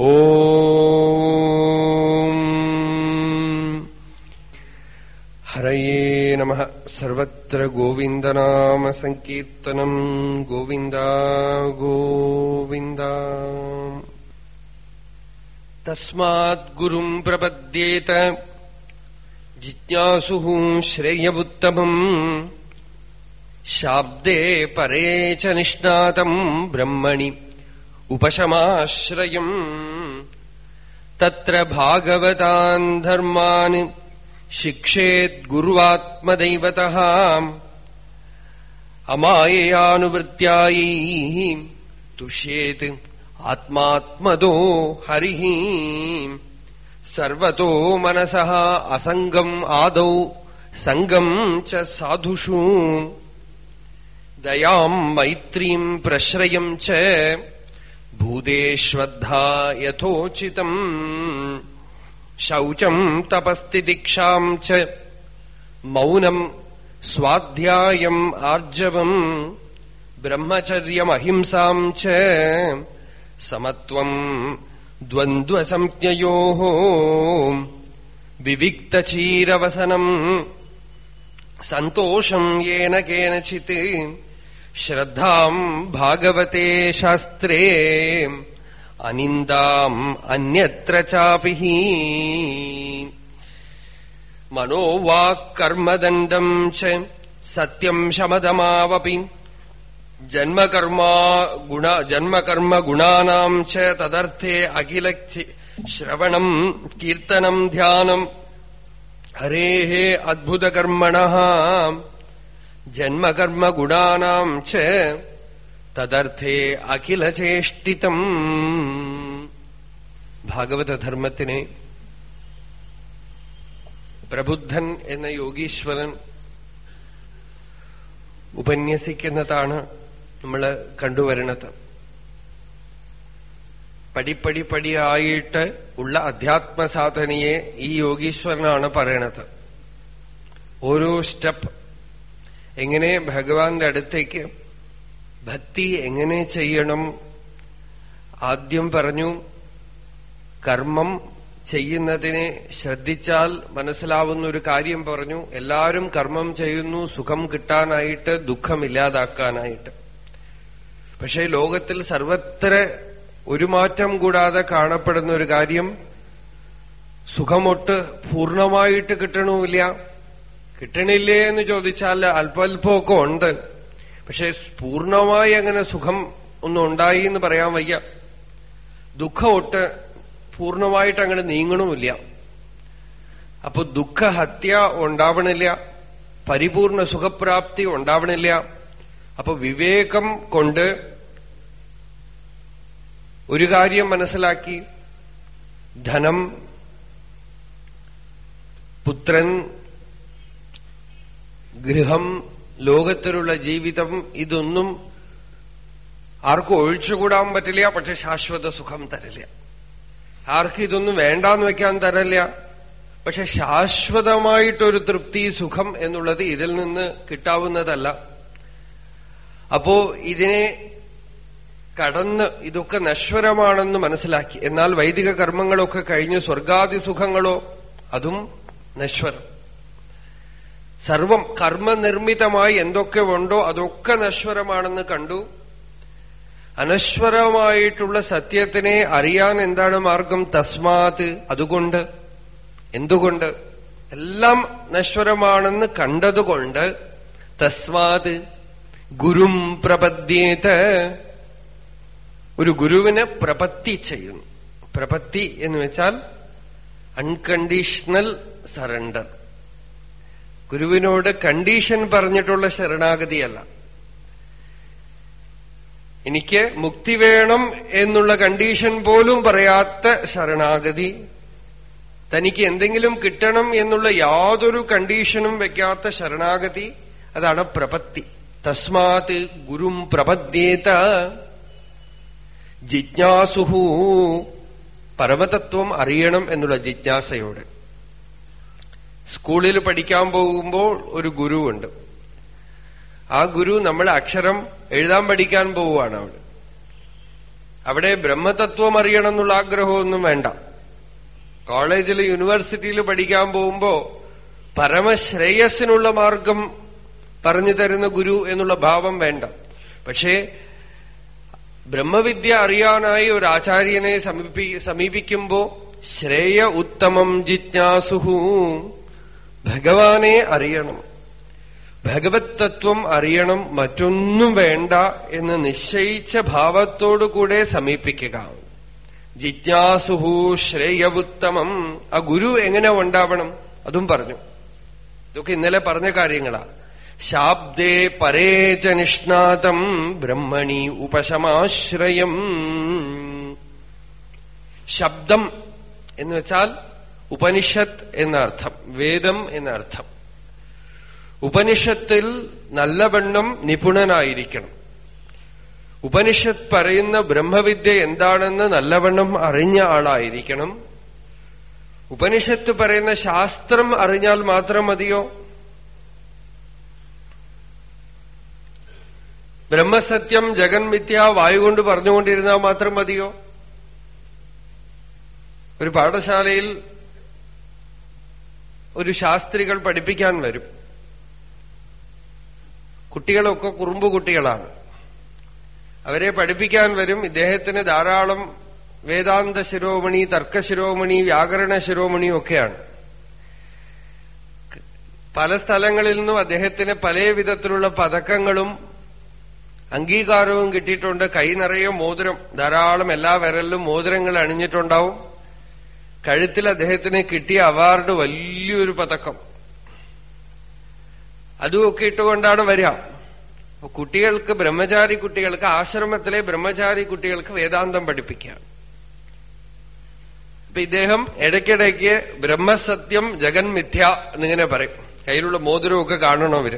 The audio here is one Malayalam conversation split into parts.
ഓം. ഹരയേ നമ. സർവത്ര ഗോവിന്ദനാമ സങ്കീർത്തനം. ഗോവിന്ദ ഗോവിന്ദ. തസ്മാത് ഗുരും പ്രപദ്യേത. ജിജ്ഞാസു ശ്രേയമുത്തമം. ശാബ്ദേ പരേ ച നിഷ്ണാതം ബ്രഹ്മണി. ഉപശമാശ്രയം തത്ര ഭാഗവതാൻ ധർമാൻ ശിക്ഷേത് ഗുരുവാത്മദൈവത അമായയാനുവൃത്യായി തുഷ്യേത് ആത്മാത്മദോ ഹരി സർവത്തോ മനസ അസംഗം ആദൗ സംഗം ച സാധുഷു ദയാം മൈത്രീം പ്രശ്രയം ച ഭൂതേഷ്വദ്ധാ യഥോചിതം ശൗചം തപസ്തി ദീക്ഷാം ച മൗനം സ്വാധ്യായം ആർജവം ബ്രഹ്മചര്യമഹിംസാം ച സമത്വം ദ്വന്ദ്വസംജ്ഞയോ വിവിക്തചീരവസനം സന്തോഷം യേന കേനചിത് श्रद्धाम् भागवते शास्त्रे अनिन्दाम् अन्यत्र चापि मनोवाक्कर्मदण्डम् च सत्यम् शमदमावपि जन्मकर्मा गुण जन्मकर्मगुणानाम् च तदर्थे अखिल श्रवणम् कीर्तनम् ध्यानम् हरेः अद्भुतकर्मणः ജന്മകർമ്മഗുണാനാം ച തദർത്ഥേ അഖിലചേഷ്ടിതം. ഭാഗവതധർമ്മത്തിനെ പ്രബുദ്ധൻ എന്ന യോഗീശ്വരൻ ഉപന്യസിക്കുന്നതാണ് നമ്മൾ കണ്ടുവരുന്നത് പടിപ്പടി പടിയായിട്ട് ഉള്ള അധ്യാത്മസാധനയെ ഈ യോഗീശ്വരനാണ് പറയണത്. ഓരോ സ്റ്റെപ്പ് എങ്ങനെ ഭഗവാന്റെ അടുത്തേക്ക് ഭക്തി എങ്ങനെ ചെയ്യണം? ആദ്യം പറഞ്ഞു കർമ്മം ചെയ്യുന്നതിനെ ശ്രദ്ധിച്ചാൽ മനസ്സിലാവുന്ന ഒരു കാര്യം പറഞ്ഞു. എല്ലാവരും കർമ്മം ചെയ്യുന്നു സുഖം കിട്ടാനായിട്ട് ദുഃഖമില്ലാതാക്കാനായിട്ട്. പക്ഷേ ലോകത്തിൽ സർവത്ര ഒരു മാറ്റം കൂടാതെ കാണപ്പെടുന്ന ഒരു കാര്യം സുഖമൊട്ട് പൂർണമായിട്ട് കിട്ടണമില്ല. കിട്ടണില്ലേ എന്ന് ചോദിച്ചാൽ അല്പല്പമൊക്കെ ഉണ്ട് പക്ഷെ പൂർണമായി അങ്ങനെ സുഖം ഒന്നും ഉണ്ടായി എന്ന് പറയാൻ വയ്യ. ദുഃഖമൊട്ട് പൂർണമായിട്ട് അങ്ങനെ നീങ്ങണമില്ല. അപ്പൊ ദുഃഖഹത്യ ഉണ്ടാവണില്ല. പരിപൂർണ സുഖപ്രാപ്തി ഉണ്ടാവണില്ല. അപ്പൊ വിവേകം കൊണ്ട് ഒരു കാര്യം മനസ്സിലാക്കി. ധനം പുത്രൻ ഗൃഹം ലോകത്തിലുള്ള ജീവിതം ഇതൊന്നും ആർക്കും ഒഴിച്ചുകൂടാൻ പറ്റില്ല പക്ഷെ ശാശ്വത സുഖം തരില്ല. ആർക്കും ഇതൊന്നും വേണ്ടാന്ന് വെക്കാൻ തരില്ല. പക്ഷെ ശാശ്വതമായിട്ടൊരു തൃപ്തി സുഖം എന്നുള്ളത് ഇതിൽ നിന്ന് കിട്ടാവുന്നതല്ല. അപ്പോ ഇതിനെ കടന്ന് ഇതൊക്കെ നശ്വരമാണെന്ന് മനസ്സിലാക്കി. എന്നാൽ വൈദിക കർമ്മങ്ങളൊക്കെ കഴിഞ്ഞ് സ്വർഗാദി സുഖങ്ങളോ അതും നശ്വരം. സർവം കർമ്മനിർമ്മിതമായി എന്തൊക്കെ ഉണ്ടോ അതൊക്കെ നശ്വരമാണെന്ന് കണ്ടു. അനശ്വരമായിട്ടുള്ള സത്യത്തിനെ അറിയാൻ എന്താണ് മാർഗം? തസ്മാത്. അതുകൊണ്ട്. എന്തുകൊണ്ട്? എല്ലാം നശ്വരമാണെന്ന് കണ്ടതുകൊണ്ട് തസ്മാത്. ഗുരും പ്രപദ്യേത്. ഒരു ഗുരുവിനെ പ്രപത്തി ചെയ്യുന്നു. പ്രപത്തി എന്ന് വെച്ചാൽ അൺകണ്ടീഷണൽ സറണ്ടർ ഗുരുവിനോട് കണ്ടീഷൻ പറഞ്ഞിട്ടുള്ള ശരണാഗതിയല്ല. എനിക്ക് മുക്തി വേണം എന്നുള്ള കണ്ടീഷൻ പോലും പറയാത്ത ശരണാഗതി തനിക്ക് എന്തെങ്കിലും കിട്ടണം എന്നുള്ള യാതൊരു കണ്ടീഷനും വെക്കാത്ത ശരണാഗതി അതാണ് പ്രപത്തി. തസ്മാത് ഗുരും പ്രപദ്യേത. ജിജ്ഞാസുഹു പരമതത്വം അറിയണം എന്നുള്ള ജിജ്ഞാസയോടെ. സ്കൂളിൽ പഠിക്കാൻ പോകുമ്പോൾ ഒരു ഗുരുവുണ്ട്. ആ ഗുരു നമ്മൾ അക്ഷരം എഴുതാൻ പഠിക്കാൻ പോവുകയാണ് അവിടെ. അവിടെ ബ്രഹ്മതത്വം അറിയണം എന്നുള്ള ആഗ്രഹമൊന്നും വേണ്ട. കോളേജിൽ യൂണിവേഴ്സിറ്റിയിൽ പഠിക്കാൻ പോകുമ്പോ പരമശ്രേയസിനുള്ള മാർഗം പറഞ്ഞു തരുന്ന ഗുരു എന്നുള്ള ഭാവം വേണ്ട. പക്ഷേ ബ്രഹ്മവിദ്യ അറിയാനായി ഒരു ആചാര്യനെ സമീപി സമീപിക്കുമ്പോ ശ്രേയ ഉത്തമം ജിജ്ഞാസുഹു. ഭഗവാനെ അറിയണം. ഭഗവത് തത്വം അറിയണം മറ്റൊന്നും വേണ്ട എന്ന് നിശ്ചയിച്ച ഭാവത്തോടുകൂടെ സമീപിക്കുക. ജിജ്ഞാസുഹു ശ്രേയവുത്തമം. ആ ഗുരു എങ്ങനെ ഉണ്ടാവണം? അതും പറഞ്ഞു. ഇതൊക്കെ ഇന്നലെ പറഞ്ഞ കാര്യങ്ങളാ. ശാബ്ദേ പരേ ച നിഷ്ണാതം ബ്രഹ്മണി ഉപശമാശ്രയം. ശബ്ദം എന്ന് വെച്ചാൽ ഉപനിഷത്ത് എന്നർത്ഥം വേദം എന്നർത്ഥം. ഉപനിഷത്തിൽ നല്ലവണ്ണം നിപുണനായിരിക്കണം. ഉപനിഷത്ത് പറയുന്ന ബ്രഹ്മവിദ്യ എന്താണെന്ന് നല്ലവണ്ണം അറിഞ്ഞ ആളായിരിക്കണം. ഉപനിഷത്ത് പറയുന്ന ശാസ്ത്രം അറിഞ്ഞാൽ മാത്രം മതിയോ? ബ്രഹ്മസത്യം ജഗന്മിഥ്യ വായുകൊണ്ട് പറഞ്ഞുകൊണ്ടിരുന്നാൽ മാത്രം മതിയോ? ഒരു പാഠശാലയിൽ ഒരു ശാസ്ത്രികൾ പഠിപ്പിക്കാൻ വരും. കുട്ടികളൊക്കെ കുറുമ്പ് കുട്ടികളാണ്. അവരെ പഠിപ്പിക്കാൻ വരും. ഇദ്ദേഹത്തിന് ധാരാളം വേദാന്ത ശിരോമണി തർക്ക ശിരോമണി വ്യാകരണ ശിരോമണി ഒക്കെയാണ്. പല സ്ഥലങ്ങളിൽ നിന്നും അദ്ദേഹത്തിന് പല വിധത്തിലുള്ള പതക്കങ്ങളും അംഗീകാരവും കിട്ടിയിട്ടുണ്ട്. കൈ നിറയെ മോതിരം ധാരാളം എല്ലാ വിരലിലും മോതിരങ്ങൾ അണിഞ്ഞിട്ടുണ്ടാവും. കഴുത്തിൽ അദ്ദേഹത്തിന് കിട്ടിയ അവാർഡ് വലിയൊരു പതക്കം. അതുമൊക്കെ ഇട്ടുകൊണ്ടാണ് വരിക. കുട്ടികൾക്ക് ബ്രഹ്മചാരി കുട്ടികൾക്ക് ആശ്രമത്തിലെ ബ്രഹ്മചാരി കുട്ടികൾക്ക് വേദാന്തം പഠിപ്പിക്കുക. അപ്പൊ ഇദ്ദേഹം ഇടയ്ക്കിടയ്ക്ക് ബ്രഹ്മസത്യം ജഗൻ മിഥ്യ എന്നിങ്ങനെ പറയും. കയ്യിലുള്ള മോതിരമൊക്കെ കാണണോ അവർ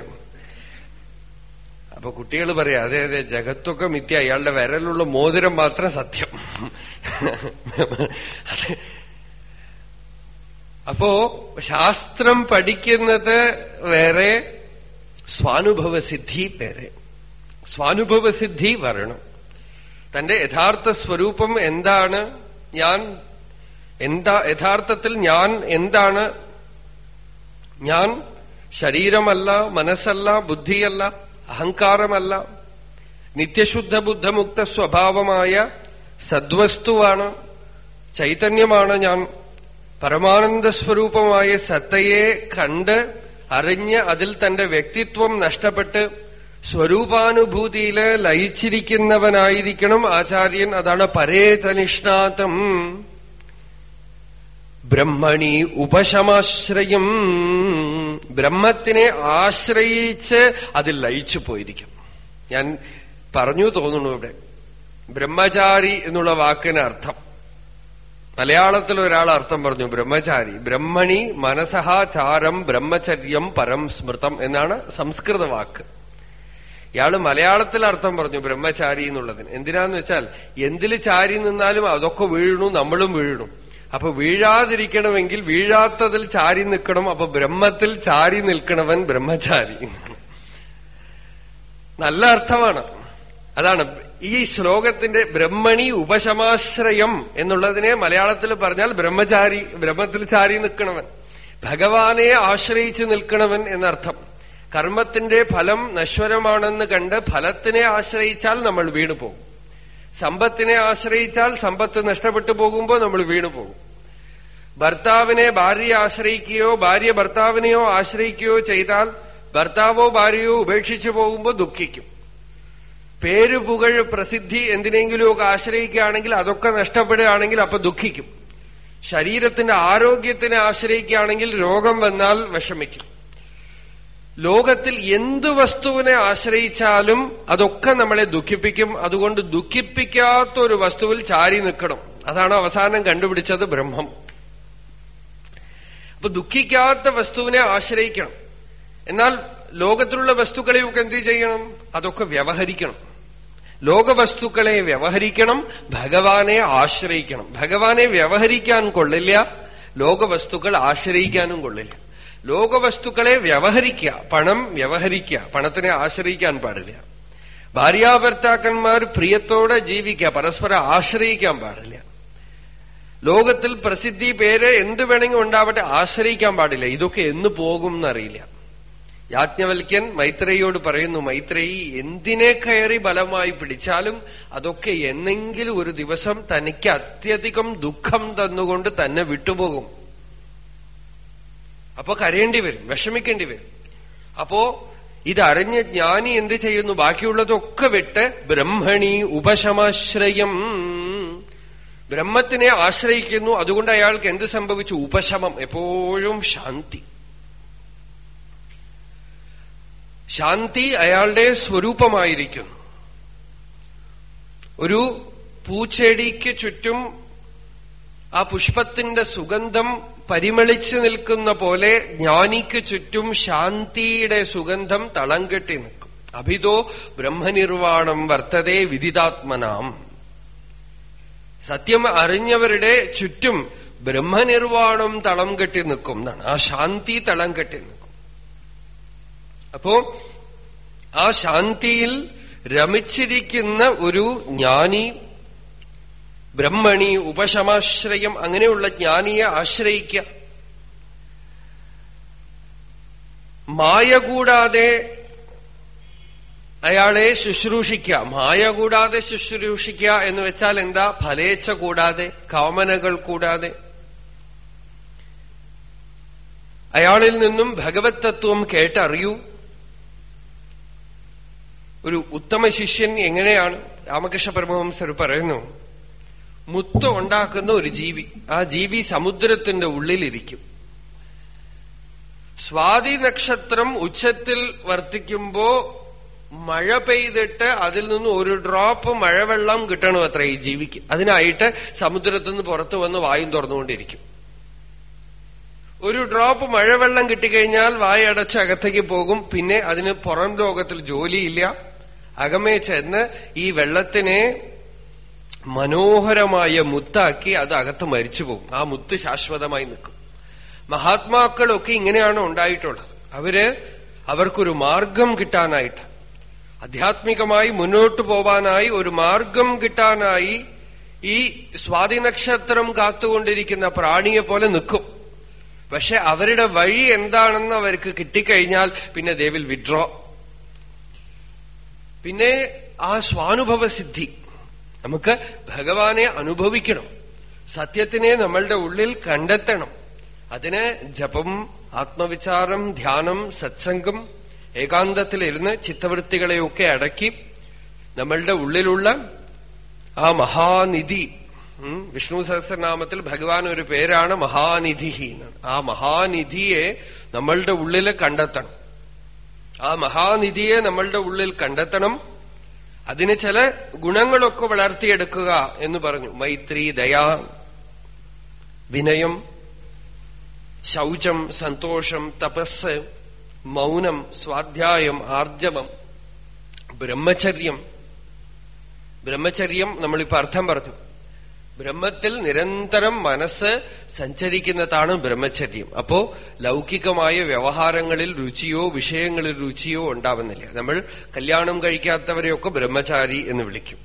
അപ്പൊ കുട്ടികൾ പറയാം അതെ അതെ ജഗത്തൊക്കെ മിഥ്യ. അയാളുടെ വിരലുള്ള മോതിരം മാത്രം സത്യം. അപ്പോ ശാസ്ത്രം പഠിക്കുന്നത് വേറെ സ്വാനുഭവസിദ്ധി വേറെ. സ്വാനുഭവസിദ്ധി വരണം. തന്റെ യഥാർത്ഥ സ്വരൂപം എന്താണ്? ഞാൻ എന്താ യഥാർത്ഥത്തിൽ ഞാൻ എന്താണ്? ഞാൻ ശരീരമല്ല മനസ്സല്ല ബുദ്ധിയല്ല അഹങ്കാരമല്ല നിത്യശുദ്ധ ബുദ്ധമുക്ത സ്വഭാവമായ സദ്വസ്തുവാണ് ചൈതന്യമാണ് ഞാൻ പരമാനന്ദ സ്വരൂപമായ സത്തയെ കണ്ട് അറിഞ്ഞ് അതിൽ തന്റെ വ്യക്തിത്വം നഷ്ടപ്പെട്ട് സ്വരൂപാനുഭൂതിയിൽ ലയിച്ചിരിക്കുന്നവനായിരിക്കണം ആചാര്യൻ. അതാണ് പരേതനിഷ്ണാതം. ബ്രഹ്മണി ഉപശമാശ്രയം. ബ്രഹ്മത്തിനെ ആശ്രയിച്ച് അതിൽ ലയിച്ചു പോയിരിക്കും. ഞാൻ പറഞ്ഞു തോന്നുന്നു ഇവിടെ. ബ്രഹ്മചാരി എന്നുള്ള വാക്കിന് അർത്ഥം മലയാളത്തിൽ ഒരാൾ അർത്ഥം പറഞ്ഞു ബ്രഹ്മചാരി. ബ്രഹ്മണി മനസഹാചാരം ബ്രഹ്മചര്യം പരം സ്മൃതം എന്നാണ് സംസ്കൃത വാക്ക്. ഇയാൾ മലയാളത്തിൽ അർത്ഥം പറഞ്ഞു ബ്രഹ്മചാരി എന്നുള്ളതിന്. എന്തിനാന്ന് വെച്ചാൽ എന്തിൽ ചാരി നിന്നാലും അതൊക്കെ വീഴണു നമ്മളും വീഴണു അപ്പൊ വീഴാതിരിക്കണമെങ്കിൽ വീഴാത്തതിൽ ചാരി നിൽക്കണം അപ്പൊ ബ്രഹ്മത്തിൽ ചാരി നിൽക്കണവൻ ബ്രഹ്മചാരി. നല്ല അർത്ഥമാണ്. അതാണ് ഈ ശ്ലോകത്തിന്റെ ബ്രഹ്മണി ഉപശമാശ്രയം എന്നുള്ളതിനെ മലയാളത്തിൽ പറഞ്ഞാൽ ബ്രഹ്മചാരി ബ്രഹ്മത്തിൽ ചാരി നിൽക്കണവൻ. ഭഗവാനെ ആശ്രയിച്ച് നിൽക്കണവൻ എന്നർത്ഥം. കർമ്മത്തിന്റെ ഫലം നശ്വരമാണെന്ന് കണ്ട് ഫലത്തിനെ ആശ്രയിച്ചാൽ നമ്മൾ വീണു പോകും. സമ്പത്തിനെ ആശ്രയിച്ചാൽ സമ്പത്ത് നഷ്ടപ്പെട്ടു പോകുമ്പോൾ നമ്മൾ വീണു പോകും. ഭർത്താവിനെ ഭാര്യയെ ആശ്രയിക്കുകയോ ഭാര്യ ഭർത്താവിനെയോ ആശ്രയിക്കുകയോ ചെയ്താൽ ഭർത്താവോ ഭാര്യയോ ഉപേക്ഷിച്ചു പോകുമ്പോൾ ദുഃഖിക്കും. പേര് പുകഴ് പ്രസിദ്ധി എന്തിനെങ്കിലുമൊക്കെ ആശ്രയിക്കുകയാണെങ്കിൽ അതൊക്കെ നഷ്ടപ്പെടുകയാണെങ്കിൽ അപ്പൊ ദുഃഖിക്കും. ശരീരത്തിന്റെ ആരോഗ്യത്തിനെ ആശ്രയിക്കുകയാണെങ്കിൽ രോഗം വന്നാൽ വിഷമിക്കും. ലോകത്തിൽ എന്ത് വസ്തുവിനെ ആശ്രയിച്ചാലും അതൊക്കെ നമ്മളെ ദുഃഖിപ്പിക്കും. അതുകൊണ്ട് ദുഃഖിപ്പിക്കാത്ത ഒരു വസ്തുവിൽ ചാരി നിൽക്കണം. അതാണ് അവസാനം കണ്ടുപിടിച്ചത് ബ്രഹ്മം. അപ്പൊ ദുഃഖിക്കാത്ത വസ്തുവിനെ ആശ്രയിക്കണം. എന്നാൽ ലോകത്തിലുള്ള വസ്തുക്കളെയൊക്കെ എന്ത് ചെയ്യണം? അതൊക്കെ വ്യവഹരിക്കണം. ലോകവസ്തുക്കളെ വ്യവഹരിക്കണം ഭഗവാനെ ആശ്രയിക്കണം. ഭഗവാനെ വ്യവഹരിക്കാൻ കൊള്ളില്ല ലോകവസ്തുക്കൾ ആശ്രയിക്കാനും കൊള്ളില്ല. ലോകവസ്തുക്കളെ വ്യവഹരിക്കുക പണം വ്യവഹരിക്കുക പണത്തിനെ ആശ്രയിക്കാൻ പാടില്ല. ഭാര്യാഭർത്താക്കന്മാർ പ്രിയത്തോടെ ജീവിക്കുക പരസ്പരം ആശ്രയിക്കാൻ പാടില്ല. ലോകത്തിൽ പ്രസിദ്ധി പേര് എന്ത് വേണമെങ്കിലും ഉണ്ടാവട്ടെ ആശ്രയിക്കാൻ പാടില്ല. ഇതൊക്കെ എന്ന് പോകും എന്നറിയില്ല. യാജ്ഞവൽക്യൻ മൈത്രേയോട് പറയുന്നു മൈത്രേയി എന്തിനെ കയറി ബലമായി പിടിച്ചാലും അതൊക്കെ എന്നെങ്കിലും ഒരു ദിവസം തനിക്ക് അത്യധികം ദുഃഖം തന്നുകൊണ്ട് തന്നെ വിട്ടുപോകും. അപ്പൊ കരയേണ്ടി വരും വിഷമിക്കേണ്ടി വരും. അപ്പോ ഇതറിഞ്ഞ് ജ്ഞാനി എന്ത് ചെയ്യുന്നു? ബാക്കിയുള്ളതൊക്കെ വിട്ട് ബ്രഹ്മണി ഉപശമാശ്രയം. ബ്രഹ്മത്തിനെ ആശ്രയിക്കുന്നു അതുകൊണ്ട് അയാൾക്ക് എന്ത് സംഭവിച്ചു? ഉപശമം എപ്പോഴും ശാന്തി. ശാന്തി അയാളുടെ സ്വരൂപമായിരിക്കുന്നു. ഒരു പൂച്ചെടിക്ക് ചുറ്റും ആ പുഷ്പത്തിന്റെ സുഗന്ധം പരിമളിച്ചു നിൽക്കുന്ന പോലെ ജ്ഞാനിക്ക് ചുറ്റും ശാന്തിയുടെ സുഗന്ധം തളം കെട്ടി നിൽക്കും. അഭിതോ ബ്രഹ്മനിർവാണം വർത്തതേ വിദിതാത്മനാം. സത്യം അറിഞ്ഞവരുടെ ചുറ്റും ബ്രഹ്മനിർവാണം തളം കെട്ടി നിൽക്കും എന്നാണ്. ആ ശാന്തി തളം കെട്ടി നിൽക്കും. അപ്പോ ആ ശാന്തിയിൽ രമിച്ചിരിക്കുന്ന ഒരു ജ്ഞാനി ബ്രഹ്മണി ഉപശമാശ്രയം അങ്ങനെയുള്ള ജ്ഞാനിയെ ആശ്രയിക്കുക മായ കൂടാതെ അയാളെ ശുശ്രൂഷിക്കുക മായ കൂടാതെ ശുശ്രൂഷിക്കുക എന്ന് വെച്ചാൽ എന്താ? ഫലേച്ഛ കൂടാതെ കാമനകൾ കൂടാതെ. അയാളിൽ നിന്നും ഭഗവത് തത്വം കേട്ടറിയൂ. ഒരു ഉത്തമ ശിഷ്യൻ എങ്ങനെയാണ് രാമകൃഷ്ണ പരമഹംസർ പറയുന്നു മുത്ത് ഉണ്ടാക്കുന്ന ഒരു ജീവി ആ ജീവി സമുദ്രത്തിന്റെ ഉള്ളിലിരിക്കും. സ്വാതി നക്ഷത്രം ഉച്ചത്തിൽ വർത്തിക്കുമ്പോ മഴ പെയ്തിട്ട് അതിൽ നിന്ന് ഒരു ഡ്രോപ്പ് മഴവെള്ളം കിട്ടണം അത്ര ഈ ജീവിക്ക്. അതിനായിട്ട് സമുദ്രത്തിൽ നിന്ന് പുറത്തു വന്ന് വായും തുറന്നുകൊണ്ടിരിക്കും. ഒരു ഡ്രോപ്പ് മഴവെള്ളം കിട്ടിക്കഴിഞ്ഞാൽ വായ അടച്ച് അകത്തേക്ക് പോകും പിന്നെ അതിന് പുറം ലോകത്തിൽ ജോലിയില്ല. അകമേ ചെന്ന് ഈ വെള്ളത്തിനെ മനോഹരമായ മുത്താക്കി അത് അകത്ത് മരിച്ചു പോകും. ആ മുത്ത് ശാശ്വതമായി നിൽക്കും. മഹാത്മാക്കളൊക്കെ ഇങ്ങനെയാണ് ഉണ്ടായിട്ടുള്ളത്. അവർ അവർക്കൊരു മാർഗം കിട്ടാനായിട്ട് ആധ്യാത്മികമായി മുന്നോട്ടു പോവാനായി ഒരു മാർഗം കിട്ടാനായി ഈ സ്വാതി നക്ഷത്രം കാത്തുകൊണ്ടിരിക്കുന്ന പ്രാണിയെ പോലെ നിൽക്കും. പക്ഷെ അവരുടെ വഴി എന്താണെന്ന് അവർക്ക് കിട്ടിക്കഴിഞ്ഞാൽ പിന്നെ ദേവിൽ വിഡ്രോ. പിന്നെ ആ സ്വാനുഭവ സിദ്ധി. നമുക്ക് ഭഗവാനെ അനുഭവിക്കണം. സത്യത്തിനെ നമ്മളുടെ ഉള്ളിൽ കണ്ടെത്തണം. അതിന് ജപം ആത്മവിചാരം ധ്യാനം സത്സംഗം ഏകാന്തത്തിലിരുന്ന് ചിത്തവൃത്തികളെയൊക്കെ അടക്കി നമ്മളുടെ ഉള്ളിലുള്ള ആ മഹാനിധി വിഷ്ണു സഹസ്രനാമത്തിൽ ഭഗവാൻ ഒരു പേരാണ് മഹാനിധി എന്നാണ്. ആ മഹാനിധിയെ നമ്മളുടെ ഉള്ളിൽ കണ്ടെത്തണം. ആ മഹാനിധിയെ നമ്മളുടെ ഉള്ളിൽ കണ്ടെത്തണം. അതിന് ചില ഗുണങ്ങളൊക്കെ വളർത്തിയെടുക്കുക എന്ന് പറഞ്ഞു. മൈത്രി ദയാ വിനയം ശൗചം സന്തോഷം തപസ് മൗനം സ്വാധ്യായം ആർജവം ബ്രഹ്മചര്യം. ബ്രഹ്മചര്യം നമ്മളിപ്പോ അർത്ഥം പറഞ്ഞു. ബ്രഹ്മത്തിൽ നിരന്തരം മനസ്സ് സഞ്ചരിക്കുന്നതാണ് ബ്രഹ്മചര്യം. അപ്പോ ലൗകികമായ വ്യവഹാരങ്ങളിൽ രുചിയോ വിഷയങ്ങളിൽ രുചിയോ ഉണ്ടാവുന്നില്ല. നമ്മൾ കല്യാണം കഴിക്കാത്തവരെയൊക്കെ ബ്രഹ്മചാരി എന്ന് വിളിക്കും.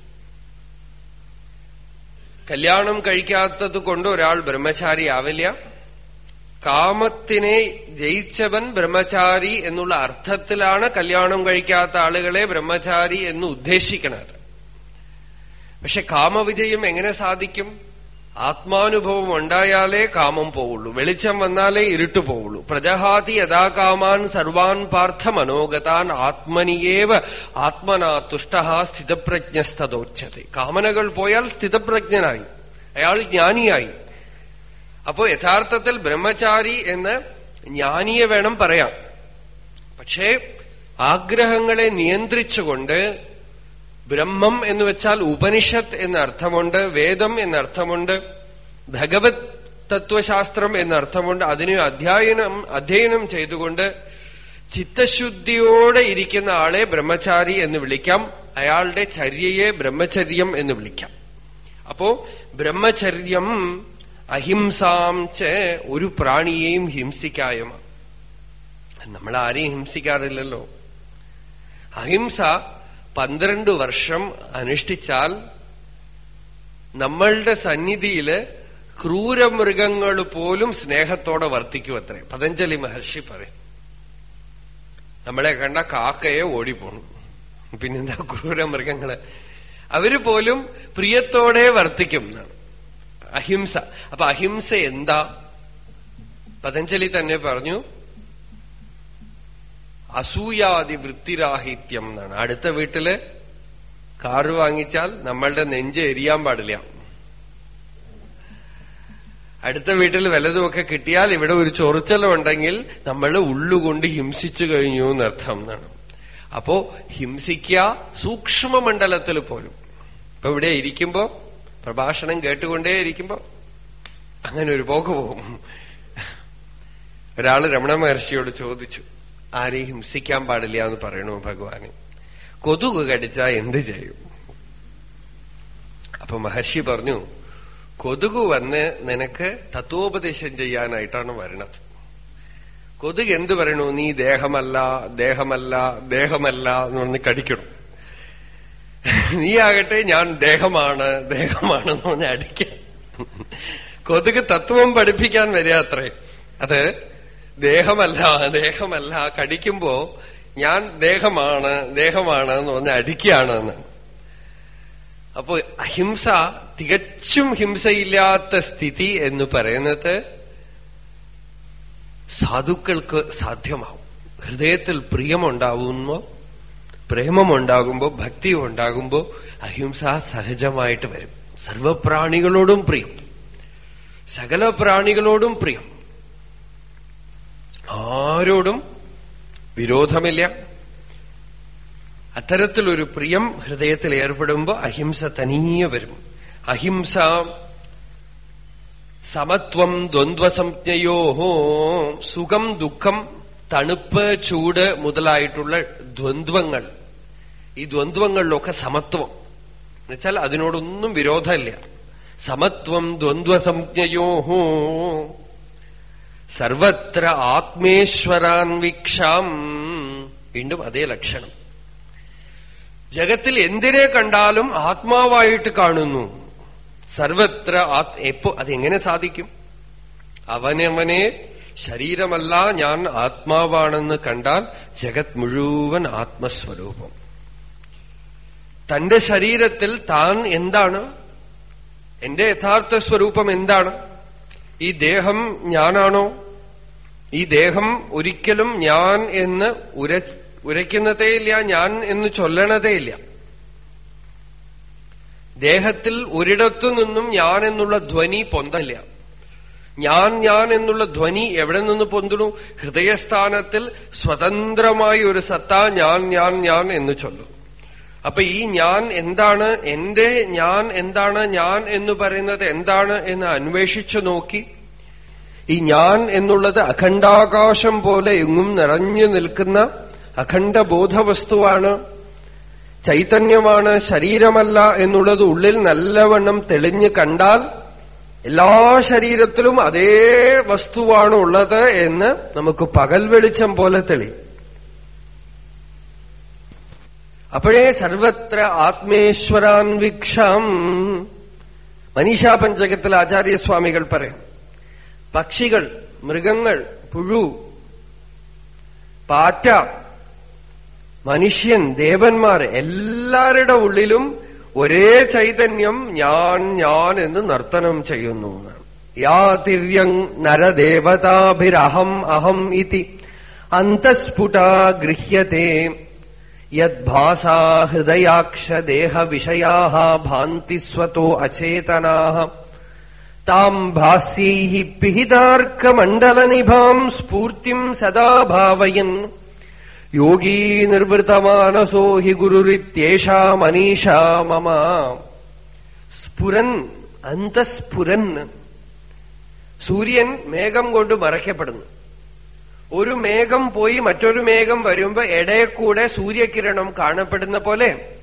കല്യാണം കഴിക്കാത്തത് കൊണ്ട് ഒരാൾ ബ്രഹ്മചാരി ആവില്ല. കാമത്തിനെ ജയിച്ചവൻ ബ്രഹ്മചാരി എന്നുള്ള അർത്ഥത്തിലാണ് കല്യാണം കഴിക്കാത്ത ആളുകളെ ബ്രഹ്മചാരി എന്ന് ഉദ്ദേശിക്കുന്നത് പക്ഷെ കാമവിജയം എങ്ങനെ സാധിക്കും? ആത്മാനുഭവം ഉണ്ടായാലേ കാമം പോവുള്ളൂ. വെളിച്ചം വന്നാലേ ഇരുട്ട് പോവുള്ളൂ. പ്രജഹാതി യഥാ കാമാൻ സർവാൻ പാർത്ഥ മനോഗതാൻ ആത്മനിയേവ ആത്മനാ തുഷ്ട സ്ഥിതപ്രജ്ഞസ്തോച്ചത് കാമനകൾ പോയാൽ സ്ഥിതപ്രജ്ഞനായി. അയാൾ ജ്ഞാനിയായി. അപ്പോ യഥാർത്ഥത്തിൽ ബ്രഹ്മചാരി എന്ന് ജ്ഞാനിയെ വേണം പറയാം പക്ഷേ ആഗ്രഹങ്ങളെ നിയന്ത്രിച്ചുകൊണ്ട് ബ്രഹ്മം എന്ന് വെച്ചാൽ ഉപനിഷത്ത് എന്ന അർത്ഥമുണ്ട് വേദം എന്ന അർത്ഥമുണ്ട് ഭഗവത് തത്വശാസ്ത്രം എന്ന അർത്ഥമുണ്ട് അതിനെ അധ്യയനം അധ്യയനം ചെയ്തുകൊണ്ട് ചിത്തശുദ്ധിയോടെ ഇരിക്കുന്ന ആളെ ബ്രഹ്മചാരി എന്ന് വിളിക്കാം. അയാളുടെ ചര്യയെ ബ്രഹ്മചര്യം എന്ന് വിളിക്കാം. അപ്പോ ബ്രഹ്മചര്യം അഹിംസാം ച ഒരു പ്രാണിയെയും ഹിംസിക്കായമാണ് നമ്മൾ ആരെയും ഹിംസിക്കാറില്ലല്ലോ. അഹിംസ പന്ത്രണ്ട് വർഷം അനുഷ്ഠിച്ചാൽ നമ്മളുടെ സന്നിധിയിൽ ക്രൂരമൃഗങ്ങൾ പോലും സ്നേഹത്തോടെ വർത്തിക്കുമത്രേ പതഞ്ജലി മഹർഷി പറയും. നമ്മളെ കണ്ട കാക്കയെ ഓടിപ്പോണു. പിന്നെന്താ ക്രൂരമൃഗങ്ങൾ? അവർ പോലും പ്രിയത്തോടെ വർത്തിക്കും എന്നാണ്. അഹിംസ. അപ്പൊ അഹിംസ എന്താ? പതഞ്ജലി തന്നെ പറഞ്ഞു അസൂയാദി വൃത്തിരാഹിത്യം എന്നാണ്. അടുത്ത വീട്ടിൽ കാറ് വാങ്ങിച്ചാൽ നമ്മളുടെ നെഞ്ച് എരിയാൻ പാടില്ല. അടുത്ത വീട്ടിൽ വല്ലതുമൊക്കെ കിട്ടിയാൽ ഇവിടെ ഒരു ചൊറിച്ചലുണ്ടെങ്കിൽ നമ്മൾ ഉള്ളുകൊണ്ട് ഹിംസിച്ചു കഴിഞ്ഞു എന്നർത്ഥം എന്നാണ്. അപ്പോ ഹിംസിക്ക സൂക്ഷ്മമണ്ഡലത്തിൽ പോലും. ഇപ്പൊ ഇവിടെ ഇരിക്കുമ്പോ പ്രഭാഷണം കേട്ടുകൊണ്ടേ ഇരിക്കുമ്പോ അങ്ങനെ ഒരു പോക്ക് പോകും. ഒരാൾ രമണ മഹർഷിയോട് ചോദിച്ചു ആരെയും ഹിംസിക്കാൻ പാടില്ല എന്ന് പറയണു ഭഗവാന്. കൊതുക് കടിച്ചാ എന്ത് ചെയ്യും? അപ്പൊ മഹർഷി പറഞ്ഞു കൊതുക് വന്ന് നിനക്ക് തത്വോപദേശം ചെയ്യാനായിട്ടാണ് വരണത്. കൊതുക് എന്തു പറയണു? നീ ദേഹമല്ല ദേഹമല്ല ദേഹമല്ല എന്ന് പറഞ്ഞ് കടിക്കണം. നീ ആകട്ടെ ഞാൻ ദേഹമാണ് ദേഹമാണ് എന്ന് പറഞ്ഞ് അടിക്കാൻ കൊതുക് തത്വം പഠിപ്പിക്കാൻ വരിക അത്രേ. അത് ദേഹമല്ല ദേഹമല്ല. കടിക്കുമ്പോ ഞാൻ ദേഹമാണ് ദേഹമാണ് എന്ന് പറഞ്ഞ് അടിക്കുകയാണ് എന്ന് അപ്പോ അഹിംസ തികച്ചും ഹിംസയില്ലാത്ത സ്ഥിതി എന്ന് പറയുന്നത് സാധുക്കൾക്ക് സാധ്യമാവും. ഹൃദയത്തിൽ പ്രിയമുണ്ടാവുമ്പോ പ്രേമമുണ്ടാകുമ്പോ ഭക്തി ഉണ്ടാകുമ്പോ അഹിംസ സഹജമായിട്ട് വരും. സർവപ്രാണികളോടും പ്രിയം. സകല പ്രാണികളോടും പ്രിയം. ആരോടും വിരോധമില്ല. അത്തരത്തിലൊരു പ്രിയം ഹൃദയത്തിൽ ഏർപ്പെടുമ്പോൾ അഹിംസ തനിയെ വരും. അഹിംസ സമത്വം ദ്വന്ദ്വസംജ്ഞയോ സുഖം ദുഃഖം തണുപ്പ് ചൂട് മുതലായിട്ടുള്ള ദ്വന്ദ്വങ്ങൾ. ഈ ദ്വന്ദ്വങ്ങളിലൊക്കെ സമത്വം. എന്നുവെച്ചാൽ അതിനോടൊന്നും വിരോധമില്ല. സമത്വം ദ്വന്ദ്വസംജ്ഞയോ സർവത്ര ആത്മേശ്വരാൻവീക്ഷാം വീണ്ടും അതേ ലക്ഷണം. ജഗത്തിൽ എന്തിനെ കണ്ടാലും ആത്മാവായിട്ട് കാണുന്നു. സർവത്ര എപ്പോ അതെങ്ങനെ സാധിക്കും? അവനവനെ ശരീരമല്ല ഞാൻ ആത്മാവാണെന്ന് കണ്ടാൽ ജഗത് മുഴുവൻ ആത്മസ്വരൂപം. തന്റെ ശരീരത്തിൽ താൻ എന്താണ്? എന്റെ യഥാർത്ഥ സ്വരൂപം എന്താണ്? ഈ ദേഹം ഞാനാണോ? ഈ ദേഹം ഒരിക്കലും ഞാൻ എന്ന് ഉര ഉരയ്ക്കുന്നതേയില്ല ഞാൻ എന്ന് ചൊല്ലണതേയില്ല. ദേഹത്തിൽ ഒരിടത്തു നിന്നും ഞാൻ എന്നുള്ള ധ്വനി പൊന്തല്ല. ഞാൻ ഞാൻ എന്നുള്ള ധ്വനി എവിടെ നിന്ന് പൊന്തുണു? ഹൃദയസ്ഥാനത്തിൽ സ്വതന്ത്രമായ ഒരു സത്ത ഞാൻ ഞാൻ ഞാൻ എന്ന് ചൊല്ലും. അപ്പൊ ഈ ഞാൻ എന്താണ് എന്റെ ഞാൻ എന്താണ് ഞാൻ എന്ന് പറയുന്നത് എന്താണ് എന്ന് അന്വേഷിച്ചു നോക്കി. ഈ ഞാൻ എന്നുള്ളത് അഖണ്ഡാകാശം പോലെ എങ്ങും നിറഞ്ഞു നിൽക്കുന്ന അഖണ്ഡ ബോധവസ്തുവാണ് ചൈതന്യമാണ് ശരീരമല്ല എന്നുള്ളത് ഉള്ളിൽ നല്ലവണ്ണം തെളിഞ്ഞ് കണ്ടാൽ എല്ലാ ശരീരത്തിലും അതേ വസ്തുവാണ് ഉള്ളത് എന്ന് നമുക്ക് പകൽ വെളിച്ചം പോലെ തെളിയും അപ്പോഴേ സർവത്ര ആത്മേശ്വരാൻവിക്ഷം മനീഷാ പഞ്ചകത്തിൽ ആചാര്യസ്വാമികൾ പറയും പക്ഷികൾ മൃഗങ്ങൾ പുഴു പാറ്റ മനുഷ്യൻ ദേവന്മാർ എല്ലാവരുടെ ഉള്ളിലും ഒരേ ചൈതന്യം ഞാൻ ഞാൻ എന്ന് നർത്തനം ചെയ്യുന്നു യാതിര്യങ് നരദേവതാഭിരഹം അഹം ഇതി. അന്തസ്ഫുടാ ഗൃഹ്യത്തെ യദ്ഭാസാ ഹൃദയാക്ഷദേഹ വിഷയാ ഭാന്തി സ്വതോ അചേതനാ താം ഭാസ്യൈ പിഹിതാർക്കമണ്ഡലനിഭാം സ്ഫൂർത്തിം സദാ ഭാവയൻ യോഗീ നിർവൃതമാനസോ ഹി ഗുരുരിത്യേഷാ മനീഷാ മമ സ്ഫുരൻ അന്തസ്ഫുരൻ സൂര്യൻ മേഘം കൊണ്ട് മറയ്ക്കപ്പെടുന്നു। ഒരു മേഘം പോയി മറ്റൊരു മേഘം വരുമ്പോ ഇടയെക്കൂടെ സൂര്യകിരണം കാണപ്പെടുന്ന പോലെ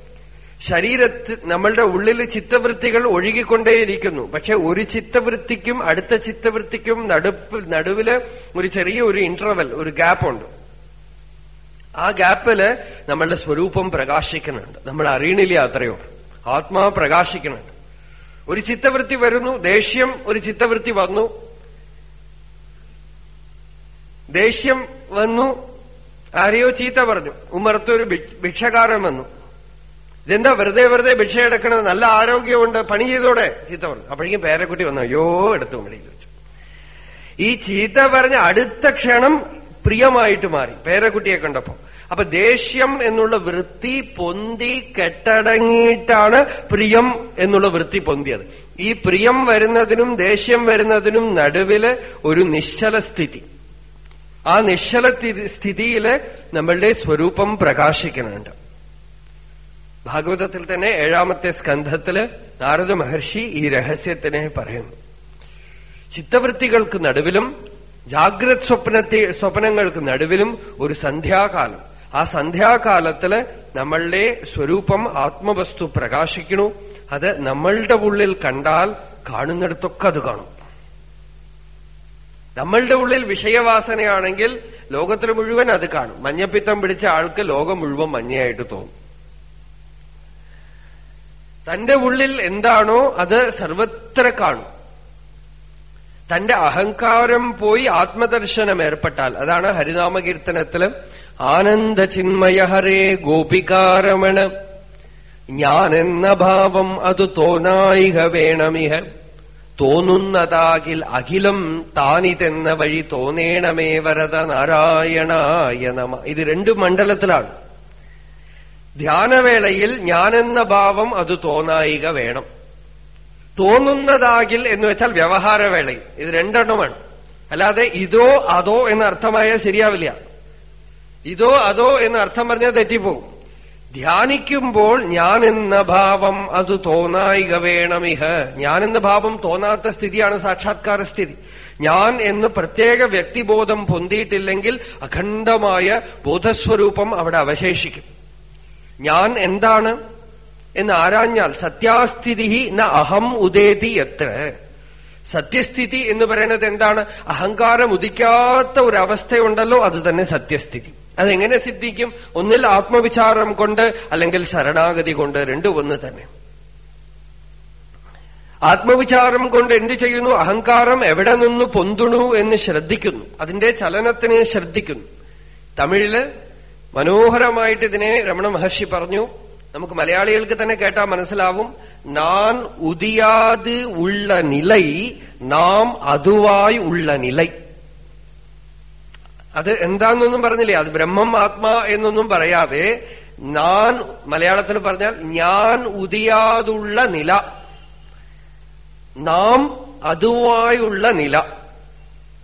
ശരീരത്തിൽ നമ്മളുടെ ഉള്ളിൽ ചിത്തവൃത്തികൾ ഒഴുകിക്കൊണ്ടേയിരിക്കുന്നു. പക്ഷെ ഒരു ചിത്തവൃത്തിക്കും അടുത്ത ചിത്തവൃത്തിക്കും നടുപ്പ് നടുവിൽ ഒരു ചെറിയ ഒരു ഇന്റർവൽ ഒരു ഗ്യാപ്പ് ഉണ്ട്. ആ ഗ്യാപ്പിൽ നമ്മളുടെ സ്വരൂപം പ്രകാശിക്കുന്നുണ്ട്. നമ്മൾ അറിയണില്ല അത്രയോ. ആത്മാവ് പ്രകാശിക്കുന്നുണ്ട്. ഒരു ചിത്തവൃത്തി വരുന്നു ദേഷ്യം ഒരു ചിത്തവൃത്തി വന്നു. ദേഷ്യം വന്നു. ആരെയോ ചീത്ത പറഞ്ഞു. ഉമ്മറത്തൊരു ഭിക്ഷകാരൻ വന്നു. ഇതെന്താ വെറുതെ വെറുതെ ഭിക്ഷ എടുക്കണത്? നല്ല ആരോഗ്യമുണ്ട്. പണി ചെയ്തോടെ ചീത്ത പറഞ്ഞു. അപ്പോഴേക്കും പേരക്കുട്ടി വന്നു. അയ്യോ എടുത്തു മടിയിൽ വെച്ചു. ഈ ചീത്ത പറഞ്ഞ അടുത്ത ക്ഷണം പ്രിയമായിട്ട് മാറി പേരക്കുട്ടിയെ കണ്ടപ്പോ അപ്പൊ ദേഷ്യം എന്നുള്ള വൃത്തി പൊന്തി കെട്ടടങ്ങിയിട്ടാണ് പ്രിയം എന്നുള്ള വൃത്തി പൊന്തിയത്. ഈ പ്രിയം വരുന്നതിനും ദേഷ്യം വരുന്നതിനും നടുവിൽ ഒരു നിശ്ചല സ്ഥിതി. ആ നിശ്ചല സ്ഥിതിയിൽ നമ്മളുടെ സ്വരൂപം പ്രകാശിക്കുന്നുണ്ട്. ഭാഗവതത്തിൽ തന്നെ ഏഴാമത്തെ സ്കന്ധത്തിൽ നാരദ മഹർഷി ഈ രഹസ്യത്തിനെ പറയുന്നു. ചിത്തവൃത്തികൾക്ക് നടുവിലും ജാഗ്രത് സ്വപ്നത്തെ സ്വപ്നങ്ങൾക്ക് നടുവിലും ഒരു സന്ധ്യാകാലം. ആ സന്ധ്യാകാലത്തിൽ നമ്മളുടെ സ്വരൂപം ആത്മവസ്തു പ്രകാശിക്കണു അത് നമ്മളുടെ ഉള്ളിൽ കണ്ടാൽ കാണുന്നിടത്തൊക്കെ അത് കാണും. നമ്മളുടെ ഉള്ളിൽ വിഷയവാസനയാണെങ്കിൽ ലോകത്തിൽ മുഴുവൻ അത് കാണും. മഞ്ഞപ്പിത്തം പിടിച്ച ആൾക്ക് ലോകം മുഴുവൻ മഞ്ഞയായിട്ട് തോന്നും. തന്റെ ഉള്ളിൽ എന്താണോ അത് സർവത്ര കാണും. തന്റെ അഹങ്കാരം പോയി ആത്മദർശനം ഏർപ്പെട്ടാൽ അതാണ് ഹരിനാമകീർത്തനത്തിൽ ആനന്ദ ചിന്മയ ഹരേ ഗോപികാരമണ ഞാനെന്ന ഭാവം അത് തോന്നായിക വേണമിഹ. തോന്നുന്നതാകിൽ അഖിലം താനിതെന്ന വഴി തോന്നേണമേ വരത നാരായണായ നമ. ഇത് രണ്ട് മണ്ഡലത്തിലാണ്. ധ്യാനവേളയിൽ ഞാനെന്ന ഭാവം അത് തോന്നായിക വേണം. തോന്നുന്നതാകിൽ എന്ന് വെച്ചാൽ വ്യവഹാരവേളയിൽ. ഇത് രണ്ടെണ്ണമാണ്. അല്ലാതെ ഇതോ അതോ എന്ന അർത്ഥമായ ശരിയാവില്ല. ഇതോ അതോ എന്ന അർത്ഥം പറഞ്ഞാൽ തെറ്റിപ്പോകും. ധ്യാനിക്കുമ്പോൾ ഞാൻ എന്ന ഭാവം അത് തോന്നായിക വേണമിഹ. ഞാൻ എന്ന ഭാവം തോന്നാത്ത സ്ഥിതിയാണ് സാക്ഷാത്കാര സ്ഥിതി. ഞാൻ എന്ന് പ്രത്യേക വ്യക്തിബോധം പൊന്തിയിട്ടില്ലെങ്കിൽ അഖണ്ഡമായ ബോധസ്വരൂപം അവിടെ അവശേഷിക്കും. ഞാൻ എന്താണ്? എന്ന് ആരാഞ്ഞാൽ സത്യാസ്ഥിതി ന അഹം ഉദേതി എത്ര സത്യസ്ഥിതി എന്ന് പറയുന്നത് എന്താണ്? അഹങ്കാരം ഉദിക്കാത്ത ഒരു അവസ്ഥയുണ്ടല്ലോ അത് തന്നെ സത്യസ്ഥിതി. അതെങ്ങനെ സിദ്ധിക്കും? ഒന്നിൽ ആത്മവിചാരം കൊണ്ട് അല്ലെങ്കിൽ ശരണാഗതി കൊണ്ട് രണ്ടും ഒന്ന് തന്നെ. ആത്മവിചാരം കൊണ്ട് എന്ത് ചെയ്യുന്നു? അഹങ്കാരം എവിടെ നിന്ന് പൊന്തുണു എന്ന് ശ്രദ്ധിക്കുന്നു. അതിന്റെ ചലനത്തിനെ ശ്രദ്ധിക്കുന്നു. തമിഴിൽ മനോഹരമായിട്ട് ഇതിനെ രമണ മഹർഷി പറഞ്ഞു. നമുക്ക് മലയാളികൾക്ക് തന്നെ കേട്ടാൽ മനസ്സിലാവും. നാൻ ഉദിയാത് ഉള്ള നിലൈ നാം അതുവായി ഉള്ള നിലൈ അത് എന്താന്നൊന്നും പറഞ്ഞില്ലേ? അത് ബ്രഹ്മം ആത്മാ എന്നൊന്നും പറയാതെ ഞാൻ മലയാളത്തിൽ പറഞ്ഞാൽ ഞാൻ ഉദിയാതുള്ള നില. നാം അതുവായുള്ള നില.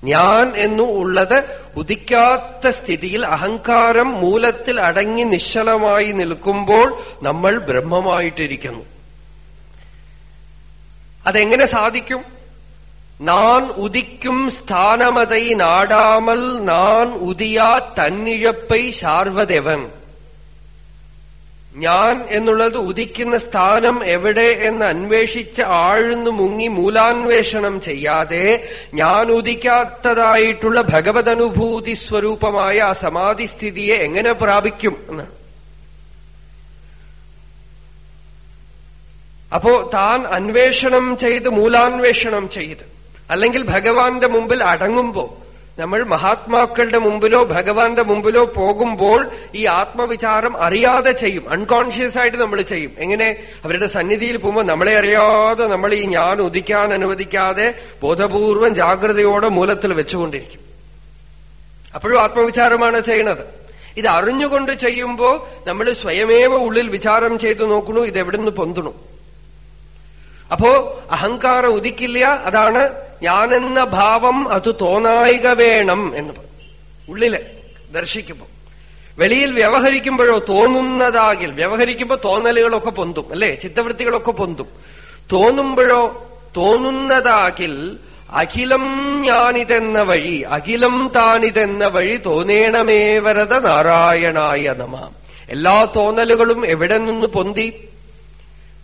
ഞാൻ എന്നു ഉള്ളത് ഉദിക്കാത്ത സ്ഥിതിയിൽ അഹങ്കാരം മൂലത്തിൽ അടങ്ങി നിശ്ചലമായി നിൽക്കുമ്പോൾ നമ്മൾ ബ്രഹ്മമായിട്ടിരിക്കുന്നു. അതെങ്ങനെ സാധിക്കും நான் உதிக்கும் ஸ்தானமதை நாடாமல் நான் உதியா തന്നിഴപ്പൈ ശാർവദേവൻ ഞാൻ എന്നുള്ളത് ഉദിക്കുന്ന സ്ഥാനം എവിടെ എന്ന് അന്വേഷിച്ച് ആഴ്ന്നു മുങ്ങി മൂലാന്വേഷണം ചെയ്യാതെ ഞാൻ ഉദിക്കാത്തതായിട്ടുള്ള ഭഗവതനുഭൂതി സ്വരൂപമായ ആ സമാധി സ്ഥിതിയെ എങ്ങനെ പ്രാപിക്കും എന്നാണ് അപ്പോ താൻ അന്വേഷണം ചെയ്ത് മൂലാന്വേഷണം ചെയ്ത് അല്ലെങ്കിൽ ഭഗവാന്റെ മുമ്പിൽ അടങ്ങുമ്പോൾ നമ്മൾ മഹാത്മാക്കളുടെ മുമ്പിലോ ഭഗവാന്റെ മുമ്പിലോ പോകുമ്പോൾ ഈ ആത്മവിചാരം അറിയാതെ ചെയ്യും. അൺകോൺഷ്യസ് ആയിട്ട് നമ്മൾ ചെയ്യും. എങ്ങനെ? അവരുടെ സന്നിധിയിൽ പോകുമ്പോൾ നമ്മളെ അറിയാതെ നമ്മൾ ഈ ഞാൻ ഉദിക്കാൻ അനുവദിക്കാതെ ബോധപൂർവം ജാഗ്രതയോടെ മൂലത്തിൽ വെച്ചുകൊണ്ടിരിക്കും. അപ്പോഴും ആത്മവിചാരമാണ് ചെയ്യണത്. ഇത് അറിഞ്ഞുകൊണ്ട് ചെയ്യുമ്പോൾ നമ്മൾ സ്വയമേവ ഉള്ളിൽ വിചാരം ചെയ്തു നോക്കണു ഇത് എവിടുന്ന് പൊന്തണു? അപ്പോ അഹങ്കാരം ഉദിക്കില്ല അതാണ് ഞാനെന്ന ഭാവം അത് തോന്നായിക വേണം എന്ന് ഉള്ളിൽ ദർശിക്കുമ്പോ. വെളിയിൽ വ്യവഹരിക്കുമ്പോഴോ തോന്നുന്നതാകിൽ വ്യവഹരിക്കുമ്പോ തോന്നലുകളൊക്കെ പൊന്തും അല്ലെ? ചിത്തവൃത്തികളൊക്കെ പൊന്തും. തോന്നുമ്പോഴോ തോന്നുന്നതാകിൽ അഖിലം ഞാനിതെന്ന വഴി അഖിലം താനിതെന്ന വഴി തോന്നേണമേ വരത നാരായണായ നമ. എല്ലാ തോന്നലുകളും എവിടെ നിന്ന് പൊന്തി?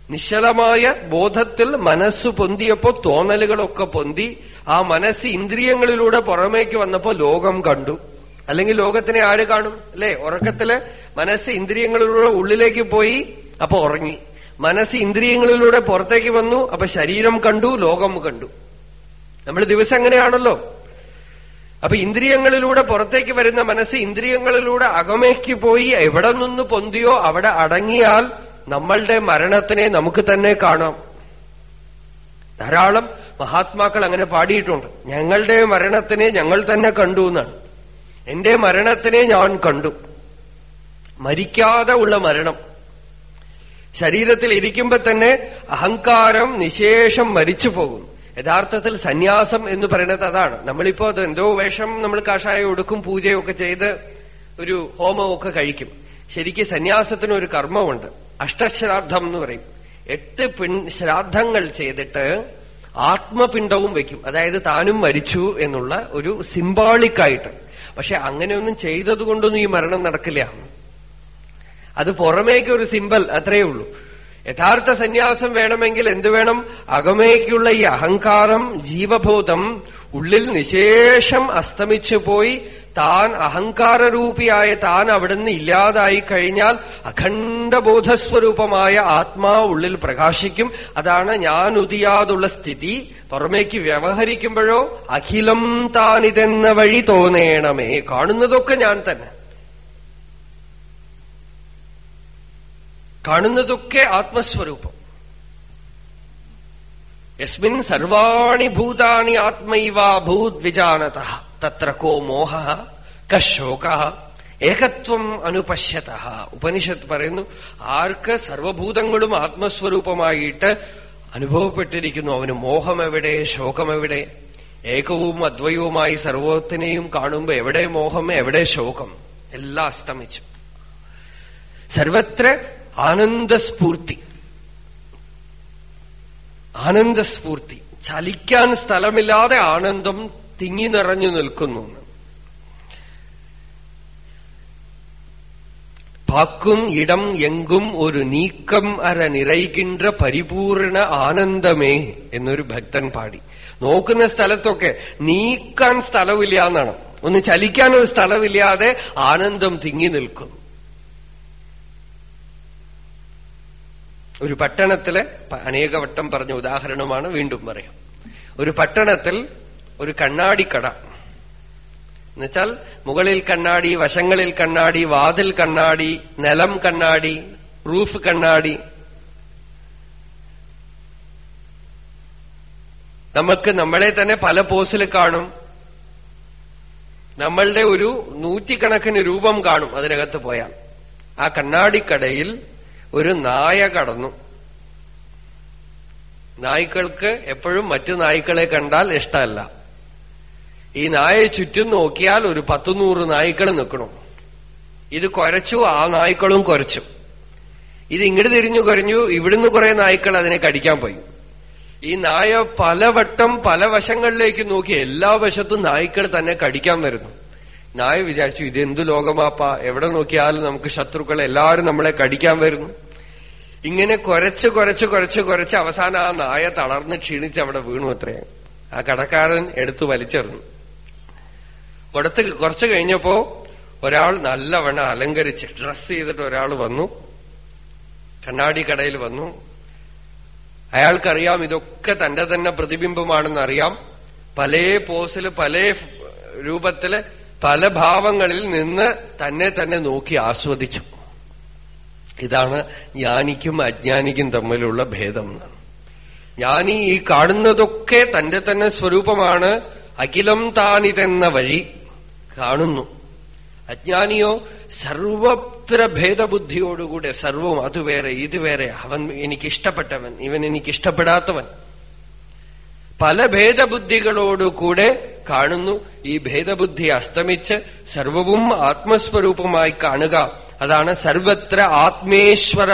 നിശ്ചലമായ ബോധത്തിൽ മനസ്സ് പൊന്തിയപ്പോ തോന്നലുകളൊക്കെ പൊന്തി ആ മനസ്സ് ഇന്ദ്രിയങ്ങളിലൂടെ പുറമേക്ക് വന്നപ്പോ ലോകം കണ്ടു. അല്ലെങ്കിൽ ലോകത്തിനെ ആര് കാണും? അല്ലെ? ഉറക്കത്തിൽ മനസ്സ് ഇന്ദ്രിയങ്ങളിലൂടെ ഉള്ളിലേക്ക് പോയി അപ്പൊ ഉറങ്ങി. മനസ്സ് ഇന്ദ്രിയങ്ങളിലൂടെ പുറത്തേക്ക് വന്നു അപ്പൊ ശരീരം കണ്ടു ലോകം കണ്ടു. നമ്മൾ ദിവസം എങ്ങനെയാണല്ലോ? അപ്പൊ ഇന്ദ്രിയങ്ങളിലൂടെ പുറത്തേക്ക് വരുന്ന മനസ്സ് ഇന്ദ്രിയങ്ങളിലൂടെ അകമേക്ക് പോയി എവിടെ നിന്ന് പൊന്തിയോ അവിടെ അടങ്ങിയാൽ നമ്മളുടെ മരണത്തിനെ നമുക്ക് തന്നെ കാണാം. ധാരാളം മഹാത്മാക്കൾ അങ്ങനെ പാടിയിട്ടുണ്ട്. ഞങ്ങളുടെ മരണത്തിനെ ഞങ്ങൾ തന്നെ കണ്ടു എന്നാണ്. എന്റെ മരണത്തിനെ ഞാൻ കണ്ടു. മരിക്കാതെ ഉള്ള മരണം. ശരീരത്തിൽ ഇരിക്കുമ്പോൾ തന്നെ അഹങ്കാരം നിശേഷം മരിച്ചു പോകും. യഥാർത്ഥത്തിൽ സന്യാസം എന്ന് പറയുന്നത് അതാണ്. നമ്മളിപ്പോ അത് എന്തോ വേഷം നമ്മൾ കാഷായം എടുക്കും പൂജയൊക്കെ ചെയ്ത് ഒരു ഹോമമൊക്കെ കഴിക്കും. ശരിക്കും സന്യാസത്തിന് ഒരു കർമ്മമുണ്ട്. അഷ്ടശ്രാദ്ധം എന്ന് പറയും. എട്ട് പിൻ ശ്രാദ്ധങ്ങൾ ചെയ്തിട്ട് ആത്മപിണ്ഡവും വയ്ക്കും. അതായത് താനും മരിച്ചു എന്നുള്ള ഒരു സിംബോളിക്കായിട്ട്. പക്ഷെ അങ്ങനെയൊന്നും ചെയ്തത് കൊണ്ടൊന്നും ഈ മരണം നടക്കില്ല. അത് പുറമേക്ക് ഒരു സിമ്പൽ അത്രയേ ഉള്ളൂ. യഥാർത്ഥ സന്യാസം വേണമെങ്കിൽ എന്തു വേണം? അകമേക്കുള്ള ഈ അഹങ്കാരം ജീവബോധം ഉള്ളിൽ നിശേഷം അസ്തമിച്ചു പോയി താൻ അഹങ്കാരരൂപിയായ താൻ അവിടുന്ന് ഇല്ലാതായി കഴിഞ്ഞാൽ അഖണ്ഡബോധസ്വരൂപമായ ആത്മാ ഉള്ളിൽ പ്രകാശിക്കും. അതാണ് ഞാൻ ഉദിയാതുള്ള സ്ഥിതി. പുറമേക്ക് വ്യവഹരിക്കുമ്പോഴോ അഖിലം താനിതെന്ന വഴി തോന്നേണമേ. കാണുന്നതൊക്കെ ഞാൻ തന്നെ. കാണുന്നതൊക്കെ ആത്മസ്വരൂപം. യസ്മിൻ സർവാണി ഭൂതാനി ആത്മൈവാഭൂത് വിജാനത. തത്ര കോ മോഹ കശോക ഏകത്വം അനുപശ്യത ഉപനിഷത്ത് പറയുന്നു ആർക്ക് സർവഭൂതങ്ങളും ആത്മസ്വരൂപമായിട്ട് അനുഭവപ്പെട്ടിരിക്കുന്നു? അവന് മോഹം എവിടെ ശോകം എവിടെ ഏകവും അദ്വയവുമായി സർവത്തിനെയും കാണുമ്പോ എവിടെ മോഹം? എവിടെ ശോകം? എല്ലാം അസ്തമിച്ചു. സർവത്ര ആനന്ദസ്ഫൂർത്തി. ആനന്ദസ്ഫൂർത്തി. ചലിക്കാൻ സ്ഥലമില്ലാതെ ആനന്ദം തിങ്ങി നിറഞ്ഞു നിൽക്കുന്നു. പാക്കും ഇടം എങ്കും ഒരു നീക്കം അര നിറയ്കിன்ற പരിപൂർണ ആനന്ദമേ എന്നൊരു ഭക്തൻ പാടി. നോക്കുന്ന സ്ഥലത്തൊക്കെ നീക്കാൻ സ്ഥലമില്ല എന്നാണ് ഒന്ന് ചലിക്കാൻ ഒരു സ്ഥലമില്ലാതെ ആനന്ദം തിങ്ങി നിൽക്കും ഒരു പട്ടണത്തിൽ അനേകവട്ടം പറഞ്ഞ ഉദാഹരണമാണ് വീണ്ടും പറയാം. ഒരു പട്ടണത്തിൽ ഒരു കണ്ണാടിക്കട എന്നുവെച്ചാൽ മുകളിൽ കണ്ണാടി വശങ്ങളിൽ കണ്ണാടി വാതിൽ കണ്ണാടി നിലം കണ്ണാടി റൂഫ് കണ്ണാടി. നമുക്ക് നമ്മളെ തന്നെ പല പോസിൽ കാണും. നമ്മളുടെ ഒരു നൂറ്റിക്കണക്കിന് രൂപം കാണും അതിനകത്ത് പോയാൽ. ആ കണ്ണാടിക്കടയിൽ ഒരു നായ കടന്നു. നായ്ക്കൾക്ക് എപ്പോഴും മറ്റു നായ്ക്കളെ കണ്ടാൽ ഇഷ്ടമല്ല. ഈ നായെ ചുറ്റും നോക്കിയാൽ ഒരു പത്തുനൂറ് നായ്ക്കൾ നിൽക്കണം. ഇത് കുരച്ചു ആ നായ്ക്കളും കുരച്ചു. ഇത് ഇങ്ങോട്ട് തിരിഞ്ഞു കുരഞ്ഞു ഇവിടുന്ന് കുറെ നായ്ക്കൾ അതിനെ കടിക്കാൻ പോയി. ഈ നായ പലവട്ടം പല വശങ്ങളിലേക്ക് നോക്കി എല്ലാ വശത്തും നായ്ക്കൾ തന്നെ കടിക്കാൻ വരുന്നു. നായ വിചാരിച്ചു ഇതെന്തു ലോകമാപ്പ? എവിടെ നോക്കിയാലും നമുക്ക് ശത്രുക്കൾ എല്ലാവരും നമ്മളെ കടിക്കാൻ വരുന്നു. ഇങ്ങനെ കുരച്ച് കുരച്ച് കുരച്ച് കുരച്ച് അവസാനം ആ നായ തളർന്ന് ക്ഷീണിച്ച് അവിടെ വീണു അത്രയും. ആ കടക്കാരൻ എടുത്തു വലിച്ചെറിഞ്ഞു. കൊടുത്ത് കുറച്ച് കഴിഞ്ഞപ്പോ ഒരാൾ നല്ലവണ്ണം അലങ്കരിച്ച് ഡ്രസ് ചെയ്തിട്ട് ഒരാൾ വന്നു. കണ്ണാടി കടയിൽ വന്നു. അയാൾക്കറിയാം ഇതൊക്കെ തന്റെ തന്നെ പ്രതിബിംബമാണെന്ന് അറിയാം. പല പോസിൽ പല രൂപത്തിൽ പല ഭാവങ്ങളിൽ നിന്ന് തന്നെ തന്നെ നോക്കി ആസ്വദിച്ചു. ഇതാണ് ജ്ഞാനിക്കും അജ്ഞാനിക്കും തമ്മിലുള്ള ഭേദം ജ്ഞാനി ഈ കാണുന്നതൊക്കെ തന്റെ തന്നെ സ്വരൂപമാണ്. അഖിലം താനിതെന്ന വഴി കാണുന്നു. അജ്ഞാനിയോ സർവത്ര ഭേദബുദ്ധിയോടുകൂടെ സർവവും അത് വേറെ ഇത് വേറെ അവൻ എനിക്കിഷ്ടപ്പെട്ടവൻ ഇവൻ എനിക്കിഷ്ടപ്പെടാത്തവൻ. പല ഭേദബുദ്ധികളോടുകൂടെ കാണുന്നു. ഈ ഭേദബുദ്ധി അസ്തമിച്ച് സർവവും ആത്മസ്വരൂപമായി കാണുക. അതാണ് സർവത്ര ആത്മേശ്വരാൻവീക്ഷാം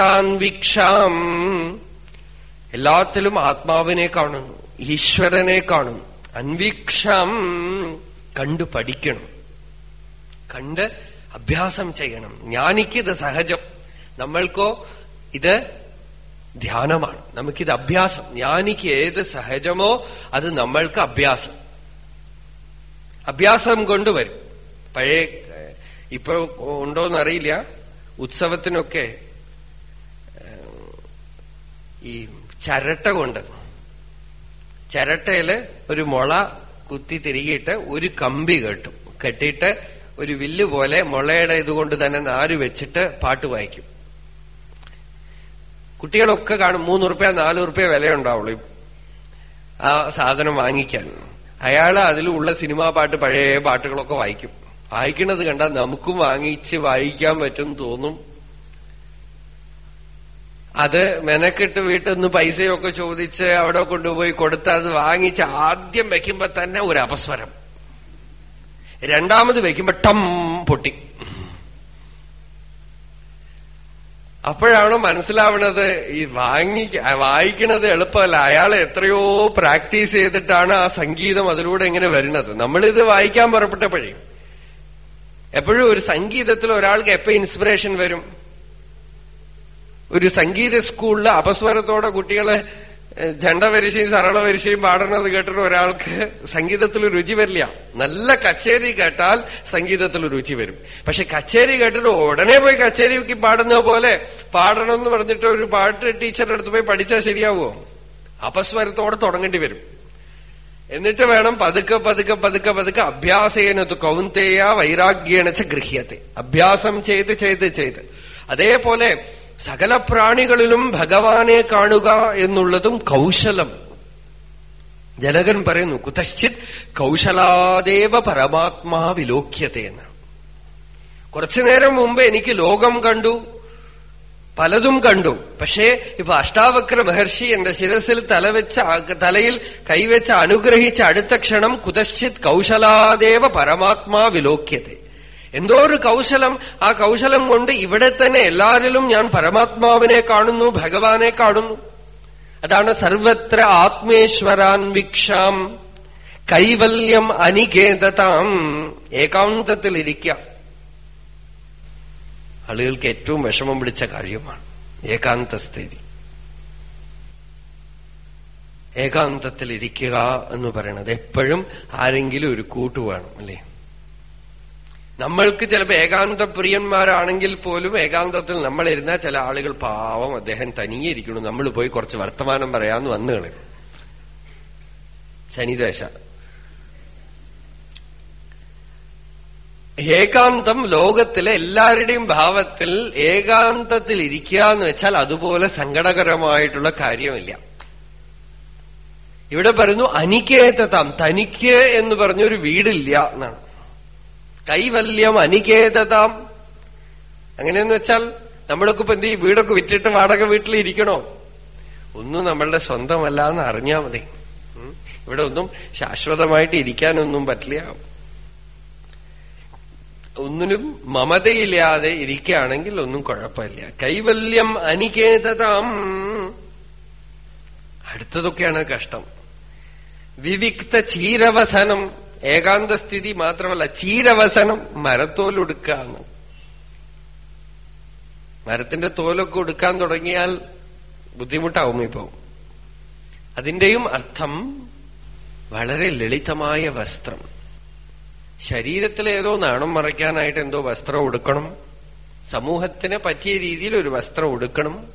എല്ലാത്തിലും ആത്മാവിനെ കാണുന്നു ഈശ്വരനെ കാണുന്നു. അൻവീക്ഷാം കണ്ടു പഠിക്കണം. കണ്ട് അഭ്യാസം ചെയ്യണം. ജ്ഞാനിക്കിത് സഹജം. നമ്മൾക്കോ ഇത് ധ്യാനമാണ്. നമുക്കിത് അഭ്യാസം. ജ്ഞാനിക്ക് ഏത് സഹജമോ അത് നമ്മൾക്ക് അഭ്യാസം. അഭ്യാസം കൊണ്ടുവരും. പഴയ ഇപ്പൊ ഉണ്ടോന്നറിയില്ല. ഉത്സവത്തിനൊക്കെ ഈ ചരട്ട കൊണ്ട് ചിരട്ടയിൽ ഒരു മുള കുത്തി തിരികിയിട്ട് ഒരു കമ്പി കെട്ടും. കെട്ടിയിട്ട് ഒരു വില്ല് പോലെ മുളയുടെ ഇതുകൊണ്ട് തന്നെ നാര് വെച്ചിട്ട് പാട്ട് വായിക്കും. കുട്ടികളൊക്കെ കാണും മൂന്ന് റുപ്യ നാല് റുപ്യ വിലയുണ്ടാവുള്ളൂ. ആ സാധനം വാങ്ങിക്കാൻ. അയാൾ അതിലുള്ള സിനിമാ പാട്ട് പഴയ പാട്ടുകളൊക്കെ വായിക്കും. വായിക്കണത് കണ്ടാൽ നമുക്കും വാങ്ങിച്ച് വായിക്കാൻ പറ്റും തോന്നും. അത് മെനക്കിട്ട് വീട്ടിൽ നിന്ന് പൈസയൊക്കെ ചോദിച്ച് അവിടെ കൊണ്ടുപോയി കൊടുത്ത് അത് വാങ്ങിച്ച് ആദ്യം വെക്കുമ്പോ തന്നെ ഒരു അപസ്വരം. രണ്ടാമത് വെക്കുമ്പോ ടം പൊട്ടി. അപ്പോഴാണ് മനസ്സിലാവണത് ഈ വാങ്ങി വായിക്കണത് എളുപ്പമല്ല. അയാൾ എത്രയോ പ്രാക്ടീസ് ചെയ്തിട്ടാണ് ആ സംഗീതം അതിലൂടെ ഇങ്ങനെ വരുന്നത്. നമ്മളിത് വായിക്കാൻ പുറപ്പെട്ടപ്പോഴേ. എപ്പോഴും ഒരു സംഗീതത്തിൽ ഒരാൾക്ക് എപ്പോ ഇൻസ്പിറേഷൻ വരും? ഒരു സംഗീത സ്കൂളിൽ അപസ്വരത്തോടെ കുട്ടികളെ ജണ്ട വരിശയും സരള വരിശയും പാടണത് കേട്ടിട്ട് ഒരാൾക്ക് സംഗീതത്തിൽ രുചി വരില്ല. നല്ല കച്ചേരി കേട്ടാൽ സംഗീതത്തിൽ രുചി വരും. പക്ഷെ കച്ചേരി കേട്ടിട്ട് ഉടനെ പോയി കച്ചേരിക്ക് പാടുന്ന പോലെ പാടണം എന്ന് പറഞ്ഞിട്ട് ഒരു പാട്ട് ടീച്ചറുടെ അടുത്ത് പോയി പഠിച്ചാൽ ശരിയാവുമോ അപസ്വരത്തോടെ തുടങ്ങേണ്ടി വരും. എന്നിട്ട് വേണം പതുക്കെ പതുക്കെ പതുക്കെ പതുക്കെ അഭ്യാസേനത് കൗന്തേയ വൈരാഗ്യേണച്ച ഗൃഹ്യത്തെ. അഭ്യാസം ചെയ്ത് ചെയ്ത് ചെയ്ത്. അതേപോലെ സകല പ്രാണികളിലും ഭഗവാനെ കാണുക എന്നുള്ളതും കൗശലം. ജനകൻ പറയുന്നു കുതശ്ചിത് കൗശലാദേവ പരമാത്മാ വിലോക്യതയെന്ന് കുറച്ചു നേരം മുമ്പ് എനിക്ക് ലോകം കണ്ടു പലതും കണ്ടു. പക്ഷേ ഇപ്പൊ അഷ്ടാവക്ര മഹർഷി എന്റെ ശിരസിൽ തലവെച്ച തലയിൽ കൈവച്ച് അനുഗ്രഹിച്ച അടുത്ത ക്ഷണം കുതശ്ചിത് കൗശലാദേവ പരമാത്മാ വിലോക്യത എന്തോ ഒരു കൗശലം. ആ കൗശലം കൊണ്ട് ഇവിടെ തന്നെ എല്ലാവരിലും ഞാൻ പരമാത്മാവിനെ കാണുന്നു ഭഗവാനെ കാണുന്നു. അതാണ് സർവത്ര ആത്മേശ്വരാൻ വിക്ഷാം കൈവല്യം അനികേതതാം. ഏകാന്തത്തിലിരിക്കാം ആളുകൾക്ക് ഏറ്റവും വിഷമം പിടിച്ച കാര്യമാണ് ഏകാന്ത സ്ഥിതി. ഏകാന്തത്തിലിരിക്കുക എന്ന് പറയുന്നത് എപ്പോഴും ആരെങ്കിലും ഒരു കൂട്ട് വേണം അല്ലേ? നമ്മൾക്ക് ചിലപ്പോൾ ഏകാന്ത പ്രിയന്മാരാണെങ്കിൽ പോലും ഏകാന്തത്തിൽ നമ്മൾ ഇരുന്നാൽ ചില ആളുകൾ പാവം അദ്ദേഹം തനിയെ ഇരിക്കണു നമ്മൾ പോയി കുറച്ച് വർത്തമാനം പറയാന്ന് വന്നു കളയും ശനിദേശ. ഏകാന്തം ലോകത്തിലെ എല്ലാവരുടെയും ഭാവത്തിൽ ഏകാന്തത്തിൽ ഇരിക്കുക എന്ന് വെച്ചാൽ അതുപോലെ സങ്കടകരമായിട്ടുള്ള കാര്യമില്ല. ഇവിടെ പറയുന്നു അനികേതതാം തനിക്ക് എന്ന് പറഞ്ഞൊരു വീടില്ല എന്നാണ്. കൈവല്യം അനികേതതാം. അങ്ങനെയെന്ന് വെച്ചാൽ നമ്മളൊക്കെ ഇപ്പൊ എന്ത് ചെയ്യും? വീടൊക്കെ വിറ്റിട്ട് വാടക വീട്ടിൽ ഇരിക്കണോ ഒന്നും നമ്മളുടെ സ്വന്തമല്ല എന്ന് അറിഞ്ഞാൽ മതി ഇവിടെ ഒന്നും ശാശ്വതമായിട്ട് ഇരിക്കാനൊന്നും പറ്റില്ല. ഒന്നിനും മമതയില്ലാതെ ഇരിക്കുകയാണെങ്കിൽ ഒന്നും കുഴപ്പമില്ല. കൈവല്യം അനികേതതാം. അടുത്തതൊക്കെയാണ് കഷ്ടം. വിവിക്ത ചീരവസനം. ഏകാന്ത സ്ഥിതി മാത്രമല്ല ചീരവസനം മരത്തോലൊടുക്കാന്ന്. മരത്തിന്റെ തോലൊക്കെ ഒടുക്കാൻ തുടങ്ങിയാൽ ബുദ്ധിമുട്ടാവും ഇപ്പോ. അതിന്റെയും അർത്ഥം വളരെ ലളിതമായ വസ്ത്രം. ശരീരത്തിൽ ഏതോ നാണം മറയ്ക്കാനായിട്ട് എന്തോ വസ്ത്രം ഉടുക്കണം. സമൂഹത്തിന് പറ്റിയ രീതിയിൽ ഒരു വസ്ത്രം ഉടുക്കണം.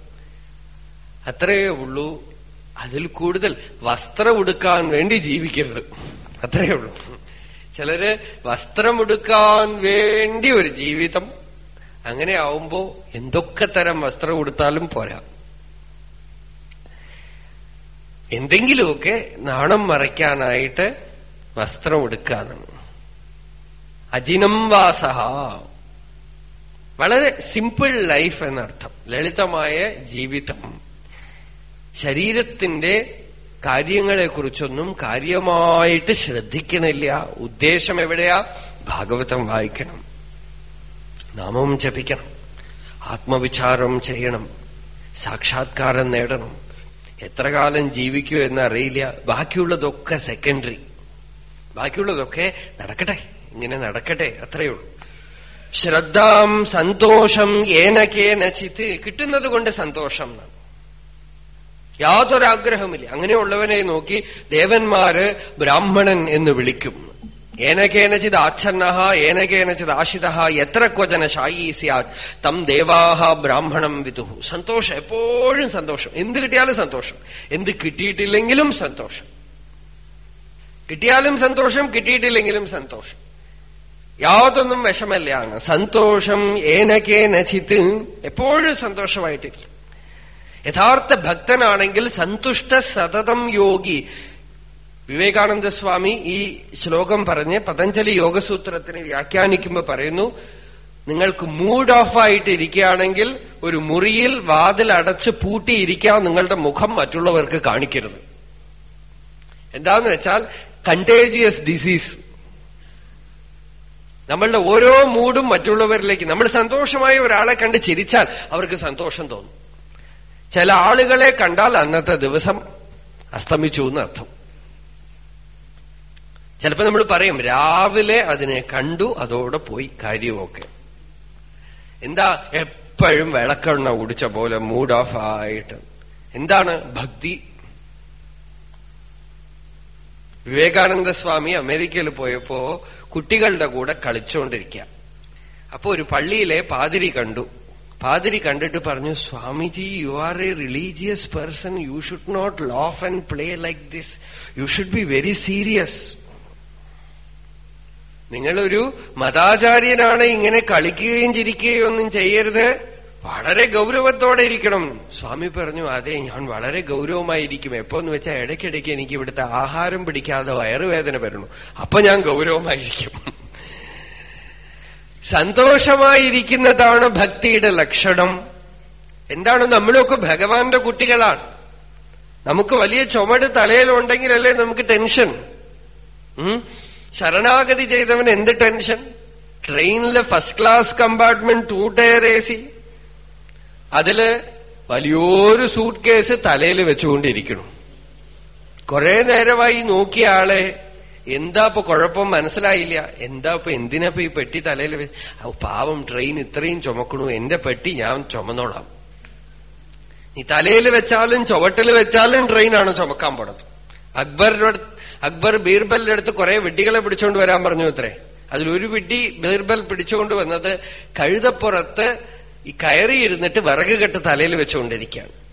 അത്രയേ ഉള്ളൂ. അതിൽ കൂടുതൽ വസ്ത്രം ഉടുക്കാൻ വേണ്ടി ജീവിക്കരുത്. അത്രയേ ഉള്ളൂ. ചിലര് വസ്ത്രമുടുക്കാൻ വേണ്ടി ഒരു ജീവിതം. അങ്ങനെ ആവുമ്പോ എന്തൊക്കെ തരം വസ്ത്രം കൊടുത്താലും പോരാ. എന്തെങ്കിലുമൊക്കെ നാണം മറയ്ക്കാനായിട്ട് വസ്ത്രം എടുക്കാനാണ് അജിനം വാസ വളരെ സിമ്പിൾ ലൈഫ് എന്നർത്ഥം. ലളിതമായ ജീവിതം. ശരീരത്തിന്റെ കാര്യങ്ങളെക്കുറിച്ചൊന്നും കാര്യമായിട്ട് ശ്രദ്ധിക്കണില്ല. ഉദ്ദേശം എവിടെയാ? ഭാഗവതം വായിക്കണം. നാമം ജപിക്കണം. ആത്മവിചാരം ചെയ്യണം. സാക്ഷാത്കാരം നേടണം. എത്ര കാലം ജീവിക്കൂ എന്നറിയില്ല. ബാക്കിയുള്ളതൊക്കെ സെക്കൻഡറി ബാക്കിയുള്ളതൊക്കെ നടക്കട്ടെ. ഇങ്ങനെ നടക്കട്ടെ. അത്രയേ ഉള്ളൂ. ശ്രദ്ധാം സന്തോഷം. ഏനക്കേനച്ചിത്ത് കിട്ടുന്നത് കൊണ്ട് സന്തോഷം എന്നാണ്. യാതൊരാഗ്രഹമില്ല. അങ്ങനെയുള്ളവനെ നോക്കി ദേവന്മാര് ബ്രാഹ്മണൻ എന്ന് വിളിക്കും. ഏനകേനചിത് ആച്ഛന്ന ഏനകേനചിത് ആശിത എത്ര ക്വചന ശായി തം ദേവാഹ ബ്രാഹ്മണം വിതുഹു. സന്തോഷം എപ്പോഴും സന്തോഷം. എന്ത് കിട്ടിയാലും സന്തോഷം. എന്ത് കിട്ടിയിട്ടില്ലെങ്കിലും സന്തോഷം. കിട്ടിയാലും സന്തോഷം കിട്ടിയിട്ടില്ലെങ്കിലും സന്തോഷം. യാതൊന്നും വിഷമല്ലാണ് സന്തോഷം ഏനകേനചിത്ത് എപ്പോഴും സന്തോഷമായിട്ടിരിക്കും. യഥാർത്ഥ ഭക്തനാണെങ്കിൽ സന്തുഷ്ട സതതം യോഗി. വിവേകാനന്ദ സ്വാമി ഈ ശ്ലോകം പറഞ്ഞ് പതഞ്ജലി യോഗസൂത്രത്തിന് വ്യാഖ്യാനിക്കുമ്പോൾ പറയുന്നു നിങ്ങൾക്ക് മൂഡ് ഓഫ് ആയിട്ട് ഇരിക്കുകയാണെങ്കിൽ ഒരു മുറിയിൽ വാതിൽ അടച്ച് പൂട്ടിയിരിക്കാൻ നിങ്ങളുടെ മുഖം മറ്റുള്ളവർക്ക് കാണിക്കരുത്. എന്താന്ന് വെച്ചാൽ കണ്ടേജിയസ് ഡിസീസ് നമ്മളുടെ ഓരോ മൂഡും മറ്റുള്ളവരിലേക്ക് നമ്മൾ സന്തോഷമായ ഒരാളെ കണ്ട് ചിരിച്ചാൽ അവർക്ക് സന്തോഷം തോന്നും. ചില ആളുകളെ കണ്ടാൽ അന്നത്തെ ദിവസം അസ്തമിച്ചു എന്ന് അർത്ഥം. ചിലപ്പോ നമ്മൾ പറയും രാവിലെ അതിനെ കണ്ടു അതോടെ പോയി കാര്യമൊക്കെ എന്താ എപ്പോഴും വിളക്കെണ്ണ കുടിച്ച പോലെ മൂഡ് ഓഫ് ആയിട്ട്. എന്താണ് ഭക്തി? വിവേകാനന്ദ സ്വാമി അമേരിക്കയിൽ പോയപ്പോ കുട്ടികളുടെ കൂടെ കളിച്ചുകൊണ്ടിരിക്കുക അപ്പോ ഒരു പള്ളിയിലെ പാതിരി കണ്ടു. പാതിരി കണ്ടിട്ട് പറഞ്ഞു Swamiji you are a religious person you should not laugh and play like this you should be very serious നിങ്ങളൊരു മതാചാര്യനാണ് ഇങ്ങനെ കളിക്കുകയും ചിരിക്കുകയും ഒന്നും ചെയ്യരുത്. വളരെ ഗൗരവത്തോടെ ഇരിക്കണം. സ്വാമി പറഞ്ഞു അതെ ഞാൻ വളരെ ഗൗരവമായിരിക്കും. എപ്പോന്ന് വെച്ചാൽ ഇടയ്ക്കിടയ്ക്ക് എനിക്ക് ഇവിടുത്തെ ആഹാരം പിടിക്കാതെ വയറുവേദന വരണം. അപ്പൊ ഞാൻ ഗൗരവമായിരിക്കും. സന്തോഷമായിരിക്കുന്നതാണ് ഭക്തിയുടെ ലക്ഷണം. എന്താണ് നമ്മളൊക്കെ ഭഗവാന്റെ കുട്ടികളാണ്. നമുക്ക് വലിയ ചുമട് തലയിലുണ്ടെങ്കിലല്ലേ നമുക്ക് ടെൻഷൻ. ശരണാഗതി ചെയ്തവൻ എന്ത് ടെൻഷൻ? ട്രെയിനിലെ first class compartment two tier A C അതിൽ വലിയൊരു സൂട്ട് കേസ് തലയിൽ വെച്ചുകൊണ്ടിരിക്കണം കുറെ നേരമായി നോക്കിയ ആളെ എന്താ ഇപ്പൊ കുഴപ്പം? മനസ്സിലായില്ല. എന്താ ഇപ്പൊ എന്തിനാ ഈ പെട്ടി തലയിൽ പാവം ട്രെയിൻ ഇത്രയും ചുമക്കണു. എന്റെ പെട്ടി ഞാൻ ചുമന്നോളാം. നീ തലയിൽ വെച്ചാലും ചുവട്ടിൽ വെച്ചാലും ട്രെയിനാണ് ചുമക്കാൻ പോണത്. അക്ബറിനോട് അക്ബർ ബീർബലിന്റെ അടുത്ത് കുറെ വിഡ്ഢികളെ പിടിച്ചുകൊണ്ട് വരാൻ പറഞ്ഞു അത്രേ അതിലൊരു വിഡ്ഢി ബീർബൽ പിടിച്ചുകൊണ്ട് വന്നത് കഴുതപ്പുറത്ത് ഈ കയറിയിരുന്നിട്ട് വിറക് കെട്ട് തലയിൽ വെച്ചുകൊണ്ടിരിക്കുകയാണ്.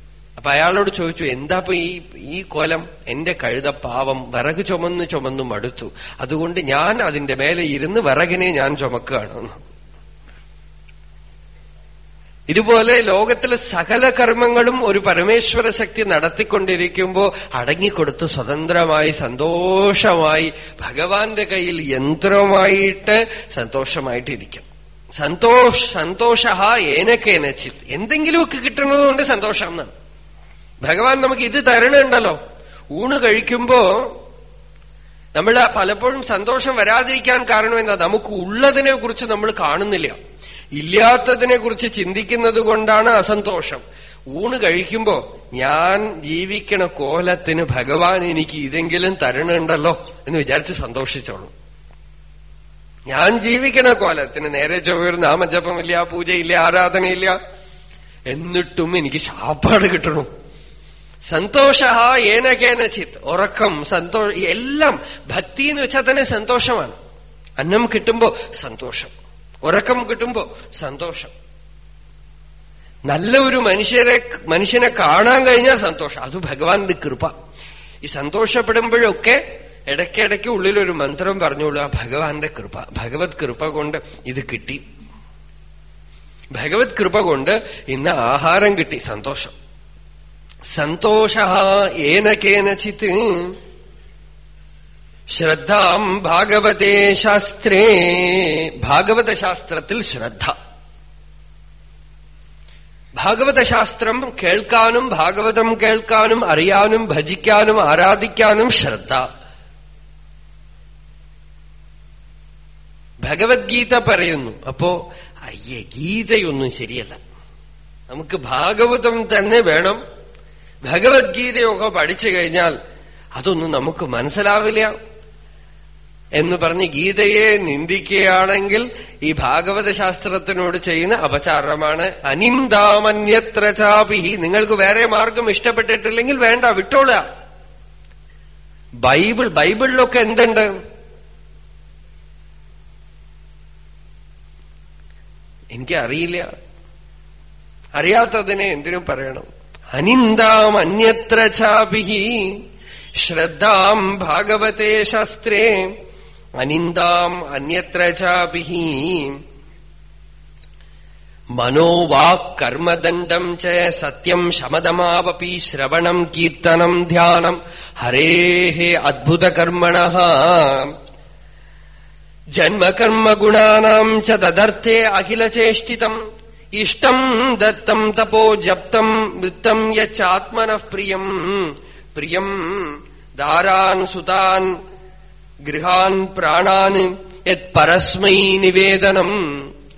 അപ്പൊ അയാളോട് ചോദിച്ചു എന്താ ഇപ്പൊ ഈ ഈ കൊലം? എന്റെ കഴുത പാവം വിറക് ചുമന്ന് ചുമന്ന് മടുത്തു. അതുകൊണ്ട് ഞാൻ അതിന്റെ മേലെ ഇരുന്ന് വിറകിനെ ഞാൻ ചുമക്കുകയാണ്. ഇതുപോലെ ലോകത്തിലെ സകല കർമ്മങ്ങളും ഒരു പരമേശ്വര ശക്തി നടത്തിക്കൊണ്ടിരിക്കുമ്പോ അടങ്ങിക്കൊടുത്ത് സ്വതന്ത്രമായി സന്തോഷമായി ഭഗവാന്റെ കയ്യിൽ യന്ത്രമായിട്ട് സന്തോഷമായിട്ടിരിക്കും. സന്തോഷ് സന്തോഷ ഏനക്കേനച്ചിത്. എന്തെങ്കിലുമൊക്കെ കിട്ടുന്നതുകൊണ്ട് സന്തോഷം എന്നാണ്. ഭഗവാൻ നമുക്ക് ഇത് തരണുണ്ടല്ലോ. ഊണ് കഴിക്കുമ്പോ നമ്മൾ പലപ്പോഴും സന്തോഷം വരാതിരിക്കാൻ കാരണം എന്താ? നമുക്ക് ഉള്ളതിനെ കുറിച്ച് നമ്മൾ കാണുന്നില്ല. ഇല്ലാത്തതിനെ കുറിച്ച് ചിന്തിക്കുന്നത് കൊണ്ടാണ് അസന്തോഷം. ഊണ് കഴിക്കുമ്പോ ഞാൻ ജീവിക്കണ കോലത്തിന് ഭഗവാൻ എനിക്ക് ഇതെങ്കിലും തരണുണ്ടല്ലോ എന്ന് വിചാരിച്ച് സന്തോഷിച്ചോളൂ. ഞാൻ ജീവിക്കണ കോലത്തിന് നേരെ ചൊവ്വൊരു നാമജപമില്ല പൂജയില്ല ആരാധനയില്ല. എന്നിട്ടും എനിക്ക് ശാപ്പാട് കിട്ടണു. സന്തോഷ ഏനകേനചിത് ഉറക്കം സന്തോഷ എല്ലാം ഭക്തി എന്ന് വെച്ചാൽ തന്നെ സന്തോഷമാണ്. അന്നം കിട്ടുമ്പോ സന്തോഷം. ഉറക്കം കിട്ടുമ്പോ സന്തോഷം. നല്ല ഒരു മനുഷ്യരെ മനുഷ്യനെ കാണാൻ കഴിഞ്ഞാൽ സന്തോഷം. അത് ഭഗവാന്റെ കൃപ. ഈ സന്തോഷപ്പെടുമ്പോഴൊക്കെ ഇടയ്ക്കിടയ്ക്ക് ഉള്ളിലൊരു മന്ത്രം പറഞ്ഞോളൂ ആ ഭഗവാന്റെ കൃപ. ഭഗവത് കൃപ കൊണ്ട് ഇത് കിട്ടി. ഭഗവത് കൃപ കൊണ്ട് ഇന്ന് ആഹാരം കിട്ടി സന്തോഷം. സന്തോഷ ഏന കേനചിത്. ശ്രദ്ധാം ഭാഗവതേ ശാസ്ത്രേ. ഭാഗവത ശാസ്ത്രത്തിൽ ശ്രദ്ധ. ഭാഗവത ശാസ്ത്രം കേൾക്കാനും ഭാഗവതം കേൾക്കാനും അറിയാനും ഭജിക്കാനും ആരാധിക്കാനും ശ്രദ്ധ. ഭഗവത്ഗീത പറയുന്നു. അപ്പോ അയ്യ ഗീതയൊന്നും ശരിയല്ല. നമുക്ക് ഭാഗവതം തന്നെ വേണം. ഭഗവത്ഗീതയൊക്കെ പഠിച്ചു കഴിഞ്ഞാൽ അതൊന്നും നമുക്ക് മനസ്സിലാവില്ല. എന്ന് പറഞ്ഞ് ഗീതയെ നിന്ദിക്കുകയാണെങ്കിൽ ഈ ഭാഗവത ശാസ്ത്രത്തിനോട് ചെയ്യുന്ന അപചാരമാണ്. അനിന്ദാമന്യത്ര ചാപിഹി നിങ്ങൾക്ക് വേറെ മാർഗം ഇഷ്ടപ്പെട്ടിട്ടില്ലെങ്കിൽ വേണ്ട വിട്ടോളുക ബൈബിൾ ബൈബിളിലൊക്കെ എന്തുണ്ട്? എനിക്കറിയില്ല. അറിയാത്തതിനെ എന്തിനും പറയണം. അനിന്ദാം അന്യത്ര ചാപി ശ്രദ്ധാം ഭാഗവതേ ശാസ്ത്രേ. അനിന്ദാം അന്യത്ര ചാപി മനോവാക് കർമ്മദണ്ഡം ച സത്യം ശമദമാവപി ശ്രവണം കീർത്തനം ധ്യാനം. ഹരേ അദ്ഭുതകർമ്മണ. ജന്മകർമ്മഗുണാനാം ച തദർത്ഥേ അഖിലചേഷ്ടിതം. ഇഷ്ടം ദത്തം തപോ ജപ്തം വൃത്തം യച്ചാത്മന പ്രിയം. പ്രിയം ദാരാൻ സുതാൻ ഗൃഹാൻ പ്രാണാൻ യത് പരസ്മൈ നിവേദനം.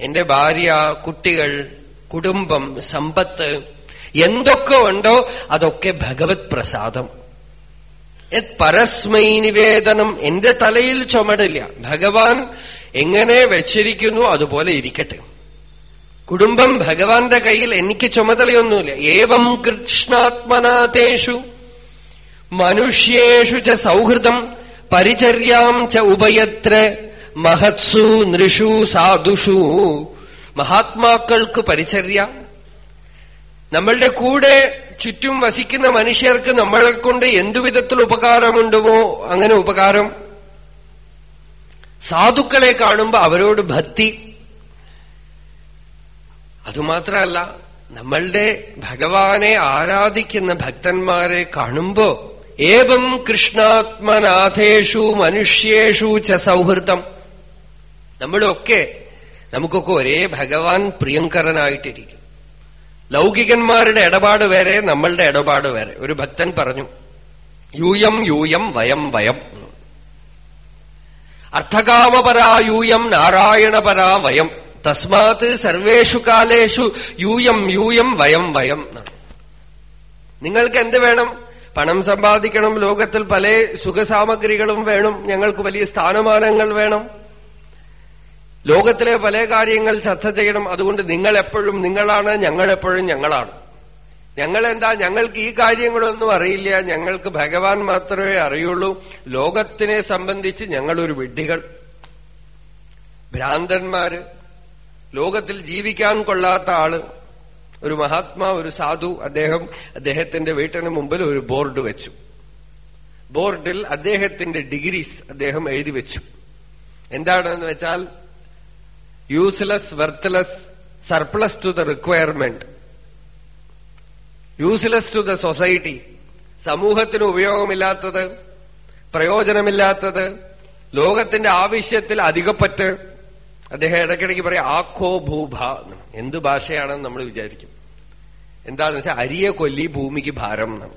എന്റെ ഭാര്യ കുട്ടികൾ കുടുംബം സമ്പത്ത് എന്തൊക്കെ ഉണ്ടോ അതൊക്കെ ഭഗവത് പ്രസാദം. യത് പരസ്മൈ നിവേദനം. എന്റെ തലയിൽ ചുമടില്ല. ഭഗവാൻ എങ്ങനെ വെച്ചിരിക്കുന്നു അതുപോലെ ഇരിക്കട്ടെ. കുടുംബം ഭഗവാന്റെ കയ്യിൽ എനിക്ക് ചുമതലയൊന്നുമില്ല. ഏവം കൃഷ്ണാത്മനാഥേഷു മനുഷ്യേഷു ച സൗഹൃദം പരിചര്യാം ച ഉഭയത്ര മഹത്സു നൃഷു സാധുഷു. മഹാത്മാക്കൾക്ക് പരിചര്യ. നമ്മളുടെ കൂടെ ചുറ്റും വസിക്കുന്ന മനുഷ്യർക്ക് നമ്മളെ കൊണ്ട് എന്തുവിധത്തിൽ ഉപകാരമുണ്ടുമോ അങ്ങനെ ഉപകാരം. സാധുക്കളെ കാണുമ്പോൾ അവരോട് ഭക്തി. അതുമാത്രമല്ല നമ്മളുടെ ഭഗവാനെ ആരാധിക്കുന്ന ഭക്തന്മാരെ കാണുമ്പോ ഏവം കൃഷ്ണാത്മനാഥേഷു മനുഷ്യേഷു ച സൗഹൃദം. നമ്മളൊക്കെ നമുക്കൊക്കെ ഒരേ ഭഗവാൻ പ്രിയങ്കരനായിട്ടിരിക്കും. ലൗകികന്മാരുടെ ഇടപാട് വരെ നമ്മളുടെ ഇടപാട് വരെ ഒരു ഭക്തൻ പറഞ്ഞു യൂയം യൂയം വയം വയം. അർത്ഥകാമപരാ യൂയം നാരായണപരാ വയം. തസ്മാത് സർവേഷു കാലേഷു യൂയം യൂയം വയം വയം നിങ്ങൾക്ക് എന്ത് വേണം? പണം സമ്പാദിക്കണം ലോകത്തിൽ പല സുഖസാമഗ്രികളും വേണം ഞങ്ങൾക്ക് വലിയ സ്ഥാനമാനങ്ങൾ വേണം. ലോകത്തിലെ പല കാര്യങ്ങൾ ചർച്ച ചെയ്യണം അതുകൊണ്ട് നിങ്ങൾ എപ്പോഴും നിങ്ങളാണ് ഞങ്ങൾ എപ്പോഴും ഞങ്ങളാണ്. ഞങ്ങൾ എന്താ ഞങ്ങൾക്ക് ഈ കാര്യങ്ങളൊന്നും അറിയില്ല ഞങ്ങൾക്ക് ഭഗവാൻ മാത്രമേ അറിയുള്ളൂ. ലോകത്തിനെ സംബന്ധിച്ച് ഞങ്ങളൊരു വിഡ്ഢികൾ. ഭ്രാന്തന്മാര് ലോകത്തിൽ ജീവിക്കാൻ കൊള്ളാത്ത ആൾ ഒരു മഹാത്മാ ഒരു സാധു അദ്ദേഹം അദ്ദേഹത്തിന്റെ വീട്ടിന് മുമ്പിൽ ഒരു ബോർഡ് വെച്ചു. ബോർഡിൽ അദ്ദേഹത്തിന്റെ ഡിഗ്രീസ് അദ്ദേഹം എഴുതി വെച്ചു. എന്താണെന്ന് വെച്ചാൽ useless worthless surplus to the requirement useless to the society സമൂഹത്തിന് ഉപയോഗമില്ലാത്തത് പ്രയോജനമില്ലാത്തത് ലോകത്തിന്റെ ആവശ്യത്തിൽ അധികപ്പറ്റ് അദ്ദേഹം ഇടയ്ക്കിടയ്ക്ക് പറയാം ആഖോ ഭൂഭ. എന്ത് ഭാഷയാണെന്ന് നമ്മൾ വിചാരിക്കും. എന്താണെന്ന് വെച്ചാൽ അരിയെ കൊല്ലി ഭൂമിക്ക് ഭാരം എന്നാണ്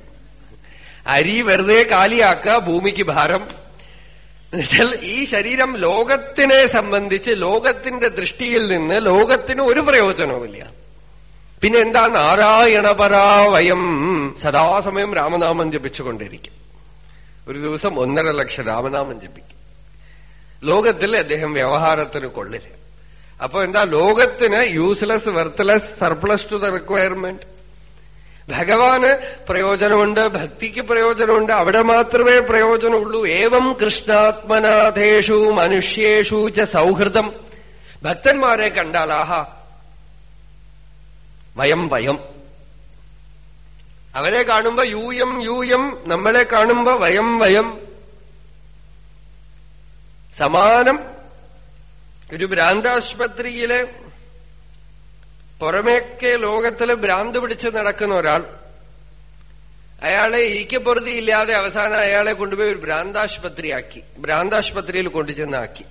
അരി വെറുതെ കാലിയാക്കുക ഭൂമിക്ക് ഭാരം എന്നുവെച്ചാൽ ഈ ശരീരം ലോകത്തിനെ സംബന്ധിച്ച് ലോകത്തിന്റെ ദൃഷ്ടിയിൽ നിന്ന് ലോകത്തിന് ഒരു പ്രയോജനവുമില്ല പിന്നെ എന്താ നാരായണപരാവയം സദാസമയം രാമനാമം ജപിച്ചുകൊണ്ടിരിക്കും. ഒരു ദിവസം ഒന്നര ലക്ഷം രാമനാമം ജപിക്കും. ലോകത്തിൽ അദ്ദേഹം വ്യവഹാരത്തിന് കൊള്ളില്ല. അപ്പൊ എന്താ ലോകത്തിന് useless worthless surplus to the requirement ഭഗവാന് പ്രയോജനമുണ്ട് ഭക്തിക്ക് പ്രയോജനമുണ്ട് അവിടെ മാത്രമേ പ്രയോജനമുള്ളൂ. ഏവം കൃഷ്ണാത്മനാഥേഷു മനുഷ്യേഷു ച സൗഹൃദം. ഭക്തന്മാരെ കണ്ടാൽ ആഹാ വയം വയം. അവരെ കാണുമ്പോ യൂയം യൂയം നമ്മളെ കാണുമ്പോ വയം വയം. സമാനം. ഒരു ഭ്രാന്താശുപത്രിയിലെ പുറമേക്കെ ലോകത്തിൽ ഭ്രാന്ത് പിടിച്ച് നടക്കുന്ന ഒരാൾ അയാളെ ഈക്കപ്പുറതി ഇല്ലാതെ അവസാനം അയാളെ കൊണ്ടുപോയി ഒരു ഭ്രാന്താശുപത്രിയാക്കി ഭ്രാന്താശുപത്രിയിൽ കൊണ്ടുചെന്നാക്കി.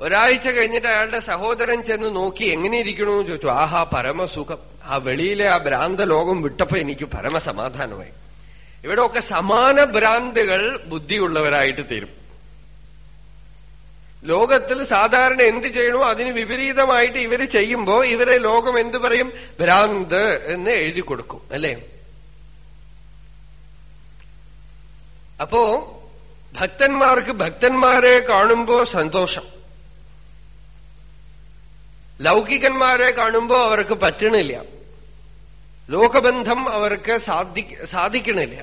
ഒരാഴ്ച കഴിഞ്ഞിട്ട് അയാളുടെ സഹോദരൻ ചെന്ന് നോക്കി എങ്ങനെ ഇരിക്കണമെന്ന് ചോദിച്ചു. ആഹാ പരമസുഖം. ആ വെളിയിലെ ആ ഭ്രാന്ത ലോകം വിട്ടപ്പോ എനിക്ക് പരമസമാധാനമായി. ഇവിടെയൊക്കെ സമാന ഭ്രാന്തുകൾ ബുദ്ധിയുള്ളവരായിട്ട് തീരും. ലോകത്തിൽ സാധാരണ എന്ത് ചെയ്യണോ അതിന് വിപരീതമായിട്ട് ഇവർ ചെയ്യുമ്പോ ഇവരെ ലോകം എന്തു പറയും? ഭ്രാന്ത് എന്ന് എഴുതി കൊടുക്കും അല്ലേ? അപ്പോ ഭക്തന്മാർക്ക് ഭക്തന്മാരെ കാണുമ്പോ സന്തോഷം. ലൗകികന്മാരെ കാണുമ്പോ അവർക്ക് പറ്റണില്ല. ലോകബന്ധം അവർക്ക് സാധിക്കണില്ല.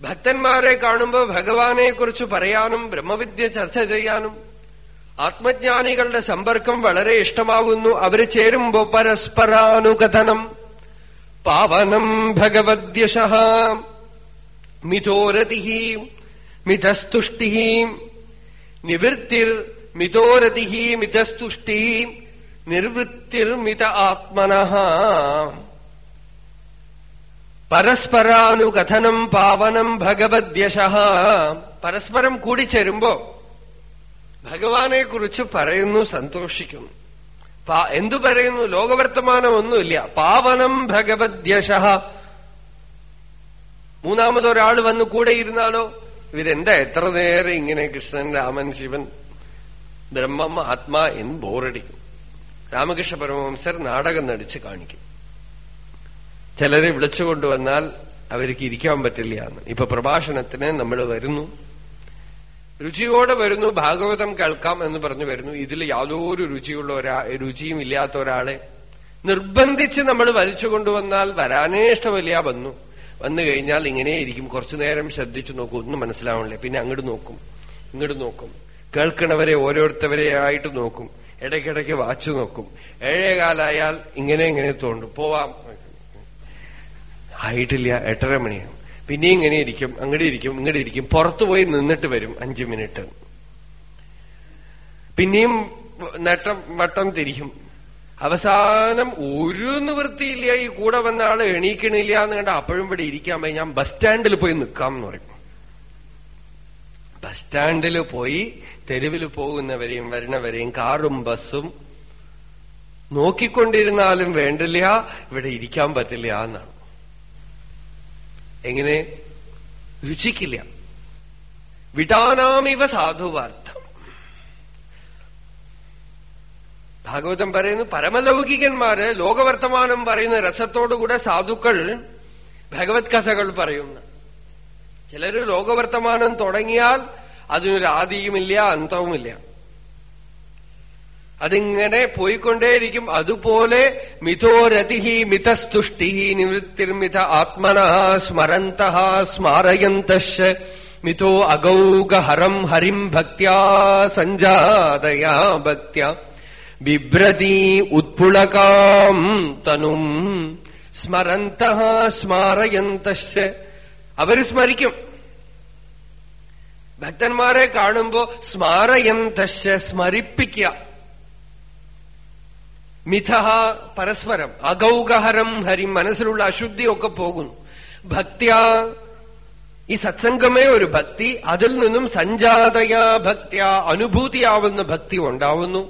ഭക്തന്മാരെ കാണുമ്പോ ഭഗവാനെ കുറിച്ച് പറയാനും ബ്രഹ്മവിദ്യ ചർച്ച ചെയ്യാനും ആത്മജ്ഞാനികളുടെ സമ്പർക്കം വളരെ ഇഷ്ടമാകുന്നു അവർ ചേരുമ്പോ പരസ്പരാനുകഥനം പാവനം ഭഗവദ്യശ മിഥോരതി മിഥസ്തുഷ്ടി നിവൃത്തിർ മിഥോരതി മിഥസ്തുഷ്ടി നിർവൃത്തിർമിത ആത്മന. പരസ്പരാനുകഥനം പാവനം ഭഗവദ്യശ പരസ്പരം കൂടിച്ചേരുമ്പോ ഭഗവാനെ കുറിച്ച് പറയുന്നു സന്തോഷിക്കുന്നു. എന്തു പറയുന്നു? ലോകവർത്തമാനമൊന്നുമില്ല. പാവനം ഭഗവദ്യശ മൂന്നാമതൊരാൾ വന്ന് കൂടെ ഇരുന്നാലോ ഇവരെന്താ എത്ര നേരം ഇങ്ങനെ കൃഷ്ണൻ രാമൻ ശിവൻ ബ്രഹ്മം ആത്മാ എന്ന് ബോറടിക്കും. രാമകൃഷ്ണ പരമവംസർ നാടകം നടിച്ച് കാണിക്കും. ചിലരെ വിളിച്ചുകൊണ്ടുവന്നാൽ അവർക്ക് ഇരിക്കാൻ പറ്റില്ല എന്ന്. ഇപ്പൊ പ്രഭാഷണത്തിന് നമ്മൾ വരുന്നു. രുചിയോടെ വരുന്നു ഭാഗവതം കേൾക്കാം എന്ന് പറഞ്ഞു വരുന്നു. ഇതിൽ യാതൊരു രുചിയുള്ള ഒരാ രുചിയും ഇല്ലാത്ത ഒരാളെ നിർബന്ധിച്ച് നമ്മൾ വലിച്ചു കൊണ്ടുവന്നാൽ വരാനേ ഇഷ്ടമില്ല വന്നു. വന്നു കഴിഞ്ഞാൽ ഇങ്ങനെയിരിക്കും കുറച്ചു നേരം ശ്രദ്ധിച്ചു നോക്കും. ഒന്നും മനസ്സിലാവണില്ല. പിന്നെ അങ്ങോട്ട് നോക്കും. ഇങ്ങോട്ട് നോക്കും. കേൾക്കണവരെ ഓരോരുത്തവരെ ആയിട്ട് നോക്കും. ഇടയ്ക്കിടയ്ക്ക് വാച്ചു നോക്കും. ഏഴേകാലായാൽ ഇങ്ങനെ ഇങ്ങനെ തോണ്ടും പോവാം. ആയിട്ടില്ല. എട്ടര മണിയാണ് പിന്നെയും ഇങ്ങനെ ഇരിക്കും അങ്ങോട്ട് ഇരിക്കും ഇങ്ങോട്ട് ഇരിക്കും. പുറത്തുപോയി നിന്നിട്ട് വരും അഞ്ചു മിനിറ്റ്. പിന്നെയും നട്ടം വട്ടം തിരിക്കും അവസാനം ഒരു നിവൃത്തിയില്ല ഈ കൂടെ വന്ന ആൾ എണീക്കണില്ല എന്ന് കണ്ട അപ്പോഴും ഇവിടെ ഇരിക്കാൻ പോയി ഞാൻ ബസ് സ്റ്റാൻഡിൽ പോയി നിൽക്കാം എന്ന് പറയും. ബസ് സ്റ്റാൻഡിൽ പോയി തെരുവിൽ പോകുന്നവരെയും വരുന്നവരെയും കാറും ബസ്സും നോക്കിക്കൊണ്ടിരുന്നാലും വേണ്ടില്ല ഇവിടെ ഇരിക്കാൻ പറ്റില്ല എന്നാണ്. എങ്ങനെ? രുചിക്കില്ല. വിടാനാമിവ സാധുവാർത്ഥം. ഭാഗവതം പറയുന്നു പരമലൗകികന്മാര് ലോകവർത്തമാനം പറയുന്ന രസത്തോടുകൂടെ സാധുക്കൾ ഭഗവത് കഥകൾ പറയുന്നു. ചിലര് ലോകവർത്തമാനം തുടങ്ങിയാൽ അതിനൊരു ആദിയുമില്ല അന്തവുമില്ല. അതിങ്ങനെ പോയിക്കൊണ്ടേയിരിക്കും. അതുപോലെ മിഥോരതിഹി മിതസ്തുഷ്ടി നിവൃത്തിർമിത ആത്മന സ്മരന്ത സ്മാരയന്ത മിഥോ അഗൗഗഹരം ഹരിം ഭക്യാ സഞ്ജാതയാ ഭക്യ ബിഭ്രതി ഉത്പുളകാം തനും സ്മരന്ത സ്മാരയന്ത അവർ സ്മരിക്കും. ഭക്തന്മാരെ കാണുമ്പോ സ്മാരയന്ത സ്മരിപ്പിക്കുക മിഥ പരസ്പരം അഗൗഗഹരം ഹരി മനസ്സിലുള്ള അശുദ്ധിയൊക്കെ പോകുന്നു. ഭക്തിയ ഈ സത്സംഗമേ ഒരു ഭക്തി അതിൽ നിന്നും സഞ്ജാതയാ ഭക്തിയ അനുഭൂതിയാവുന്ന ഭക്തി ഉണ്ടാവുന്നു.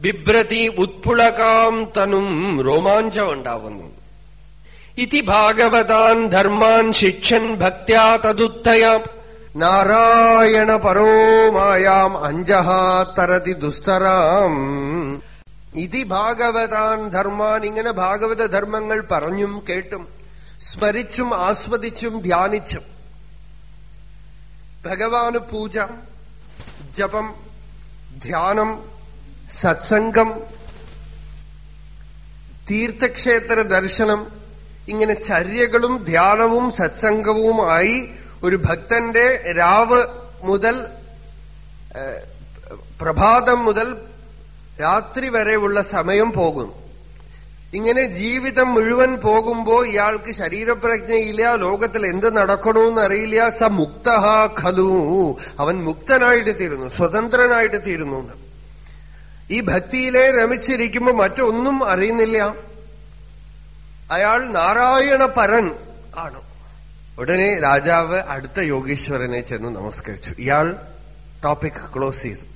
ബിഭ്രതി ഉത്പുളകാം തനും രോമാഞ്ചം ഉണ്ടാവുന്നു. ഇതി ഭാഗവതാൻ ധർമാൻ ശിക്ഷൻ ഭക്ത്യാ തതുത്തയാം നാരായണ പരോമായാം അഞ്ജഹാ തരതി ദുസ്തരാം ഇതി ഭാഗവതാൻ ധർമാൻ ഇങ്ങനെ ഭാഗവത ധർമ്മങ്ങൾ പറഞ്ഞും കേട്ടും സ്മരിച്ചും ആസ്വദിച്ചും ധ്യാനിച്ചും. ഭഗവാന് പൂജ ജപം ധ്യാനം സത്സംഗം തീർത്ഥക്ഷേത്ര ദർശനം ഇങ്ങനെ ചര്യകളും ധ്യാനവും സത്സംഗവുമായി ഒരു ഭക്തന്റെ രാവ് മുതൽ പ്രഭാതം മുതൽ രാത്രി വരെയുള്ള സമയം പോകും. ഇങ്ങനെ ജീവിതം മുഴുവൻ പോകുമ്പോ ഇയാൾക്ക് ശരീരപ്രജ്ഞയില്ല ലോകത്തിൽ എന്ത് നടക്കണമെന്ന് അറിയില്ല. സ മുക്ത ഖലു. അവൻ മുക്തനായിട്ട് തീരുന്നു സ്വതന്ത്രനായിട്ട് തീരുന്നു. ഈ ഭക്തിയിലെ രമിച്ചിരിക്കുമ്പോ മറ്റൊന്നും അറിയുന്നില്ല. അയാൾ നാരായണ പരൻ ആണ്. ഉടനെ രാജാവ് അടുത്ത യോഗീശ്വരനെ ചെന്ന് നമസ്കരിച്ചു. ഇയാൾ ടോപ്പിക് ക്ലോസ് ചെയ്തു.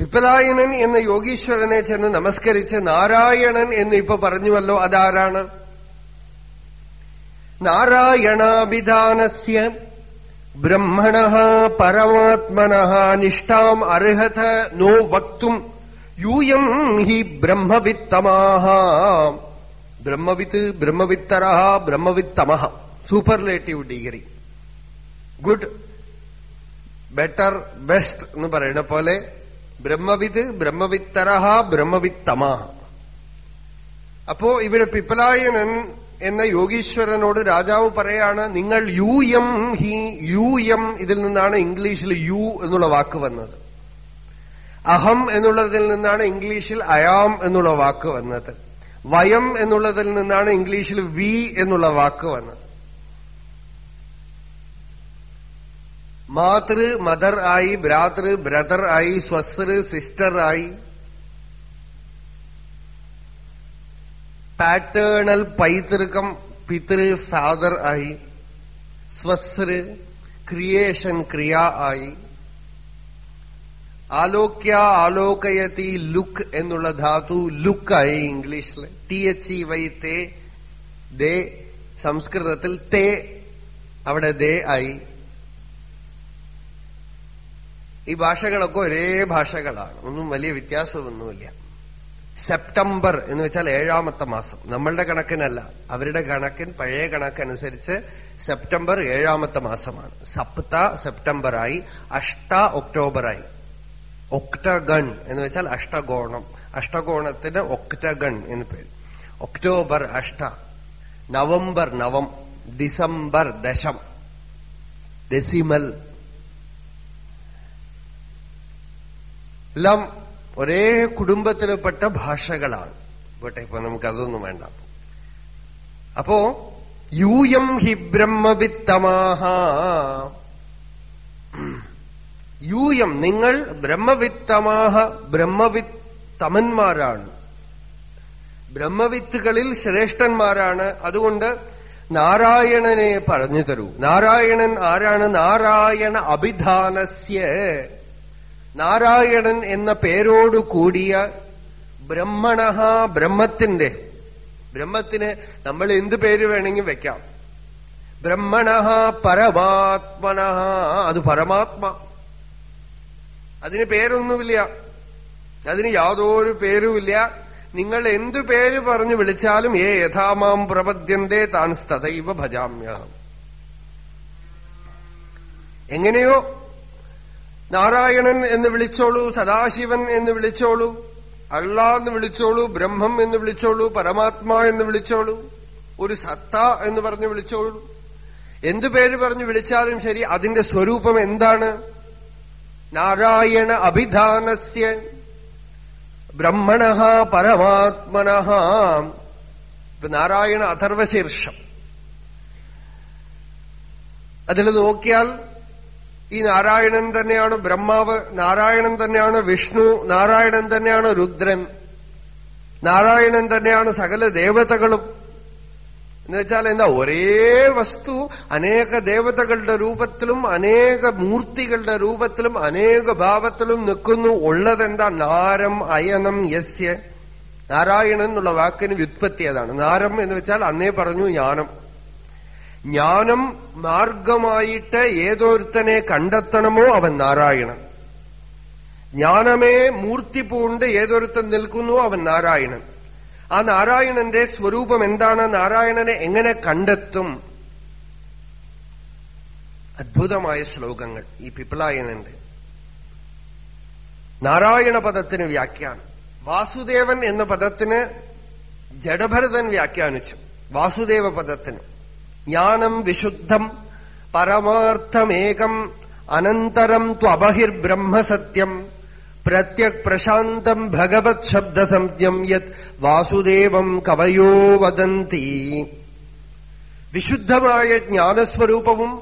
പിപ്പലായനൻ എന്ന യോഗീശ്വരനെ ചെന്ന് നമസ്കരിച്ച് നാരായണൻ എന്ന് ഇപ്പൊ പറഞ്ഞുവല്ലോ അതാരാണ്? നാരായണാഭിധാനസ്യ ബ്രഹ്മണ പരമാത്മന നിഷ്ഠാം അർഹത നോ വക്തും യൂയം ഹി ബ്രഹ്മവിത്തമാഹ. ബ്രഹ്മവിത്ത് ബ്രഹ്മവിത്തര ബ്രഹ്മവിത്തമ. Superlative degree. Good better best എന്ന് പറയുന്ന പോലെ ബ്രഹ്മവിത് ബ്രഹ്മവിത്തരഹ ബ്രഹ്മവിത്തമ. അപ്പോ ഇവിടെ പിപ്പലായനൻ എന്ന യോഗീശ്വരനോട് രാജാവ് പറയാണ് നിങ്ങൾ യു എം ഹി യു എം ഇതിൽ നിന്നാണ് ഇംഗ്ലീഷിൽ യു എന്നുള്ള വാക്ക് വന്നത്. അഹം എന്നുള്ളതിൽ നിന്നാണ് ഇംഗ്ലീഷിൽ അയാം എന്നുള്ള വാക്ക് വന്നത്. വയം എന്നുള്ളതിൽ നിന്നാണ് ഇംഗ്ലീഷിൽ വി എന്നുള്ള വാക്ക് വന്നത്. മാതൃ മദർ ആയി ഭ്രാതൃ ബ്രദർ ആയി സ്വസ്റ് സിസ്റ്റർ ആയി. പാറ്റേണൽ പൈതൃകം പിതൃ ഫാദർ ആയി. സ്വസ്ര് ക്രിയേഷൻ ക്രിയ ആയി. ആലോക്യ ആലോകയതി ലുക്ക് എന്നുള്ള ധാതു ലുക്കായി ഇംഗ്ലീഷിൽ ടി എച്ച് ഇ വൈ തേ ദേ സംസ്കൃതത്തിൽ തേ അവിടെ ദേ ആയി. ഈ ഭാഷകളൊക്കെ ഒരേ ഭാഷകളാണ്. ഒന്നും വലിയ വ്യത്യാസമൊന്നുമില്ല. സെപ്റ്റംബർ എന്ന് വെച്ചാൽ ഏഴാമത്തെ മാസം. നമ്മളുടെ കണക്കിനല്ല. അവരുടെ കണക്കിൻ പഴയ കണക്കനുസരിച്ച് സെപ്റ്റംബർ ഏഴാമത്തെ മാസമാണ്. സപ്ത സെപ്റ്റംബറായി അഷ്ട ഒക്ടോബറായി. ഒക്ടഗൺ എന്ന് വെച്ചാൽ അഷ്ടകോണം. അഷ്ടകോണത്തിന് ഒക്ടഗൺ എന്ന് പേര്. ഒക്ടോബർ അഷ്ട നവംബർ നവം ഡിസംബർ ദശം. ഡെസിമൽ എല്ലാം ഒരേ കുടുംബത്തിൽപ്പെട്ട ഭാഷകളാണ്. പോട്ടെ ഇപ്പൊ നമുക്ക് അതൊന്നും വേണ്ട. അപ്പോ യൂയം ഹി ബ്രഹ്മവിത്തമാഹ. യൂയം നിങ്ങൾ ബ്രഹ്മവിത്തമാഹ ബ്രഹ്മവിത്തമന്മാരാണ്. ബ്രഹ്മവിത്തുകളിൽ ശ്രേഷ്ഠന്മാരാണ്. അതുകൊണ്ട് നാരായണനെ പറഞ്ഞു തരൂ. നാരായണൻ ആരാണ്? നാരായണ അഭിധാനസ്യ. നാരായണൻ എന്ന പേരോട് കൂടിയ ബ്രഹ്മണ ബ്രഹ്മത്തിന്റെ ബ്രഹ്മത്തിന് നമ്മൾ എന്ത് പേര് വേണമെങ്കിൽ വെക്കാം. ബ്രഹ്മണ പരമാത്മന അത് പരമാത്മ. അതിന് പേരൊന്നുമില്ല. അതിന് യാതൊരു പേരുമില്ല. നിങ്ങൾ എന്തു പേര് പറഞ്ഞു വിളിച്ചാലും ഏ യഥാമാം പ്രപദ്യന്തേ താൻ സ്ഥതൈവ ഭജാമ്യഹം. എങ്ങനെയോ നാരായണൻ എന്ന് വിളിച്ചോളൂ സദാശിവൻ എന്ന് വിളിച്ചോളൂ അള്ള എന്ന് വിളിച്ചോളൂ ബ്രഹ്മം എന്ന് വിളിച്ചോളൂ പരമാത്മാ എന്ന് വിളിച്ചോളൂ ഒരു സത്ത എന്ന് പറഞ്ഞു വിളിച്ചോളൂ. എന്തു പേര് പറഞ്ഞു വിളിച്ചാലും ശരി അതിന്റെ സ്വരൂപം എന്താണ്? നാരായണ അഭിധാനസ്യ ബ്രഹ്മണ പരമാത്മന. നാരായണ അഥർവശീർഷം. അതിൽ നോക്കിയാൽ ഈ നാരായണൻ തന്നെയാണ് ബ്രഹ്മാവ് നാരായണൻ തന്നെയാണ് വിഷ്ണു നാരായണൻ തന്നെയാണ് രുദ്രൻ നാരായണൻ തന്നെയാണ് സകല ദേവതകളും. എന്ന് വെച്ചാൽ എന്താ ഒരേ വസ്തു അനേക ദേവതകളുടെ രൂപത്തിലും അനേക മൂർത്തികളുടെ രൂപത്തിലും അനേക ഭാവത്തിലും നിൽക്കുന്നു. ഉള്ളതെന്താ? നാരം അയനം യസ്യ. നാരായണൻ എന്നുള്ള വാക്കിന് വ്യുത്പത്തി അതാണ് നാരം എന്ന് വെച്ചാൽ അന്നേ പറഞ്ഞു ജ്ഞാനം. ജ്ഞാനം മാർഗമായിട്ട് ഏതൊരുത്തനെ കണ്ടെത്തണമോ അവൻ നാരായണൻ. ജ്ഞാനമേ മൂർത്തി പൂണ്ട് ഏതൊരുത്തൻ നിൽക്കുന്നു അവൻ നാരായണൻ. ആ നാരായണന്റെ സ്വരൂപം എന്താണ്? നാരായണനെ എങ്ങനെ കണ്ടെത്തും? അദ്ഭുതമായ ശ്ലോകങ്ങൾ ഈ പിപ്പിളായനന്റെ നാരായണ പദത്തിന് വ്യാഖ്യാനം. വാസുദേവൻ എന്ന പദത്തിന് ജഡഭരതൻ വ്യാഖ്യാനിച്ചു. വാസുദേവ പദത്തിന്. ജ്ഞാനം വിശുദ്ധം പരമാർത്ഥമേകം അനന്തരം ത്വബഹിർബ്രഹ്മസത്യം. പ്രത്യക് പ്രശാന്തം ഭഗവത് ശബ്ദസംജ്ഞം യത് വാസുദേവം കവയോ വദന്തി. വിശുദ്ധമായ ജ്ഞാനസ്വരൂപവും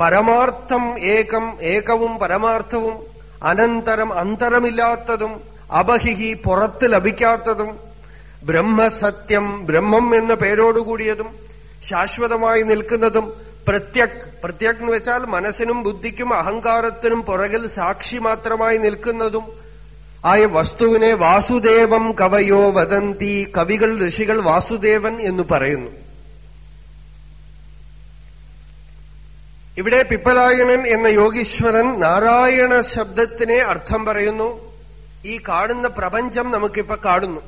പരമാർത്ഥം ഏകം ഏകവും പരമാർത്ഥവും അനന്തരം അന്തരമില്ലാത്തതും അബഹിഹി പുറത്ത് ലഭിക്കാത്തതും ബ്രഹ്മസത്യം ബ്രഹ്മം എന്ന പേരോടുകൂടിയതും ശാശ്വതമായി നിൽക്കുന്നതും പ്രത്യക് പ്രത്യക് എന്ന് വെച്ചാൽ മനസ്സിനും ബുദ്ധിക്കും അഹങ്കാരത്തിനും പുറകിൽ സാക്ഷി മാത്രമായി നിൽക്കുന്നതും ആയ വസ്തുവിനെ വാസുദേവം കവയോ വദന്തി കവികൾ ഋഷികൾ വാസുദേവൻ എന്ന് പറയുന്നു. ഇവിടെ പിപ്പലായനൻ എന്ന യോഗീശ്വരൻ നാരായണ ശബ്ദത്തിനെ അർത്ഥം പറയുന്നു. ഈ കാണുന്ന പ്രപഞ്ചം നമുക്കിപ്പോ കാണുന്നു.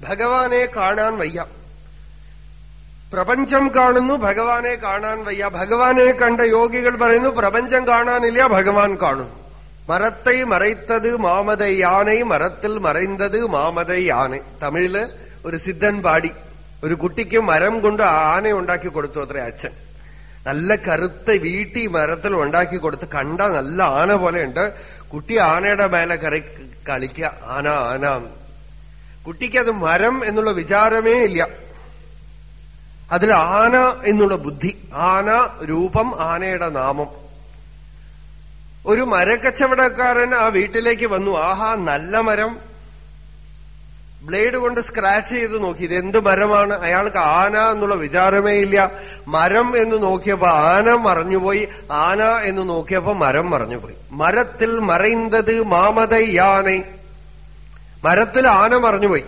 ഭഗവാനെ കാണാൻ വയ്യ. പ്രപഞ്ചം കാണുന്നു ഭഗവാനെ കാണാൻ വയ്യ. ഭഗവാനെ കണ്ട യോഗികൾ പറയുന്നു പ്രപഞ്ചം കാണാനില്ല ഭഗവാൻ കാണുന്നു മരത്തെ മറൈത്തത് മാമത യാനൈ മരത്തിൽ മറൈന്തത് മാമത യാനൈ. തമിഴിൽ ഒരു സിദ്ധൻ പാടി ഒരു കുട്ടിക്ക് മരം കൊണ്ട് ആന ഉണ്ടാക്കി കൊടുത്തു അത്ര അച്ഛൻ. നല്ല കറുത്ത വീട്ടി മരത്തിൽ ഉണ്ടാക്കി കൊടുത്ത് കണ്ട നല്ല ആന പോലെയുണ്ട്. കുട്ടി ആനയുടെ മേലെ കറി കളിക്കുക ആന ആന. കുട്ടിക്ക് അത് മരം എന്നുള്ള വിചാരമേ ഇല്ല. അതിൽ ആന എന്നുള്ള ബുദ്ധി. ആന രൂപം ആനയുടെ നാമം. ഒരു മരക്കച്ചവടക്കാരൻ ആ വീട്ടിലേക്ക് വന്നു. ആഹാ നല്ല മരം. ബ്ലേഡ് കൊണ്ട് സ്ക്രാച്ച് ചെയ്ത് നോക്കി. ഇതെന്ത് മരമാണ്? അയാൾക്ക് ആന എന്നുള്ള വിചാരമേ ഇല്ല. മരം എന്ന് നോക്കിയപ്പോ ആന മറഞ്ഞുപോയി. ആന എന്ന് നോക്കിയപ്പോ മരം മറഞ്ഞുപോയി. മരത്തിൽ മറയുന്നത് മാമത യാനെ. മരത്തിൽ ആന മറഞ്ഞുപോയി.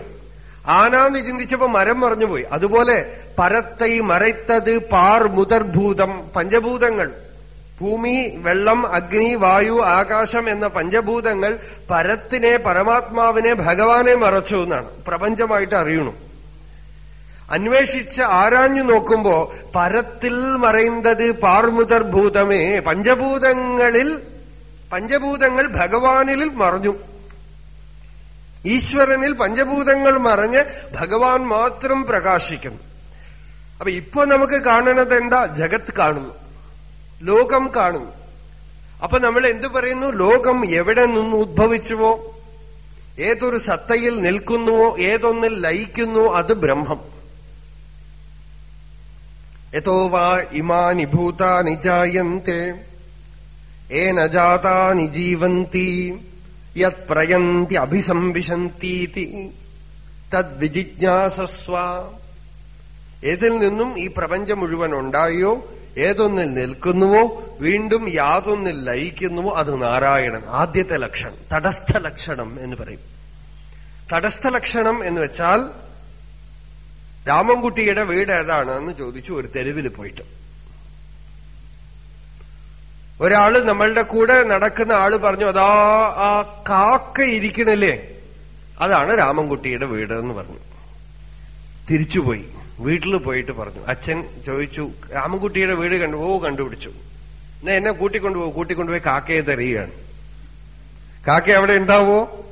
ആന എന്ന് ചിന്തിച്ചപ്പോ മരം മറഞ്ഞുപോയി. അതുപോലെ പരത്തൈ മരത്തത് പാർ മുതർഭൂതം പഞ്ചഭൂതങ്ങൾ. ഭൂമി വെള്ളം അഗ്നി വായു ആകാശം എന്ന പഞ്ചഭൂതങ്ങൾ പരത്തിനെ പരമാത്മാവിനെ ഭഗവാനെ മറച്ചു എന്നാണ്. പ്രപഞ്ചമായിട്ട് അറിയണു. അന്വേഷിച്ച് ആരാഞ്ഞു നോക്കുമ്പോ പരത്തിൽ മറയുന്നത് പാർമുതർഭൂതമേ പഞ്ചഭൂതങ്ങളിൽ പഞ്ചഭൂതങ്ങൾ ഭഗവാനിൽ മറഞ്ഞു. ഈശ്വരനിൽ പഞ്ചഭൂതങ്ങൾ മറഞ്ഞ് ഭഗവാൻ മാത്രം പ്രകാശിക്കുന്നു. അപ്പൊ ഇപ്പൊ നമുക്ക് കാണണത് എന്താ? ജഗത്ത് കാണുന്നു. ലോകം കാണുന്നു. അപ്പൊ നമ്മൾ എന്തു പറയുന്നു? ലോകം എവിടെ നിന്ന് ഉദ്ഭവിച്ചുവോ? ഏതൊരു സത്തയിൽ നിൽക്കുന്നുവോ? ഏതൊന്നിൽ ലയിക്കുന്നുവോ അത് ബ്രഹ്മം. യഥോ വാ ഇമാനി ഭൂതാനി ജായന്തേ ഏന ജാതാനി ജീവന്തി. യത് പ്രയന്തി അഭിസംവിശന്തീതി തദ്വിജിജ്ഞാസസ്വ. ഏതിൽ നിന്നും ഈ പ്രപഞ്ചം മുഴുവൻ ഉണ്ടായോ ഏതൊന്നിൽ നിൽക്കുന്നുവോ വീണ്ടും യാതൊന്നിൽ ലയിക്കുന്നുവോ അത് നാരായണൻ. ആദ്യത്തെ ലക്ഷണം തടസ്ഥ ലക്ഷണം എന്ന് പറയും. തടസ്ഥ ലക്ഷണം എന്ന് വെച്ചാൽ രാമൻകുട്ടിയുടെ വീട് ഏതാണെന്ന് ചോദിച്ചു ഒരു തെരുവിൽ പോയിട്ട്. ഒരാൾ നമ്മളുടെ കൂടെ നടക്കുന്ന ആൾ പറഞ്ഞു അതാ ആ കാക്ക ഇരിക്കണില്ലേ? അതാണ് രാമൻകുട്ടിയുടെ വീട് എന്ന് പറഞ്ഞു. തിരിച്ചുപോയി. വീട്ടിൽ പോയിട്ട് പറഞ്ഞു. അച്ഛൻ ചോദിച്ചു രാമൻകുട്ടിയുടെ വീട് കണ്ടു ഓ കണ്ടുപിടിച്ചു. എന്നാ എന്നെ കൂട്ടിക്കൊണ്ടുപോ കൂട്ടിക്കൊണ്ടുപോയി കാക്കയെ തെറിയുകയാണ്. കാക്ക അവിടെ ഉണ്ടാവോ?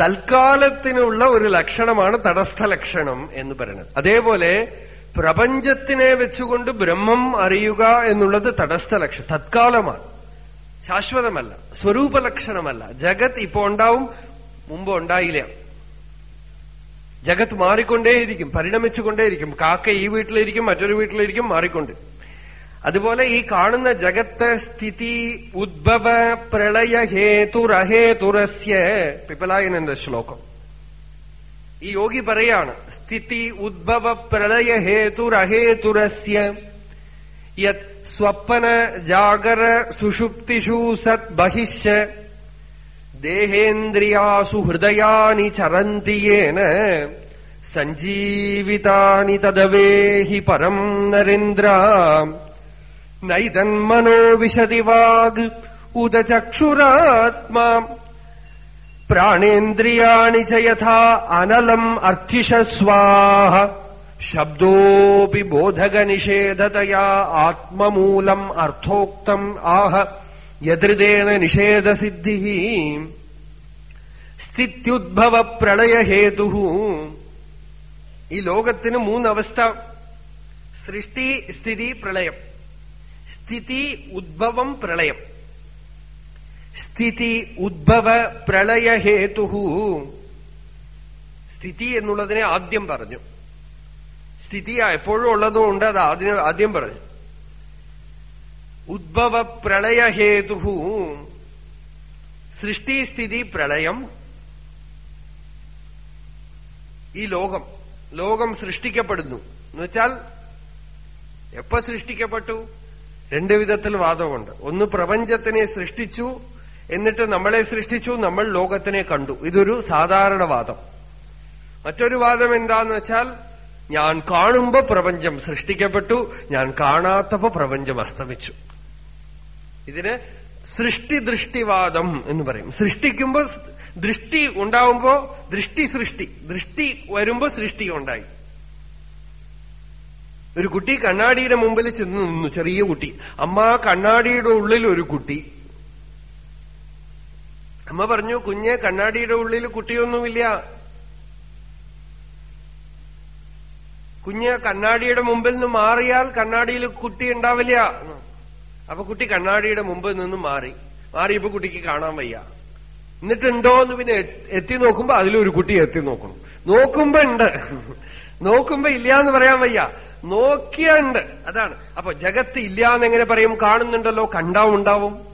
തൽക്കാലത്തിനുള്ള ഒരു ലക്ഷണമാണ് തടസ്ഥ ലക്ഷണം എന്ന് പറയുന്നത്. അതേപോലെ പ്രപഞ്ചത്തിനെ വെച്ചുകൊണ്ട് ബ്രഹ്മം അറിയുക എന്നുള്ളത് തടസ്ഥ ലക്ഷണം തത്കാലമാണ്. ശാശ്വതമല്ല. സ്വരൂപലക്ഷണമല്ല. ജഗത് ഇപ്പോ ഉണ്ടാവും മുമ്പ് ഉണ്ടായില്ല. ജഗത്ത് മാറിക്കൊണ്ടേയിരിക്കും പരിണമിച്ചുകൊണ്ടേയിരിക്കും. കാക്ക ഈ വീട്ടിലിരിക്കും മറ്റൊരു വീട്ടിലിരിക്കും മാറിക്കൊണ്ട്. അതുപോലെ ഈ കാണുന്ന ജഗത്ത് സ്ഥിതി ഉദ്ഭവ പ്രളയ ഹേതുരഹേതുരസ്യ പിപ്പലായനന്റെ ശ്ലോകം. ഈ യോഗി പറയാണ് സ്ഥിതി ഉദ്ഭവ പ്രളയ ഹേതുരഹേതുരസ്യ യത് സ്വപ്ന ജാഗര സുഷുപ്തിഷു സത് ബഹിഷ് ദേഹേന്ദ്രിയാസു ഹൃദയാനി ചരന്തിയേന സഞ്ജീവിതാനി തദവേഹി പരം നരേന്ദ്ര. നൈതന്മനോ വിശതി വാഗ്. ഉദചക്ഷുരാത്മാ. പ്രാണേന്ദ്രിയാണി ച യഥാ അനലം അർത്ഥിഷസ്വാഹ. ശബ്ദോപി ബോധകനിഷേധതയാ ആത്മമൂലം അർത്ഥോക്തം ആഹ. യദൃദേന നിഷേധസിദ്ധി സ്ഥിത്യുദ്ഭവ പ്രളയഹേതു ഈ ലോകത്തിന് മൂന്നവസ്ഥ. സൃഷ്ടി സ്ഥിതി പ്രളയം. സ്ഥിതി ഉദ്ഭവം പ്രളയം. സ്ഥിതി ഉദ്ഭവ പ്രളയഹേതു സ്ഥിതി എന്നുള്ളതിനെ ആദ്യം പറഞ്ഞു. സ്ഥിതി എപ്പോഴും ഉള്ളതുകൊണ്ട് അത് ആദ്യം ആദ്യം പറഞ്ഞു. ഉദ്ഭവ പ്രളയഹേതു സൃഷ്ടി സ്ഥിതി പ്രളയം. ഈ ലോകം ലോകം സൃഷ്ടിക്കപ്പെടുന്നു. എന്നുവെച്ചാൽ എപ്പോ സൃഷ്ടിക്കപ്പെട്ടു? രണ്ട് വിധത്തിൽ വാദമുണ്ട്. ഒന്ന് പ്രപഞ്ചത്തിനെ സൃഷ്ടിച്ചു എന്നിട്ട് നമ്മളെ സൃഷ്ടിച്ചു നമ്മൾ ലോകത്തിനെ കണ്ടു. ഇതൊരു സാധാരണ വാദം മറ്റൊരു വാദം എന്താന്ന് വെച്ചാൽ ഞാൻ കാണുമ്പോ പ്രപഞ്ചം സൃഷ്ടിക്കപ്പെട്ടു ഞാൻ കാണാത്തപ്പോ പ്രപഞ്ചം അസ്തമിച്ചു. ഇതിന് സൃഷ്ടി ദൃഷ്ടിവാദം എന്ന് പറയും. സൃഷ്ടിക്കുമ്പോ ദൃഷ്ടി ഉണ്ടാവുമ്പോ ദൃഷ്ടി സൃഷ്ടി ദൃഷ്ടി വരുമ്പോ സൃഷ്ടി ഉണ്ടായി. ഒരു കുട്ടി കണ്ണാടിയുടെ മുമ്പിൽ ചെന്ന് നിന്നു ചെറിയ കുട്ടി. അമ്മ കണ്ണാടിയുടെ ഉള്ളിൽ ഒരു കുട്ടി. അമ്മ പറഞ്ഞു കുഞ്ഞെ കണ്ണാടിയുടെ ഉള്ളിൽ കുട്ടിയൊന്നുമില്ല. കുഞ്ഞ് കണ്ണാടിയുടെ മുമ്പിൽ നിന്ന് മാറിയാൽ കണ്ണാടിയിൽ കുട്ടി ഉണ്ടാവില്ല. അപ്പൊ കുട്ടി കണ്ണാടിയുടെ മുമ്പിൽ നിന്ന് മാറി. മാറിയപ്പോ കുട്ടിക്ക് കാണാൻ വയ്യ. എന്നിട്ടുണ്ടോ എന്ന് പിന്നെ എത്തി നോക്കുമ്പോ അതിലൊരു കുട്ടി എത്തി നോക്കണം. നോക്കുമ്പോ ഉണ്ട്. നോക്കുമ്പോ ഇല്ല എന്ന് പറയാൻ വയ്യ. നോക്കിയുണ്ട് അതാണ്. അപ്പൊ ജഗത്ത് ഇല്ല എന്ന് എങ്ങനെ പറയും? കാണുന്നുണ്ടല്ലോ കണ്ടാവും ഉണ്ടാവും.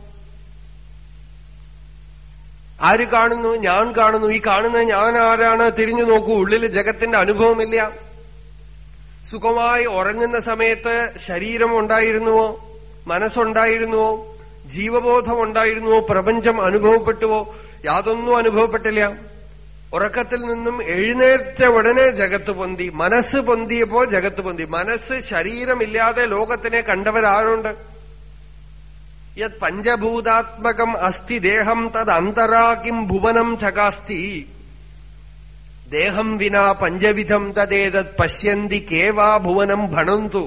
ആര് കാണുന്നു? ഞാൻ കാണുന്നു. ഈ കാണുന്ന ഞാൻ ആരാണ്? തിരിഞ്ഞു നോക്കൂ. ഉള്ളിൽ ജഗത്തിന്റെ അനുഭവമില്ല. സുഖമായി ഉറങ്ങുന്ന സമയത്ത് ശരീരം ഉണ്ടായിരുന്നുവോ? മനസ്സുണ്ടായിരുന്നുവോ? ജീവബോധം ഉണ്ടായിരുന്നുവോ? പ്രപഞ്ചം അനുഭവപ്പെട്ടുവോ? യാതൊന്നും അനുഭവപ്പെട്ടില്ല. ഉറക്കത്തിൽ നിന്നും എഴുന്നേറ്റ ഉടനെ ജഗത്ത് പൊന്തി മനസ്സ് പൊന്തിയപ്പോ ജഗത്ത് പൊന്തി. മനസ്സ് ശരീരമില്ലാതെ ലോകത്തിനെ കണ്ടവരാരുണ്ട്? യത് പഞ്ചഭൂതാത്മകം അസ്തി ദേഹം തത് അന്തരാ കിം ഭുവനം ചകാസ്തി ദേഹം വിനാ പഞ്ചവിധം തദേതത് പശ്യന്തി കേവാ ഭുവനം ഭണന്തു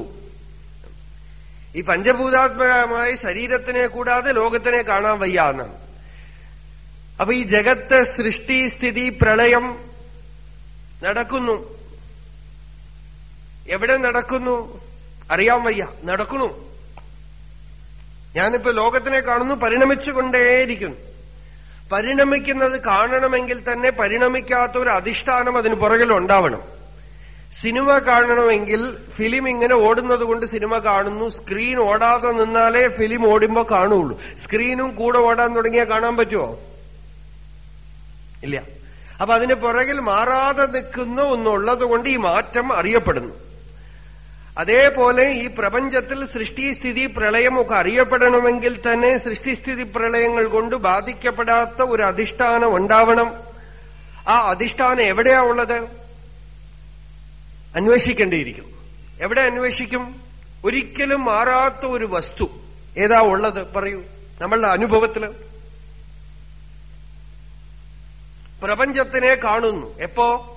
ഈ പഞ്ചഭൂതാത്മകമായി ശരീരത്തിനെ കൂടാതെ ലോകത്തിനെ കാണാൻ വയ്യ എന്നാണ് അപ്പൊ ഈ ജഗത്ത് സൃഷ്ടി സ്ഥിതി പ്രളയം നടക്കുന്നു. എവിടെ നടക്കുന്നു? അറിയാൻ വയ്യ. നടക്കുന്നു ഞാനിപ്പോ ലോകത്തിനെ കാണുന്നു പരിണമിച്ചുകൊണ്ടേയിരിക്കുന്നു. പരിണമിക്കുന്നത് കാണണമെങ്കിൽ തന്നെ പരിണമിക്കാത്ത ഒരു അധിഷ്ഠാനം അതിന് പുറകിൽ ഉണ്ടാവണം. സിനിമ കാണണമെങ്കിൽ ഫിലിം ഇങ്ങനെ ഓടുന്നത് കൊണ്ട് സിനിമ കാണുന്നു സ്ക്രീൻ ഓടാതെ നിന്നാലേ ഫിലിം ഓടുമ്പോ കാണുള്ളൂ. സ്ക്രീനും കൂടെ ഓടാൻ തുടങ്ങിയാൽ കാണാൻ പറ്റുമോ ഇല്ല. അപ്പൊ അതിന് പുറകിൽ മാറാതെ നിൽക്കുന്ന ഒന്നുള്ളത് കൊണ്ട് ഈ മാറ്റം അറിയപ്പെടുന്നു. അതേപോലെ ഈ പ്രപഞ്ചത്തിൽ സൃഷ്ടിസ്ഥിതി പ്രളയമൊക്കെ അറിയപ്പെടണമെങ്കിൽ തന്നെ സൃഷ്ടിസ്ഥിതി പ്രളയങ്ങൾ കൊണ്ട് ബാധിക്കപ്പെടാത്ത ഒരു അധിഷ്ഠാനം ഉണ്ടാവണം. ആ അധിഷ്ഠാനം എവിടെയാ ഉള്ളത്? അന്വേഷിക്കേണ്ടിയിരിക്കും എവിടെ അന്വേഷിക്കും? ഒരിക്കലും മാറാത്ത ഒരു വസ്തു ഏതാ ഉള്ളത്? പറയൂ. നമ്മളുടെ അനുഭവത്തിൽ. പ്രപഞ്ചത്തിനെ കാണുന്നു. എപ്പോ?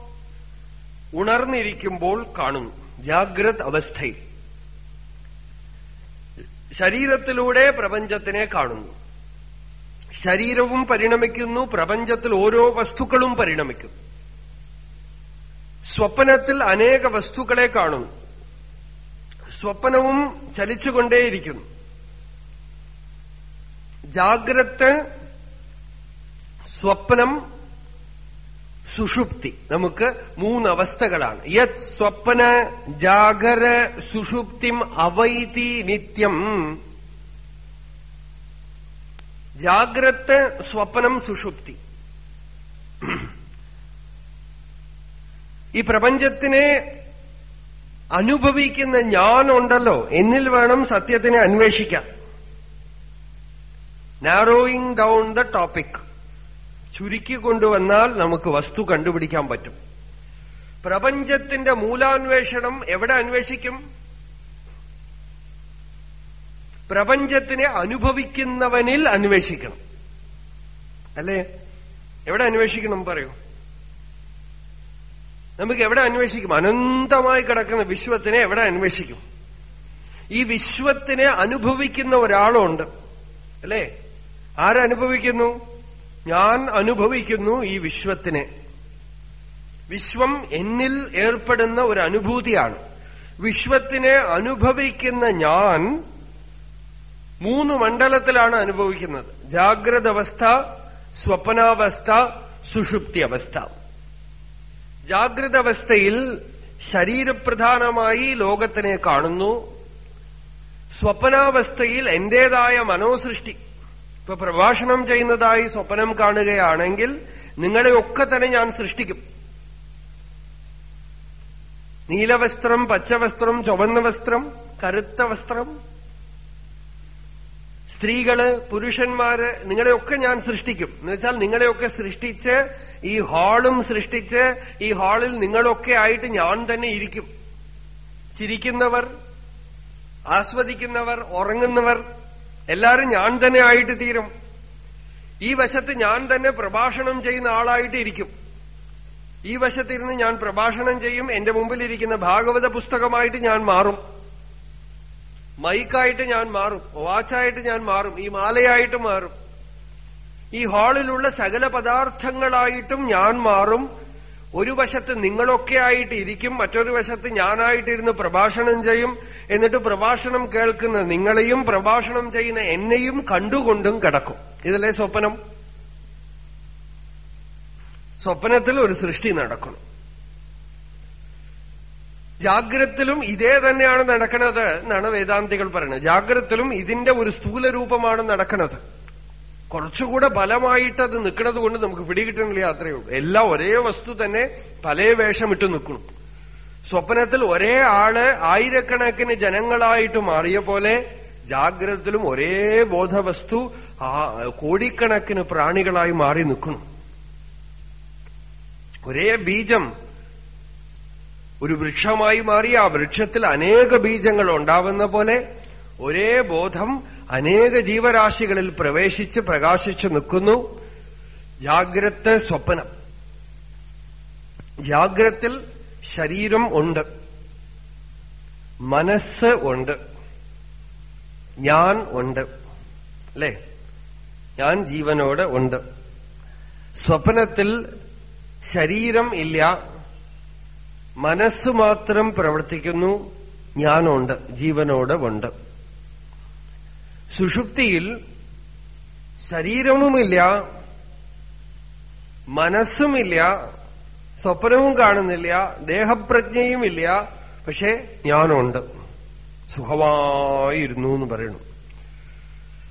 ഉണർന്നിരിക്കുമ്പോൾ കാണുന്നു. ജാഗ്രത് അവസ്ഥയിൽ ശരീരത്തിലൂടെ പ്രപഞ്ചത്തിനെ കാണുന്നു. ശരീരവും പരിണമിക്കുന്നു പ്രപഞ്ചത്തിൽ ഓരോ വസ്തുക്കളും പരിണമിക്കും. സ്വപ്നത്തിൽ അനേക വസ്തുക്കളെ കാണുന്നു. സ്വപ്നവും ചലിച്ചുകൊണ്ടേയിരിക്കുന്നു. ജാഗ്രത് സ്വപ്നം സുഷുപ്തി. നമുക്ക് മൂന്നവസ്ഥകളാണ്. യത് സ്വപ്ന ജാഗര സുഷുപ്തിം അവൈതി നിത്യം. ജാഗ്രത് സ്വപ്നം സുഷുപ്തി. ഈ പ്രപഞ്ചത്തിനെ അനുഭവിക്കുന്ന ഞാനുണ്ടല്ലോ. എന്നിൽ വേണം സത്യത്തിനെ അന്വേഷിക്കാൻ. നാരോയിങ് ഡൗൺ ദ ടോപ്പിക് ചുരുക്കി കൊണ്ടുവന്നാൽ നമുക്ക് വസ്തു കണ്ടുപിടിക്കാൻ പറ്റും. പ്രപഞ്ചത്തിന്റെ മൂലാന്വേഷണം എവിടെ അന്വേഷിക്കും? പ്രപഞ്ചത്തിനെ അനുഭവിക്കുന്നവനിൽ അന്വേഷിക്കണം. അല്ലേ? എവിടെ അന്വേഷിക്കണം പറയൂ. നമുക്ക് എവിടെ അന്വേഷിക്കും? അനന്തമായി കിടക്കുന്ന വിശ്വത്തിനെ എവിടെ അന്വേഷിക്കും? ഈ വിശ്വത്തിനെ അനുഭവിക്കുന്ന ഒരാളുണ്ട്. അല്ലേ? ആരനുഭവിക്കുന്നു? ഞാൻ അനുഭവിക്കുന്നു ഈ വിശ്വത്തിനെ. വിശ്വം എന്നിൽ ഏർപ്പെടുന്ന ഒരു അനുഭൂതിയാണ്. വിശ്വത്തിനെ അനുഭവിക്കുന്ന ഞാൻ മൂന്ന് മണ്ഡലത്തിലാണ് അനുഭവിക്കുന്നത്. ജാഗ്രത അവസ്ഥ സ്വപ്നാവസ്ഥ സുഷുപ്തി അവസ്ഥ ജാഗ്രത അവസ്ഥയിൽ ശരീരപ്രധാനമായി ലോകത്തിനെ കാണുന്നു. സ്വപ്നാവസ്ഥയിൽ എന്റേതായ മനോസൃഷ്ടി ഇപ്പൊ പ്രഭാഷണം ചെയ്യുന്നതായി സ്വപ്നം കാണുകയാണെങ്കിൽ നിങ്ങളെയൊക്കെ തന്നെ ഞാൻ സൃഷ്ടിക്കും. നീലവസ്ത്രം പച്ചവസ്ത്രം ചുവന്ന വസ്ത്രം കറുത്ത വസ്ത്രം. സ്ത്രീകൾ പുരുഷന്മാര് നിങ്ങളെയൊക്കെ ഞാൻ സൃഷ്ടിക്കും. എന്ന് വെച്ചാൽ നിങ്ങളെയൊക്കെ സൃഷ്ടിച്ച് ഈ ഹാളും സൃഷ്ടിച്ച് ഈ ഹാളിൽ നിങ്ങളൊക്കെ ആയിട്ട് ഞാൻ തന്നെ ഇരിക്കും. ചിരിക്കുന്നവർ ആസ്വദിക്കുന്നവർ ഉറങ്ങുന്നവർ എല്ലാരും ഞാൻ തന്നെ ആയിട്ട് തീരും. ഈ വശത്ത് ഞാൻ തന്നെ പ്രഭാഷണം ചെയ്യുന്ന ആളായിട്ട് ഇരിക്കും. ഈ വശത്തിരുന്ന് ഞാൻ പ്രഭാഷണം ചെയ്യും. എന്റെ മുമ്പിലിരിക്കുന്ന ഭാഗവത പുസ്തകമായിട്ട് ഞാൻ മാറും. മൈക്കായിട്ട് ഞാൻ മാറും. വാച്ചായിട്ട് ഞാൻ മാറും. ഈ മാലയായിട്ട് മാറും. ഈ ഹാളിലുള്ള സകല പദാർത്ഥങ്ങളായിട്ടും ഞാൻ മാറും. ഒരു വശത്ത് നിങ്ങളൊക്കെ ആയിട്ട് ഇരിക്കും മറ്റൊരു വശത്ത് ഞാനായിട്ടിരുന്ന് പ്രഭാഷണം ചെയ്യും. എന്നിട്ട് പ്രഭാഷണം കേൾക്കുന്ന നിങ്ങളെയും പ്രഭാഷണം ചെയ്യുന്ന എന്നെയും കണ്ടുകൊണ്ടും കിടക്കും. ഇതല്ലേ സ്വപ്നം? സ്വപ്നത്തിൽ ഒരു സൃഷ്ടി നടക്കണം. ജാഗ്രത്തിലും ഇതേ തന്നെയാണ് നടക്കുന്നത് എന്നാണ് വേദാന്തികൾ പറയുന്നത്. ജാഗ്രത്തിലും ഇതിന്റെ ഒരു സ്ഥൂല രൂപമാണ് നടക്കുന്നത് കുറച്ചുകൂടെ ബലമായിട്ട് അത് നിൽക്കുന്നത് കൊണ്ട് നമുക്ക് പിടികിട്ടണില്ല അത്രയേ ഉള്ളൂ. എല്ലാം ഒരേ വസ്തു തന്നെ പല വേഷമിട്ട് നിൽക്കണം സ്വപ്നത്തിൽ ഒരേ ആൾ ആയിരക്കണക്കിന് ജനങ്ങളായിട്ട് മാറിയ പോലെ ജാഗ്രതത്തിലും ഒരേ ബോധവസ്തു കോടിക്കണക്കിന് പ്രാണികളായി മാറി നിൽക്കണം ഒരേ ബീജം ഒരു വൃക്ഷമായി മാറി ആ വൃക്ഷത്തിൽ അനേക ബീജങ്ങൾ ഉണ്ടാവുന്ന പോലെ ഒരേ ബോധം അനേക ജീവരാശികളിൽ പ്രവേശിച്ച് പ്രകാശിച്ചു നിൽക്കുന്നു. ജാഗ്രത സ്വപ്നം. ജാഗ്രത്തിൽ ശരീരം ഉണ്ട്. മനസ്സ് ഉണ്ട്. ഞാൻ ഉണ്ട്. അല്ലേ? ഞാൻ ജീവനോട് ഉണ്ട്. സ്വപ്നത്തിൽ ശരീരം ഇല്ല. മനസ്സ് മാത്രം പ്രവർത്തിക്കുന്നു. ഞാനുണ്ട്. ജീവനോട് ഉണ്ട്. സുഷുപ്തിയിൽ ശരീരവുമില്ല മനസ്സുമില്ല സ്വപ്നവും കാണുന്നില്ല ദേഹപ്രജ്ഞയുമില്ല പക്ഷെ ഞാനുണ്ട് സുഖമായിരുന്നു എന്ന് പറയുന്നു.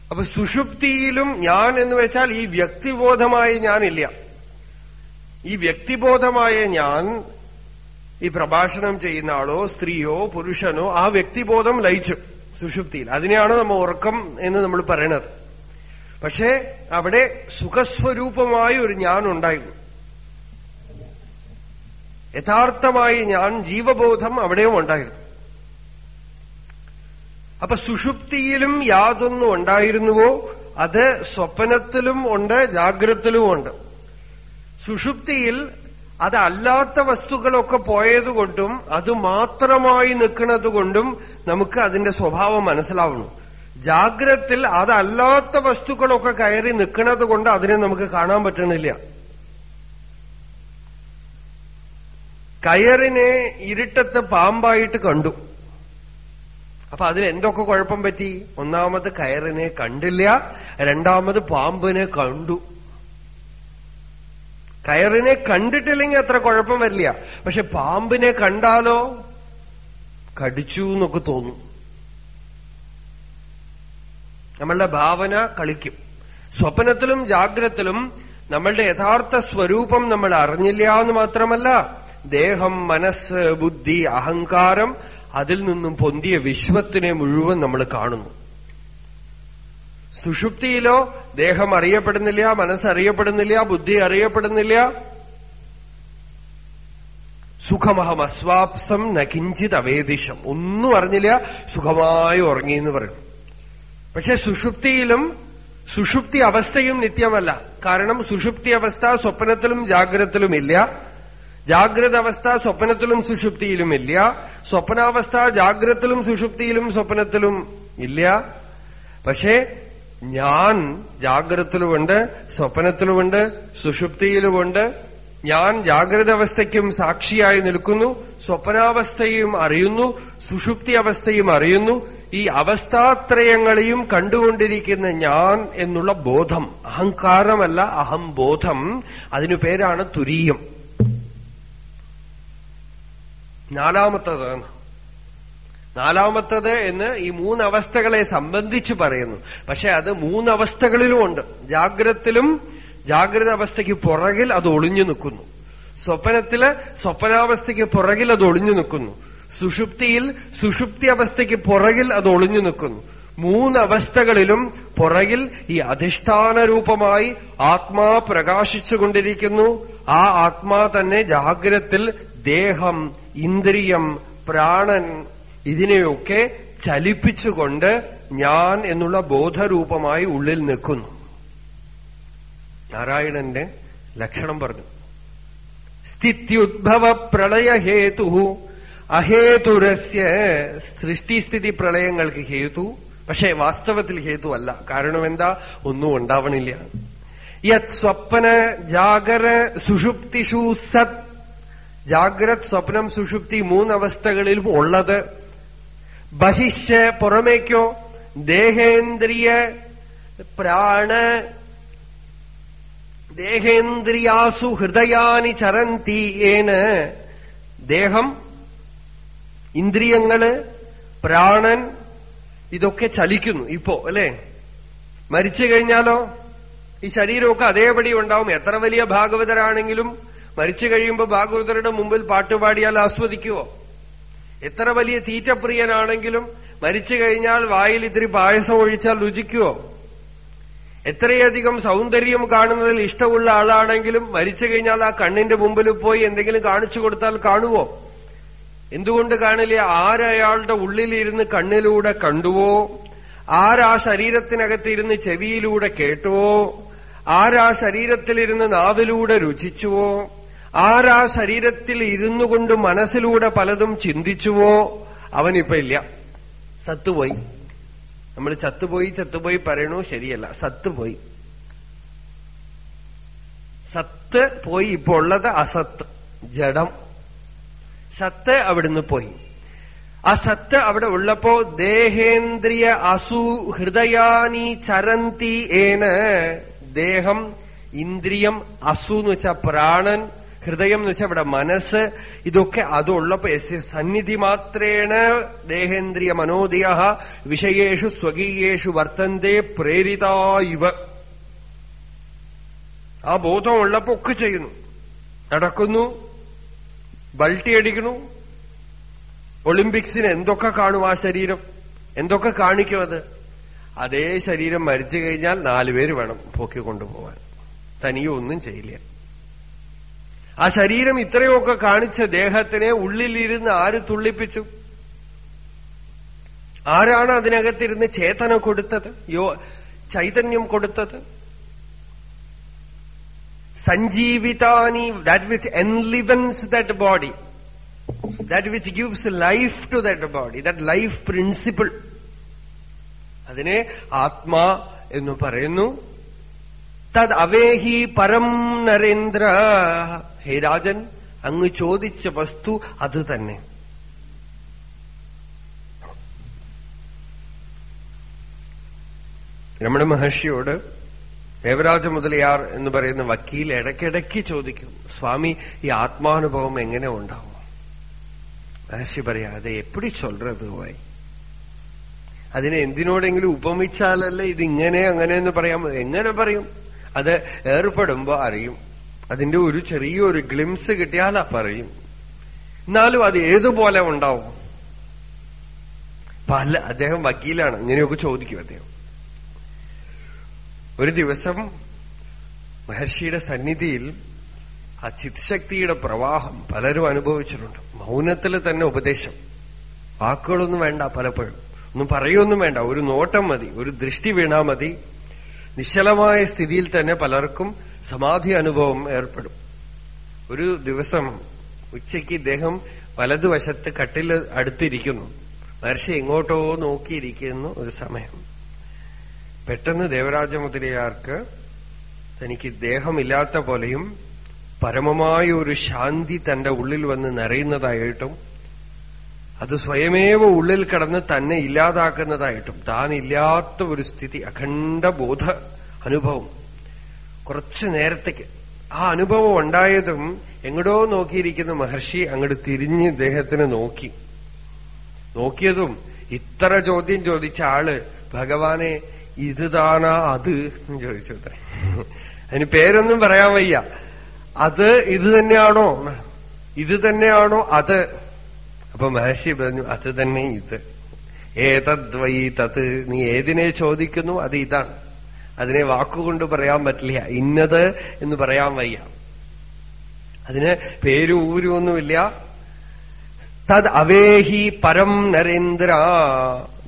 അപ്പൊ സുഷുപ്തിയിലും ഞാൻ എന്ന് വെച്ചാൽ ഈ വ്യക്തിബോധമായ ഞാനില്ല. ഈ വ്യക്തിബോധമായ ഞാൻ ഈ പ്രഭാഷണം ചെയ്യുന്ന ആളോ സ്ത്രീയോ പുരുഷനോ ആ വ്യക്തിബോധം ലയിച്ചു. സുഷുപ്തിയിൽ. അതിനെയാണ് നമ്മൾ ഉറക്കം എന്ന് നമ്മൾ പറയണത്. പക്ഷേ അവിടെ സുഖസ്വരൂപമായ ഒരു ഞാൻ ഉണ്ടായിരുന്നു യഥാർത്ഥമായി ഞാൻ ജീവബോധം അവിടെയും ഉണ്ടായിരുന്നു. അപ്പൊ സുഷുപ്തിയിലും യാതൊന്നും ഉണ്ടായിരുന്നുവോ? അത് സ്വപ്നത്തിലും ഉണ്ട് ജാഗ്രത്തിലും ഉണ്ട്. സുഷുപ്തിയിൽ അതല്ലാത്ത വസ്തുക്കളൊക്കെ പോയതുകൊണ്ടും അത് മാത്രമായി നിൽക്കുന്നത് കൊണ്ടും നമുക്ക് അതിന്റെ സ്വഭാവം മനസ്സിലാവുന്നു. ജാഗ്രത്തിൽ അതല്ലാത്ത വസ്തുക്കളൊക്കെ കയറി നിൽക്കുന്നത് കൊണ്ട് അതിനെ നമുക്ക് കാണാൻ പറ്റണില്ല. കയറിനെ ഇരുട്ടത്ത് പാമ്പായിട്ട് കണ്ടു. അപ്പൊ അതിൽ എന്തൊക്കെ കുഴപ്പം പറ്റി? ഒന്നാമത് കയറിനെ കണ്ടില്ല രണ്ടാമത് പാമ്പിനെ കണ്ടു. കയറിനെ കണ്ടിട്ടില്ലെങ്കിൽ അത്ര കുഴപ്പം വരില്ല. പക്ഷെ പാമ്പിനെ കണ്ടാലോ? കടിച്ചു എന്നൊക്കെ തോന്നും. നമ്മളുടെ ഭാവന കളിക്കും. സ്വപ്നത്തിലും ജാഗ്രത്തിലും നമ്മളുടെ യഥാർത്ഥ സ്വരൂപം നമ്മൾ അറിഞ്ഞില്ല എന്ന് മാത്രമല്ല ദേഹം മനസ്സ് ബുദ്ധി അഹങ്കാരം അതിൽ നിന്നും പൊന്തിയ വിശ്വത്തിനെ മുഴുവൻ നമ്മൾ കാണുന്നു. സുഷുപ്തിയിലോ ദേഹം അറിയപ്പെടുന്നില്ല മനസ്സറിയപ്പെടുന്നില്ല ബുദ്ധി അറിയപ്പെടുന്നില്ല. സുഖമഹം അസ്വാപ്സം നകിഞ്ചിത് അവേദിഷം ഒന്നും അറിഞ്ഞില്ല സുഖമായി ഉറങ്ങി എന്ന് പറയും. പക്ഷെ സുഷുപ്തിയിലും സുഷുപ്തി അവസ്ഥയും നിത്യമല്ല. കാരണം സുഷുപ്തി അവസ്ഥ സ്വപ്നത്തിലും ജാഗ്രതത്തിലും ഇല്ല. ജാഗ്രത അവസ്ഥ സ്വപ്നത്തിലും സുഷുപ്തിയിലും ഇല്ല. സ്വപ്നാവസ്ഥ ജാഗ്രതത്തിലും സുഷുപ്തിയിലും സ്വപ്നത്തിലും ഇല്ല. പക്ഷേ ഞാൻ ജാഗ്രതത്തിലുമുണ്ട് സ്വപ്നത്തിലുമുണ്ട് സുഷുപ്തിയിലുമുണ്ട്. ഞാൻ ജാഗ്രത അവസ്ഥയ്ക്കും സാക്ഷിയായി നിൽക്കുന്നു സ്വപ്നാവസ്ഥയും അറിയുന്നു സുഷുപ്തി അവസ്ഥയും അറിയുന്നു. ഈ അവസ്ഥാത്രയങ്ങളെയും കണ്ടുകൊണ്ടിരിക്കുന്ന ഞാൻ എന്നുള്ള ബോധം അഹങ്കാരമല്ല അഹംബോധം. അതിനു പേരാണ് തുരീയം. നാലാമത്തതാണ്. നാലാമത്തത് എന്ന് ഈ മൂന്നവസ്ഥകളെ സംബന്ധിച്ച് പറയുന്നു. പക്ഷെ അത് മൂന്നവസ്ഥകളിലും ഉണ്ട്. ജാഗ്രത്തിലും ജാഗ്രത അവസ്ഥയ്ക്ക് പുറകിൽ അത് ഒളിഞ്ഞു നിൽക്കുന്നു. സ്വപ്നത്തിൽ സ്വപ്നാവസ്ഥയ്ക്ക് പുറകിൽ അത് ഒളിഞ്ഞു നിൽക്കുന്നു. സുഷുപ്തിയിൽ സുഷുപ്തി അവസ്ഥയ്ക്ക് പുറകിൽ അത് ഒളിഞ്ഞു നിൽക്കുന്നു. മൂന്നവസ്ഥകളിലും പുറകിൽ ഈ അധിഷ്ഠാന രൂപമായി ആത്മാ പ്രകാശിച്ചുകൊണ്ടിരിക്കുന്നു. ആ ആത്മാ തന്നെ ജാഗ്രത്തിൽ ദേഹം ഇന്ദ്രിയം പ്രാണൻ ഇതിനെയൊക്കെ ചലിപ്പിച്ചുകൊണ്ട് ഞാൻ എന്നുള്ള ബോധരൂപമായി ഉള്ളിൽ നിൽക്കുന്നു. നാരായണന്റെ ലക്ഷണം പറഞ്ഞു. സ്ഥിത്യുദ്ഭവ പ്രളയഹേതു അഹേതുരസ്യ സൃഷ്ടിസ്ഥിതി പ്രളയങ്ങൾക്ക് ഹേതു പക്ഷേ വാസ്തവത്തിൽ ഹേതു അല്ല. കാരണം എന്താ? ഒന്നും ഉണ്ടാവണില്ല. യത് സ്വപ്ന ജാഗര സുഷുപ്തിഷു സത്. ജാഗ്രത് സ്വപ്നം സുഷുപ്തി മൂന്നവസ്ഥകളിലും ഉള്ളത്. ബഹിഷ് പുറമേക്കോ? ദേഹേന്ദ്രിയ പ്രാണ ദേഹേന്ദ്രിയാസു ഹൃദയാനി ചരന്തി ഏന്. ദേഹം ഇന്ദ്രിയങ്ങൾ പ്രാണൻ ഇതൊക്കെ ചലിക്കുന്നു ഇപ്പോ അല്ലെ? മരിച്ചു കഴിഞ്ഞാലോ? ഈ ശരീരമൊക്കെ അതേപടി ഉണ്ടാവും. എത്ര വലിയ ഭാഗവതരാണെങ്കിലും മരിച്ചു കഴിയുമ്പോൾ ഭാഗവതരുടെ മുമ്പിൽ പാട്ടുപാടിയാൽ ആസ്വദിക്കുവോ? എത്ര വലിയ തീറ്റപ്രിയനാണെങ്കിലും മരിച്ചു കഴിഞ്ഞാൽ വായിൽ ഇത്തിരി പായസം ഒഴിച്ചാൽ രുചിക്കുവോ? എത്രയധികം സൗന്ദര്യം കാണുന്നതിൽ ഇഷ്ടമുള്ള ആളാണെങ്കിലും മരിച്ചു കഴിഞ്ഞാൽ ആ കണ്ണിന്റെ മുമ്പിൽ പോയി എന്തെങ്കിലും കാണിച്ചു കൊടുത്താൽ കാണുവോ? എന്തുകൊണ്ട് കാണില്ല? ആരയാളുടെ ഉള്ളിലിരുന്ന് കണ്ണിലൂടെ കണ്ടുവോ? ആരാ ശരീരത്തിനകത്തിരുന്ന് ചെവിയിലൂടെ കേട്ടുവോ? ആരാ ശരീരത്തിലിരുന്ന് നാവിലൂടെ രുചിച്ചുവോ? ആരാ ശരീരത്തിൽ ഇരുന്നു കൊണ്ട് മനസ്സിലൂടെ പലതും ചിന്തിച്ചുവോ? അവനിപ്പോ ഇല്ല. സത്തുപോയി. നമ്മൾ ചത്തുപോയി ചത്തുപോയി പറയണു ശരിയല്ല. സത്തുപോയി. സത്ത് പോയി ഇപ്പൊ ഉള്ളത് അസത്ത്. ജഡം. സത്ത് അവിടുന്ന് പോയി. ആ സത്ത് അവിടെ ഉള്ളപ്പോ ദേഹേന്ദ്രിയ അസു ഹൃദയാനി ചരന്തി ഏന്. ദേഹം ഇന്ദ്രിയം അസു എന്ന് വെച്ചാ പ്രാണൻ ഹൃദയം എന്ന് വെച്ചാൽ ഇവിടെ മനസ്സ് ഇതൊക്കെ അതുള്ളപ്പോ സന്നിധി മാത്രേണ ദേഹേന്ദ്രിയ മനോദയ വിഷയേഷു സ്വകീയേഷു വർത്തന്തേ പ്രേരിത ഇവ. ആ ബോധം ഉള്ളപ്പോ ഒക്കെ ചെയ്യുന്നു. നടക്കുന്നു ബൾട്ടി അടിക്കണു ഒളിമ്പിക്സിന് എന്തൊക്കെ കാണും ആ ശരീരം? എന്തൊക്കെ കാണിക്കും അത്? അതേ ശരീരം മരിച്ചു കഴിഞ്ഞാൽ നാലുപേര് വേണം പൊക്കി കൊണ്ടുപോവാൻ തനിയൊന്നും ചെയ്യില്ല. ആ ശരീരം ഇത്രയൊക്കെ കാണിച്ച ദേഹത്തിനെ ഉള്ളിലിരുന്ന് ആര് തുള്ളിപ്പിച്ചു? ആരാണ് അതിനകത്തിരുന്ന് ചേതന കൊടുത്തത്? യോ ചൈതന്യം കൊടുത്തത്? സഞ്ജീവിതാനി that which enlivens that body that which gives life to that body that life principle അതിനെ ആത്മാ എന്ന് പറയുന്നു. തദ് അവേഹി പരം നരേന്ദ്ര. ഹേ രാജൻ അങ്ങ് ചോദിച്ച വസ്തു അത് തന്നെ. രമണ മഹർഷിയോട് ദേവരാജ മുതലിയാർ എന്ന് പറയുന്ന വക്കീൽ ഇടയ്ക്കിടയ്ക്ക് ചോദിക്കും സ്വാമി ഈ ആത്മാനുഭവം എങ്ങനെ ഉണ്ടാവും? മഹർഷി പറയാ അത് എപ്പിടി ചൊല്ലത് പോയി അതിനെ എന്തിനോടെങ്കിലും ഉപമിച്ചാലല്ലേ ഇത് ഇങ്ങനെ അങ്ങനെ എന്ന് പറയാൻ എങ്ങനെ പറയും? അത് ഏർപ്പെടുമ്പോ അറിയും. അതിന്റെ ഒരു ചെറിയൊരു ഗ്ലിംസ് കിട്ടിയാൽ പറയും. എന്നാലും അത് ഏതുപോലെ ഉണ്ടാവും? പല അദ്ദേഹം വക്കീലാണ്. ഇങ്ങനെയൊക്കെ ചോദിക്കും അദ്ദേഹം. ഒരു ദിവസം മഹർഷിയുടെ സന്നിധിയിൽ ആ ചിത്ശക്തിയുടെ പ്രവാഹം പലരും അനുഭവിച്ചിട്ടുണ്ട്. മൗനത്തിൽ തന്നെ ഉപദേശം. വാക്കുകളൊന്നും വേണ്ട പലപ്പോഴും. ഒന്നും പറയൊന്നും വേണ്ട. ഒരു നോട്ടം മതി. ഒരു ദൃഷ്ടി വീണാ മതി. നിശ്ചലമായ സ്ഥിതിയിൽ തന്നെ പലർക്കും സമാധി അനുഭവം ഏർപ്പെടും. ഒരു ദിവസം ഉച്ചയ്ക്ക് ഇദ്ദേഹം വലതുവശത്ത് കട്ടിൽ അടുത്തിരിക്കുന്നു. മഹർഷി എങ്ങോട്ടോ നോക്കിയിരിക്കുന്നു ഒരു സമയം. പെട്ടെന്ന് ദേവരാജ മുതലിയാർക്ക് തനിക്ക് ദേഹമില്ലാത്ത പോലെയും പരമമായ ഒരു ശാന്തി തന്റെ ഉള്ളിൽ വന്ന് നിറയുന്നതായിട്ടും അത് സ്വയമേവ ഉള്ളിൽ കടന്ന് തന്നെ ഇല്ലാതാക്കുന്നതായിട്ടും താനില്ലാത്ത ഒരു സ്ഥിതി അഖണ്ഡ ബോധ അനുഭവം കുറച്ചു നേരത്തേക്ക് ആ അനുഭവം ഉണ്ടായതും എങ്ങടോ നോക്കിയിരിക്കുന്ന മഹർഷി അങ്ങോട്ട് തിരിഞ്ഞ് ഇദ്ദേഹത്തിന് നോക്കി. നോക്കിയതും ഇത്ര ചോദ്യം ചോദിച്ച ആൾ ഭഗവാനെ ഇത് താനാ അത്? എന്ന് ചോദിച്ചു അതിന് പേരൊന്നും പറയാൻ വയ്യ. അത് ഇത് തന്നെയാണോ? ഇത് തന്നെയാണോ അത്? അപ്പൊ മഹർഷി പറഞ്ഞു അത് തന്നെ ഇത്. ഏതദ്വൈ തത് നീ ഏതിനെ ചോദിക്കുന്നു അത് ഇതാണ്. അതിനെ വാക്കുകൊണ്ട് പറയാൻ പറ്റില്ല. ഇന്നത് എന്ന് പറയാൻ വയ്യ. അതിന് പേര് ഊരുമൊന്നുമില്ല തത് അവേഹി പരം നരേന്ദ്ര.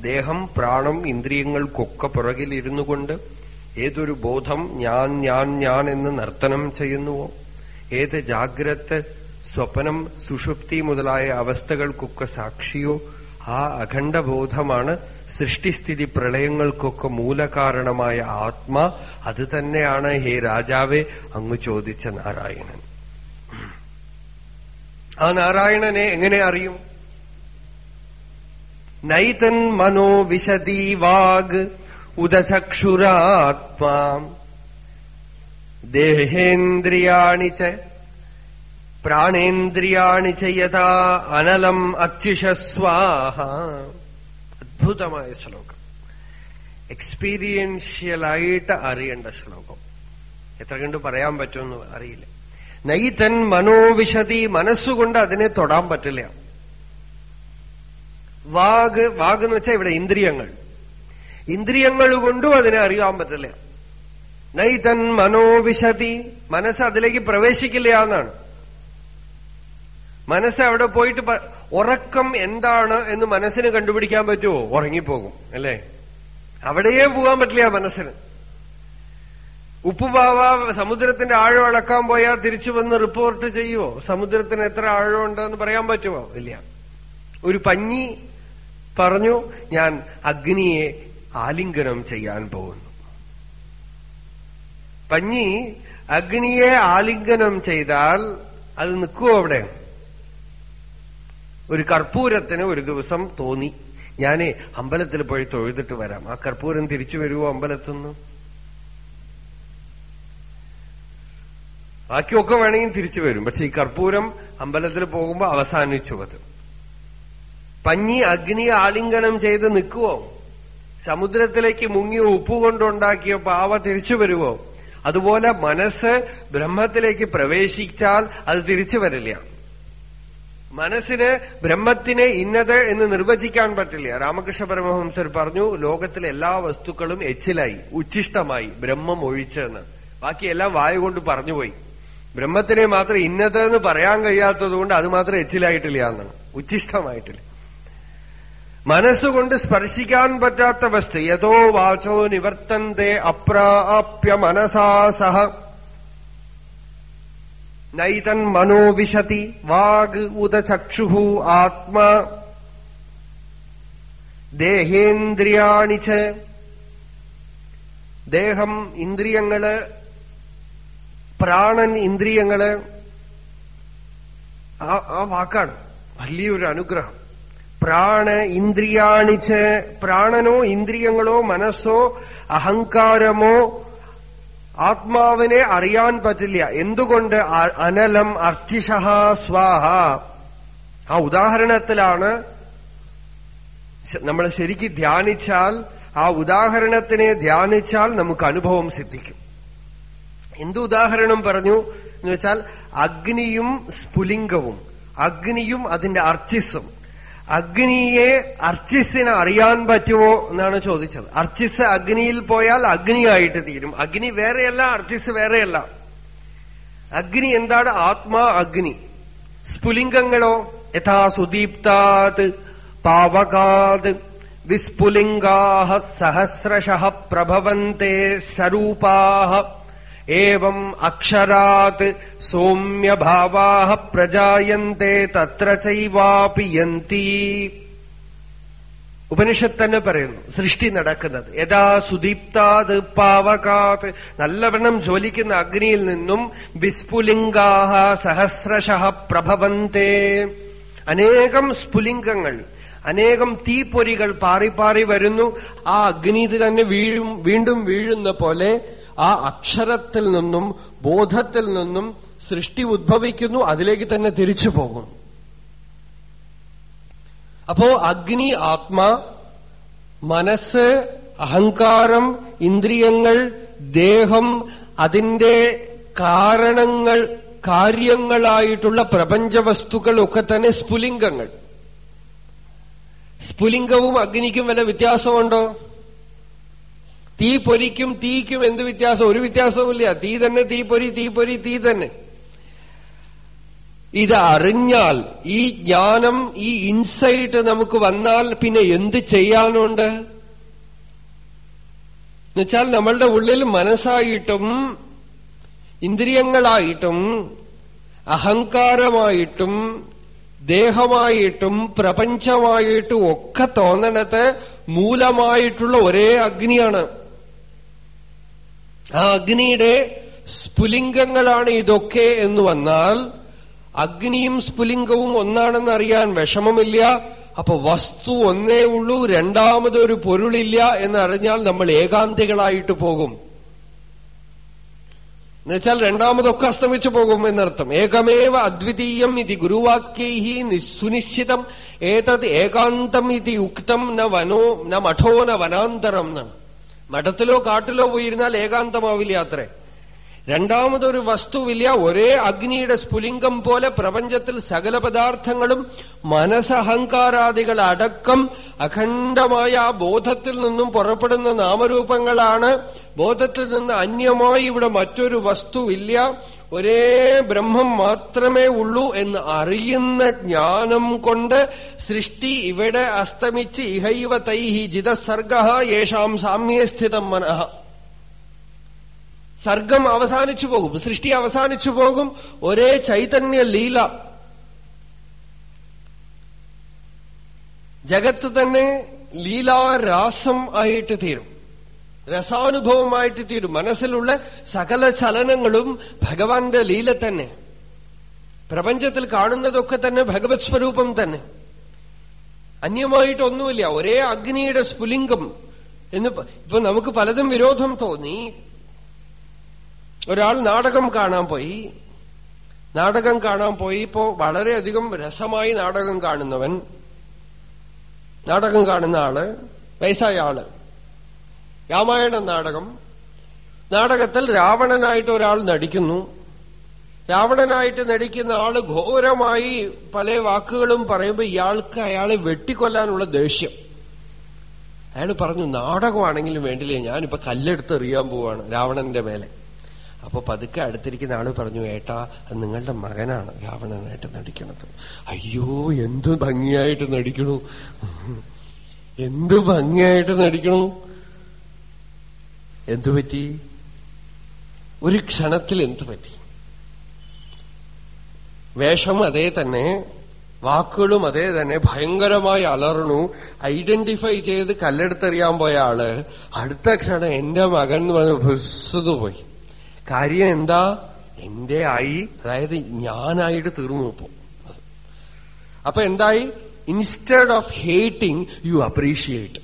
ദേഹം പ്രാണം ഇന്ദ്രിയങ്ങൾക്കൊക്കെ പുറകിലിരുന്നു കൊണ്ട് ഏതൊരു ബോധം ഞാൻ ഞാൻ ഞാൻ എന്ന് നർത്തനം ചെയ്യുന്നുവോ? ഏത് ജാഗ്രത് സ്വപ്നം സുഷുപ്തി മുതലായ അവസ്ഥകൾക്കൊക്കെ സാക്ഷിയോ ആ അഖണ്ഡബോധമാണ് സൃഷ്ടിസ്ഥിതി പ്രളയങ്ങൾക്കൊക്കെ മൂലകാരണമായ ആത്മാ. അത് തന്നെയാണ് ഹേ രാജാവെ അങ്ങ് ചോദിച്ച നാരായണൻ. ആ നാരായണനെ എങ്ങനെ അറിയും? നൈതൻ മനോ വിശതി വാഗ് ഉദചക്ഷുരാത്മാ. പ്രാണേന്ദ്രിയാണി ചെയ്യത അനലം അച്യുഷസ്വാഹ അദ്ഭുതമായ ശ്ലോകം. എക്സ്പീരിയൻഷ്യലായിട്ട് അറിയേണ്ട ശ്ലോകം. എത്ര കണ്ട് പറയാൻ പറ്റുമെന്ന് അറിയില്ല. നൈതൻ മനോവിശതി മനസ്സുകൊണ്ട് അതിനെ തൊടാൻ പറ്റില്ല. വാഗ് വാഗ് എന്ന് വെച്ചാൽ ഇവിടെ ഇന്ദ്രിയങ്ങൾ. ഇന്ദ്രിയങ്ങൾ കൊണ്ടും അതിനെ അറിയാൻ പറ്റില്ല. നൈതൻ മനോവിശതി മനസ്സ് അതിലേക്ക് പ്രവേശിക്കില്ല എന്നാണ്. മനസ്സ് അവിടെ പോയിട്ട് ഉറക്കം എന്താണ് എന്ന് മനസ്സിന് കണ്ടുപിടിക്കാൻ പറ്റുമോ ഉറങ്ങിപ്പോകും അല്ലേ? അവിടെയേ പോകാൻ പറ്റില്ല മനസ്സിന്. ഉപ്പുപാവ സമുദ്രത്തിന്റെ ആഴം അളക്കാൻ പോയാൽ തിരിച്ചു വന്ന് റിപ്പോർട്ട് ചെയ്യുവോ? സമുദ്രത്തിന് എത്ര ആഴമുണ്ടെന്ന് പറയാൻ പറ്റുമോ ഇല്ല. ഒരു പഞ്ഞി പറഞ്ഞു ഞാൻ അഗ്നിയെ ആലിംഗനം ചെയ്യാൻ പോകുന്നു. പഞ്ഞി അഗ്നിയെ ആലിംഗനം ചെയ്താൽ അത് നിൽക്കുമോ അവിടെ? ഒരു കർപ്പൂരത്തിന് ഒരു ദിവസം തോന്നി. ഞാൻ അമ്പലത്തിൽ പോയി തൊഴുതിട്ട് വരാം. ആ കർപ്പൂരം തിരിച്ചു വരുമോ അമ്പലത്തിൽ നിന്ന് ബാക്കിയൊക്കെ വേണമെങ്കിൽ തിരിച്ചു വരും. പക്ഷെ ഈ കർപ്പൂരം അമ്പലത്തിൽ പോകുമ്പോൾ അവസാനിച്ചു അത് പഞ്ഞി അഗ്നി ആലിംഗനം ചെയ്ത് നിൽക്കുവോ? സമുദ്രത്തിലേക്ക് മുങ്ങി ഉപ്പ് കൊണ്ടുണ്ടാക്കിയ പാവ തിരിച്ചു വരുവോ? അതുപോലെ മനസ്സ് ബ്രഹ്മത്തിലേക്ക് പ്രവേശിച്ചാൽ അത് തിരിച്ചു വരില്ല. മനസ്സിന് ബ്രഹ്മത്തിനെ ഇന്നത് എന്ന് നിർവചിക്കാൻ പറ്റില്ല. രാമകൃഷ്ണ പരമഹംസർ പറഞ്ഞു ലോകത്തിലെ എല്ലാ വസ്തുക്കളും എച്ചിലായി ഉച്ഛിഷ്ടമായി ബ്രഹ്മം ഒഴിച്ചെന്ന് ബാക്കിയെല്ലാം വായ കൊണ്ട് പറഞ്ഞുപോയി ബ്രഹ്മത്തിനെ മാത്രം ഇന്നത് എന്ന് പറയാൻ കഴിയാത്തതുകൊണ്ട് അത് മാത്രം എച്ചിലായിട്ടില്ല എന്നാണ് ഉച്ഛിഷ്ടമായിട്ടില്ല. മനസ്സുകൊണ്ട് സ്പർശിക്കാൻ പറ്റാത്ത വസ്തു. യഥോ വാചോ നിവർത്തന്തേ അപ്രാപ്യ മനസാ സഹ. നൈതൻ മനോവിശതി വാഗ് ഉദചക്ഷു ആത്മാ. ദേഹേന്ദ്രിയാണി ച. ദേഹം ഇന്ദ്രിയങ്ങൾ പ്രാണൻ ഇന്ദ്രിയങ്ങൾ. ആ വാക്കാണ് വലിയൊരു അനുഗ്രഹം. പ്രാണ ഇന്ദ്രിയാണിച്ച് പ്രാണനോ ഇന്ദ്രിയങ്ങളോ മനസ്സോ അഹങ്കാരമോ ആത്മാവിനെ അറിയാൻ പറ്റില്ല. എന്തുകൊണ്ട് അനലം അർച്ചിഷഹ സ്വാഹ? ആ ഉദാഹരണത്തിലാണ് നമ്മൾ ശരിക്ക് ധ്യാനിച്ചാൽ ആ ഉദാഹരണത്തിനെ ധ്യാനിച്ചാൽ നമുക്ക് അനുഭവം സിദ്ധിക്കും. എന്ത് ഉദാഹരണം പറഞ്ഞു? എന്ന് വെച്ചാൽ അഗ്നിയും സ്ഫുലിംഗവും അഗ്നിയും അതിന്റെ അർച്ചിസും അഗ്നിയെ അർച്ചിസിനെ അറിയാൻ പറ്റുമോ എന്നാണ് ചോദിച്ചത്. അർച്ചിസ് അഗ്നിയിൽ പോയാൽ അഗ്നിയായിട്ട് തീരും. അഗ്നി വേറെയല്ല അർച്ചിസ് വേറെയല്ല. അഗ്നി എന്താണ്? ആത്മാ അഗ്നി. സ്ഫുലിംഗങ്ങളോ? യഥാ സുദീപ്താത് പാവകാത്. വിസ്ഫുലിംഗാ സഹസ്രശ പ്രഭവന്തേ സ്വരൂപാഹ ഏവം അക്ഷരാത് സൗമ്യഭാവാ പ്രജായന്തെ തത്ര ചൈവാപിയന്തി ഉപനിഷത്ത് തന്നെ പറയുന്നു സൃഷ്ടി നടക്കുന്നത്. യഥാ സുദീപ്താത് പാവകാത് നല്ലവണ്ണം ജ്വലിക്കുന്ന അഗ്നിയിൽ നിന്നും വിസ്ഫുലിംഗാഹ സഹസ്രശ പ്രഭവന്തെ. അനേകം സ്ഫുലിംഗങ്ങൾ അനേകം തീപ്പൊരികൾ പാറി പാറി വരുന്നു. ആ അഗ്നിയിൽ തന്നെ വീഴും വീണ്ടും വീഴുന്ന പോലെ ആ അക്ഷരത്തിൽ നിന്നും ബോധത്തിൽ നിന്നും സൃഷ്ടി ഉദ്ഭവിക്കുന്നു അതിലേക്ക് തന്നെ തിരിച്ചു പോകുന്നു അപ്പോ അഗ്നി ആത്മാ മനസ്സ് അഹങ്കാരം ഇന്ദ്രിയങ്ങൾ ദേഹം അതിന്റെ കാരണങ്ങൾ കാര്യങ്ങളായിട്ടുള്ള പ്രപഞ്ച വസ്തുക്കളൊക്കെ തന്നെ സ്ഫുലിംഗങ്ങൾ. സ്ഫുലിംഗവും അഗ്നിക്കും വല്ല വ്യത്യാസമുണ്ടോ? തീ പൊരിക്കും തീക്കും എന്ത് വ്യത്യാസം? ഒരു വ്യത്യാസവുമില്ല. തീ തന്നെ തീ പൊരി തീ പൊരി തീ തന്നെ. ഇത് അറിഞ്ഞാൽ ഈ ജ്ഞാനം ഈ ഇൻസൈറ്റ് നമുക്ക് വന്നാൽ പിന്നെ എന്ത് ചെയ്യാനുണ്ട്? എന്നുവെച്ചാൽ നമ്മളുടെ ഉള്ളിൽ മനസ്സായിട്ടും ഇന്ദ്രിയങ്ങളായിട്ടും അഹങ്കാരമായിട്ടും ദേഹമായിട്ടും പ്രപഞ്ചമായിട്ടും ഒക്കെ തോന്നണത് മൂലമായിട്ടുള്ള ഒരേ അഗ്നിയാണ്. ആ അഗ്നിയുടെ സ്ഫുലിംഗങ്ങളാണ് ഇതൊക്കെ എന്ന് വന്നാൽ അഗ്നിയും സ്ഫുലിംഗവും ഒന്നാണെന്ന് അറിയാൻ വിഷമമില്ല. അപ്പൊ വസ്തു ഒന്നേ ഉള്ളൂ രണ്ടാമതൊരു പൊരുളില്ല എന്നറിഞ്ഞാൽ നമ്മൾ ഏകാന്തികളായിട്ട് പോകും. എന്നുവെച്ചാൽ രണ്ടാമതൊക്കെ അസ്തമിച്ചു പോകും എന്നർത്ഥം. ഏകമേവ അദ്വിതീയം ഇത് ഗുരുവാക്യൈ സുനിശ്ചിതം ഏതത് ഏകാന്തം ഇതി ഉക്തം ന വനോ ന മഠോ ന വനാന്തരം എന്നാണ്. മഠത്തിലോ കാട്ടിലോ പോയിരുന്നാൽ ഏകാന്തമാവില്ല അത്രേ. രണ്ടാമതൊരു വസ്തുവില്ല ഒരേ അഗ്നിയുടെ സ്ഫുലിംഗം പോലെ പ്രപഞ്ചത്തിൽ സകല പദാർത്ഥങ്ങളും മനസ്സഹങ്കാരാദികൾ അടക്കം അഖണ്ഡമായ ആ ബോധത്തിൽ നിന്നും പുറപ്പെടുന്ന നാമരൂപങ്ങളാണ്. ബോധത്തിൽ നിന്ന് അന്യമായി ഇവിടെ മറ്റൊരു വസ്തുവില്ല. ഒരേ ബ്രഹ്മം മാത്രമേ ഉള്ളൂ എന്ന് അറിയുന്ന ജ്ഞാനം കൊണ്ട് സൃഷ്ടി ഇവിടെ അസ്തമിച്ച് ഇഹൈവ തൈഹി ജിതസർഗ യേഷാം സാമ്യസ്ഥിതം മനഃ. സർഗം അവസാനിച്ചു പോകും സൃഷ്ടി അവസാനിച്ചു പോകും ഒരേ ചൈതന്യ ലീല. ജഗത്ത് തന്നെ ലീലാരാസം ആയിട്ട് തീരും. രസാനുഭവമായിട്ട് തീരും. മനസ്സിലുള്ള സകല ചലനങ്ങളും ഭഗവാന്റെ ലീല തന്നെ. പ്രപഞ്ചത്തിൽ കാണുന്നതൊക്കെ തന്നെ ഭഗവത് സ്വരൂപം തന്നെ. അന്യമായിട്ടൊന്നുമില്ല. ഒരേ അഗ്നിയുടെ സ്ഫുലിംഗം എന്ന് ഇപ്പൊ നമുക്ക് പലതും വിരോധം തോന്നി. ഒരാൾ നാടകം കാണാൻ പോയി. നാടകം കാണാൻ പോയി. ഇപ്പോ വളരെയധികം രസമായി നാടകം കാണുന്നവൻ. നാടകം കാണുന്ന ആൾ വയസ്സായ ആൾ. രാമായണ നാടകം. നാടകത്തിൽ രാവണനായിട്ട് ഒരാൾ നടിക്കുന്നു. രാവണനായിട്ട് നടിക്കുന്ന ആൾ ഘോരമായി പല വാക്കുകളും പറയുമ്പോൾ ഇയാൾക്ക് അയാളെ വെട്ടിക്കൊല്ലാനുള്ള ദേഷ്യം. അയാൾ പറഞ്ഞു നാടകമാണെങ്കിലും വേണ്ടില്ലേ ഞാനിപ്പോ കല്ലെടുത്ത് എറിയാൻ പോവാണ് രാവണന്റെ മേലെ. അപ്പൊ പതുക്കെ അടുത്തിരിക്കുന്ന ആൾ പറഞ്ഞു ഏട്ടാ അത് നിങ്ങളുടെ മകനാണ് രാവണനായിട്ട് നടിക്കണത്. അയ്യോ എന്ത് ഭംഗിയായിട്ട് നടിക്കണു. എന്ത് ഭംഗിയായിട്ട് നടിക്കണു? എന്തു പറ്റി? ഒരു ക്ഷണത്തിൽ എന്തുപറ്റി വേഷം അതേ തന്നെ വാക്കുകളും അതേ തന്നെ ഭയങ്കരമായി അലറണു ഐഡന്റിഫൈ ചെയ്ത് കല്ലെടുത്തെറിയാൻ പോയ ആൾ അടുത്ത ക്ഷണം എന്റെ മകൻ എന്ന് പറഞ്ഞ് ഭുസ്സത് പോയി കാര്യം എന്താ? എന്റെ ആയി അതായത് ഞാനായിട്ട് തീർന്നു പോ അപ്പൊ എന്തായി? Instead of hating you appreciate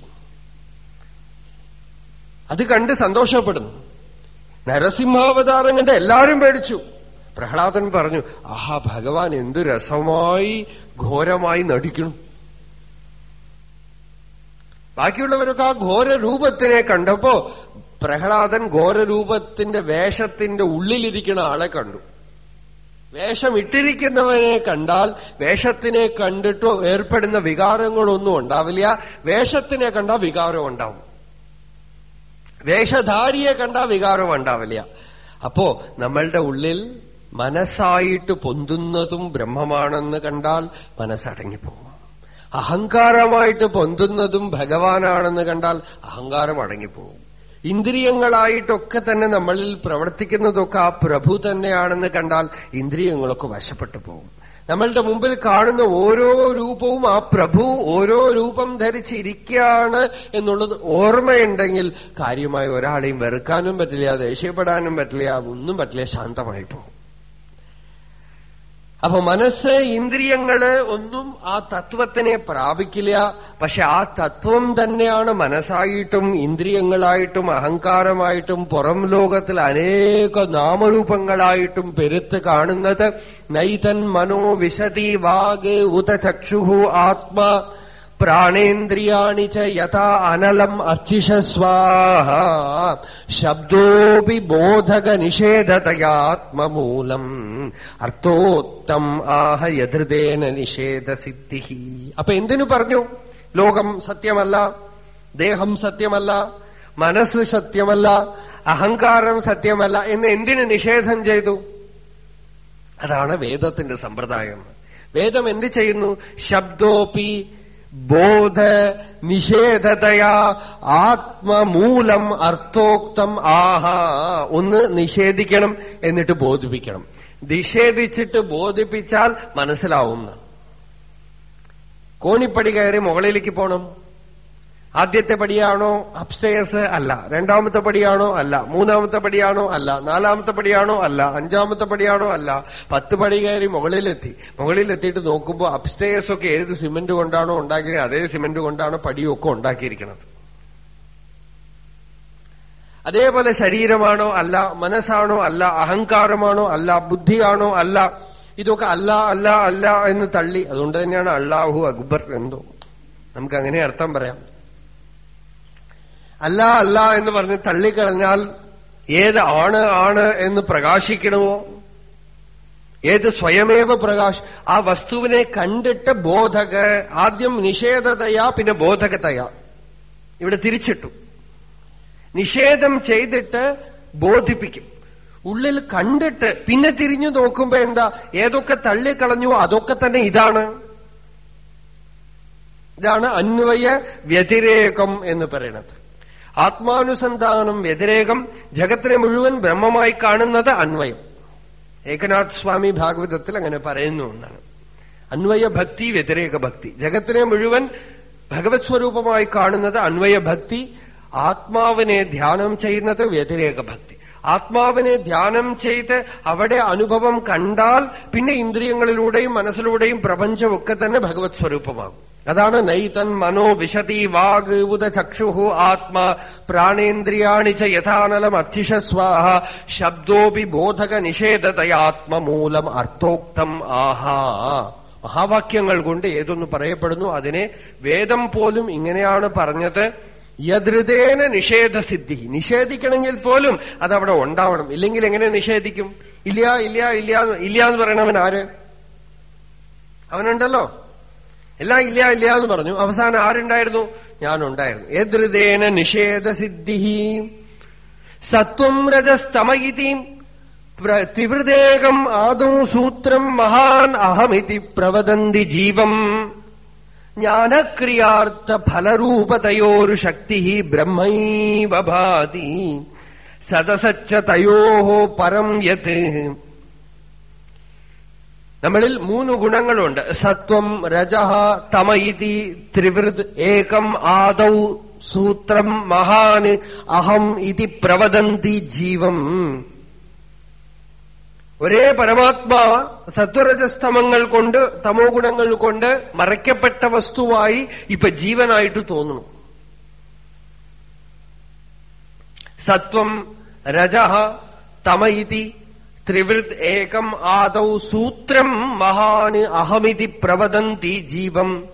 അത് കണ്ട് സന്തോഷപ്പെടുന്നു. നരസിംഹാവതാരം കണ്ട് എല്ലാവരും പേടിച്ചു. പ്രഹ്ലാദൻ പറഞ്ഞു ആഹാ ഭഗവാൻ എന്തു രസമായി ഘോരമായി നടിക്കണം ബാക്കിയുള്ളവരൊക്കെ ആ ഘോര രൂപത്തിനെ കണ്ടപ്പോ പ്രഹ്ലാദൻ ഘോരരൂപത്തിന്റെ വേഷത്തിന്റെ ഉള്ളിലിരിക്കുന്ന ആളെ കണ്ടു. വേഷം ഇട്ടിരിക്കുന്നവനെ കണ്ടാൽ വേഷത്തിനെ കണ്ടിട്ടോ ഏർപ്പെടുന്ന വികാരങ്ങളൊന്നും ഉണ്ടാവില്ല. വേഷത്തിനെ കണ്ടാൽ വികാരം ഉണ്ടാവും. വേഷധാരിയെ കണ്ട വികാരം ഉണ്ടാവില്ല. അപ്പോ നമ്മളുടെ ഉള്ളിൽ മനസ്സായിട്ട് പൊന്തുന്നതും ബ്രഹ്മമാണെന്ന് കണ്ടാൽ മനസ്സടങ്ങിപ്പോകും അഹങ്കാരമായിട്ട് പൊന്തുന്നതും ഭഗവാനാണെന്ന് കണ്ടാൽ അഹങ്കാരം അടങ്ങിപ്പോകും ഇന്ദ്രിയങ്ങളായിട്ടൊക്കെ തന്നെ നമ്മളിൽ പ്രവർത്തിക്കുന്നതൊക്കെ ആ പ്രഭു തന്നെയാണെന്ന് കണ്ടാൽ ഇന്ദ്രിയങ്ങളൊക്കെ വശപ്പെട്ടു പോകും. നമ്മളുടെ മുമ്പിൽ കാണുന്ന ഓരോ രൂപവും ആ പ്രഭു ഓരോ രൂപം ധരിച്ചിരിക്കുകയാണ് എന്നുള്ളത് ഓർമ്മയുണ്ടെങ്കിൽ കാര്യമായി ഒരാളെയും വെറുക്കാനും പറ്റില്ല ദേഷ്യപ്പെടാനും പറ്റില്ല ഒന്നും പറ്റില്ല ശാന്തമായിട്ടോ അപ്പൊ മനസ്സ് ഇന്ദ്രിയങ്ങൾ ഒന്നും ആ തത്വത്തിനെ പ്രാപിക്കില്ല. പക്ഷെ ആ തത്വം തന്നെയാണ് മനസ്സായിട്ടും ഇന്ദ്രിയങ്ങളായിട്ടും അഹങ്കാരമായിട്ടും പുറം ലോകത്തിൽ അനേക നാമരൂപങ്ങളായിട്ടും പെരുത്ത് കാണുന്നത്. നൈതൻ മനോ വിശതി വാഗ് ഉതചക്ഷുഹു ആത്മാ. പ്രാണേന്ദ്രിയാണി ച യഥാ അനലം അർച്ചിഷസ്വാഹ ശബ്ദോപി ബോധക നിഷേധതയാത്മമൂലം അർത്ഥോത്തം ആഹ യധൃതേന നിഷേധസിദ്ധി അപ്പൊ എന്തിനു പറഞ്ഞു? ലോകം സത്യമല്ല ദേഹം സത്യമല്ല മനസ്സ് സത്യമല്ല അഹങ്കാരം സത്യമല്ല എന്ന് എന്തിന് നിഷേധം ചെയ്തു? അതാണ് വേദത്തിന്റെ സമ്പ്രദായം. വേദം എന്ത് ചെയ്യുന്നു? ശബ്ദോപി ബോധ നിഷേധതയാ ആത്മമൂലം അർത്ഥോക്തം ആഹ. ഒന്ന് നിഷേധിക്കണം എന്നിട്ട് ബോധിപ്പിക്കണം. നിഷേധിച്ചിട്ട് ബോധിപ്പിച്ചാൽ മനസ്സിലാവും കോണിപ്പടി കയറി മുകളിലേക്ക് പോണം. ആദ്യത്തെ പടിയാണോ അപ്സ്റ്റേഴ്സ് അല്ല രണ്ടാമത്തെ പടിയാണോ അല്ല മൂന്നാമത്തെ പടിയാണോ അല്ല നാലാമത്തെ പടിയാണോ അല്ല അഞ്ചാമത്തെ പടിയാണോ അല്ല. പത്ത് പടി കയറി മുകളിലെത്തി. മുകളിലെത്തിയിട്ട് നോക്കുമ്പോൾ അപ്സ്റ്റേഴ്സ് ഒക്കെ ഏത് സിമെന്റ് കൊണ്ടാണോ ഉണ്ടാക്കിയത് അതേ സിമെന്റ് കൊണ്ടാണ് പടിയൊക്കെ ഉണ്ടാക്കിയിരിക്കുന്നത്. അതേപോലെ ശരീരമാണോ അല്ല മനസ്സാണോ അല്ല അഹങ്കാരമാണോ അല്ല ബുദ്ധിയാണോ അല്ല ഇതൊക്കെ അല്ല അല്ല അല്ല എന്ന് തള്ളി. അതുകൊണ്ട് തന്നെയാണ് അള്ളാഹു അക്ബർ എന്തോ. നമുക്ക് അങ്ങനെ അർത്ഥം പറയാം. അല്ല അല്ല എന്ന് പറഞ്ഞ് തള്ളിക്കളഞ്ഞാൽ ഏത് ആണ് ആണ് എന്ന് പ്രകാശിക്കണമോ? ഏത് സ്വയമേവ പ്രകാശ്? ആ വസ്തുവിനെ കണ്ടിട്ട് ബോധക ആദ്യം നിഷേധതയാ പിന്നെ ബോധകതയാ. ഇവിടെ തിരിച്ചിട്ടു. നിഷേധം ചെയ്തിട്ട് ബോധിപ്പിക്കും. ഉള്ളിൽ കണ്ടിട്ട് പിന്നെ തിരിഞ്ഞു നോക്കുമ്പോ എന്താ? ഏതൊക്കെ തള്ളിക്കളഞ്ഞു അതൊക്കെ തന്നെ ഇതാണ്. ഇതാണ് അന്വയ വ്യതിരേകം എന്ന് പറയുന്നത്. ആത്മാനുസന്ധാനം വ്യതിരേകം ജഗത്തിനെ മുഴുവൻ ബ്രഹ്മമായി കാണുന്നത് അന്വയം. ഏകനാഥ് സ്വാമി ഭാഗവതത്തിൽ അങ്ങനെ പറയുന്നു എന്നാണ്. അന്വയ ഭക്തി വ്യതിരേക ഭക്തി. ജഗത്തിനെ മുഴുവൻ ഭഗവത് സ്വരൂപമായി കാണുന്നത് അന്വയ ഭക്തി ആത്മാവിനെ ധ്യാനം ചെയ്യുന്നത് വ്യതിരേക ഭക്തി. ആത്മാവിനെ ധ്യാനം ചെയ്ത് അവിടെ അനുഭവം കണ്ടാൽ പിന്നെ ഇന്ദ്രിയങ്ങളിലൂടെയും മനസ്സിലൂടെയും പ്രപഞ്ചമൊക്കെ തന്നെ ഭഗവത് സ്വരൂപമാകും. അതാണ് നൈതൻ മനോ വിശതി വാഗ് ഉദ ചക്ഷുഹു ആത്മാ. പ്രാണേന്ദ്രിയാണി ച യഥാനലം അധിഷസ്വാഹ ശബ്ദോപി ബോധക നിഷേധതയാത്മമൂലം അർത്ഥോക്തം ആഹാ. മഹാവാക്യങ്ങൾ കൊണ്ട് ഏതൊന്ന് പറയപ്പെടുന്നു? അതിനെ വേദം പോലും ഇങ്ങനെയാണ് പറഞ്ഞത്. യദൃതേന നിഷേധസിദ്ധി. നിഷേധിക്കണമെങ്കിൽ പോലും അതവിടെ ഉണ്ടാവണം. ഇല്ലെങ്കിൽ എങ്ങനെ നിഷേധിക്കും? ഇല്ല ഇല്ല ഇല്ല ഇല്ല എന്ന് പറയണവൻ ആര്? അവനുണ്ടല്ലോ. എല്ലാം ഇല്ല ഇല്ല എന്ന് പറഞ്ഞു. അവസാനം ആരുണ്ടായിരുന്നു? ഞാനുണ്ടായിരുന്നു. നിഷേധ നിഷേധസിദ്ധി സത്വം രജസ്തമയിതി. തിവൃദേകം ആദൗ സൂത്രം മഹാൻ അഹമിതി പ്രവദന്തി ജീവം. ജ്ഞാനക്രിയാർത്ഥ ഫലരൂപതയോരു ശക്തി ബ്രഹ്മൈവ ഭാതി. സദസച്ച തയോ പരം യത്. നമ്മളിൽ മൂന്ന് ഗുണങ്ങളുണ്ട്. സത്വം രജഹ തമയിതി ത്രിവൃത് ഏകം ആദൗ സൂത്രം മഹാന് അഹം ഇതി പ്രവദന്തി ജീവം. ഒരേ പരമാത്മാവ് സത്വരജസ്തമങ്ങൾ കൊണ്ട് തമോ ഗുണങ്ങൾ കൊണ്ട് മറയ്ക്കപ്പെട്ട വസ്തുവായി ഇപ്പൊ ജീവനായിട്ട് തോന്നുന്നു. സത്വം രജഹ തമയിതി ത്രിവൃത് ഏകം ആദൗ സൂത്രം മഹാന് അഹമിതി പ്രവദന്തി ജീവം.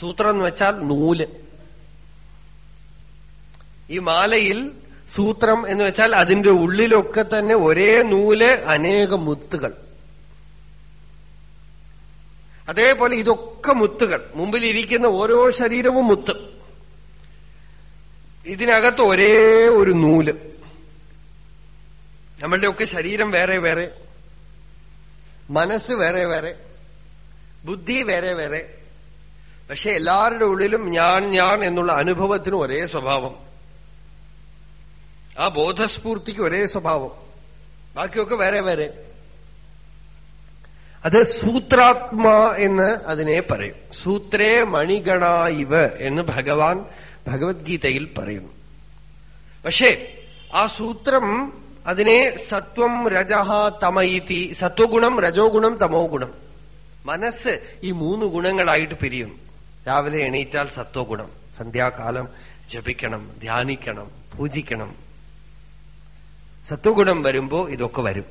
സൂത്രം എന്ന് വെച്ചാൽ നൂൽ. ഈ മാലയിൽ സൂത്രം എന്ന് വെച്ചാൽ അതിന്റെ ഉള്ളിലൊക്കെ തന്നെ ഒരേ നൂൽ അനേക മുത്തുകൾ. അതേപോലെ ഇതൊക്കെ മുത്തുകൾ. മുമ്പിലിരിക്കുന്ന ഓരോ ശരീരവും മുത്ത്. ഇതിനകത്ത് ഒരേ ഒരു നൂൽ. നമ്മളുടെയൊക്കെ ശരീരം വേറെ വേറെ മനസ്സ് വേറെ വേറെ ബുദ്ധി വേറെ വേറെ. പക്ഷെ എല്ലാവരുടെ ഉള്ളിലും ഞാൻ ഞാൻ എന്നുള്ള അനുഭവത്തിന് ഒരേ സ്വഭാവം. ആ ബോധസ്ഫൂർത്തിക്ക് ഒരേ സ്വഭാവം. ബാക്കിയൊക്കെ വേറെ വേറെ. അത് സൂത്രാത്മാ എന്ന് അതിനെ പറയും. സൂത്രേ മണിഗണ ഇവ എന്ന് ഭഗവാൻ ഭഗവത്ഗീതയിൽ പറയുന്നു. പക്ഷേ ആ സൂത്രം അതിനെ സത്വം രജഹ തമയിത്തി സത്വഗുണം രജോ ഗുണം തമോ ഗുണം. മനസ്സ് ഈ മൂന്ന് ഗുണങ്ങളായിട്ട് പിരിയുന്നു രാവിലെ എണീറ്റാൽ സത്വഗുണം സന്ധ്യാകാലം ജപിക്കണം ധ്യാനിക്കണം പൂജിക്കണം. സത്വഗുണം വരുമ്പോ ഇതൊക്കെ വരും.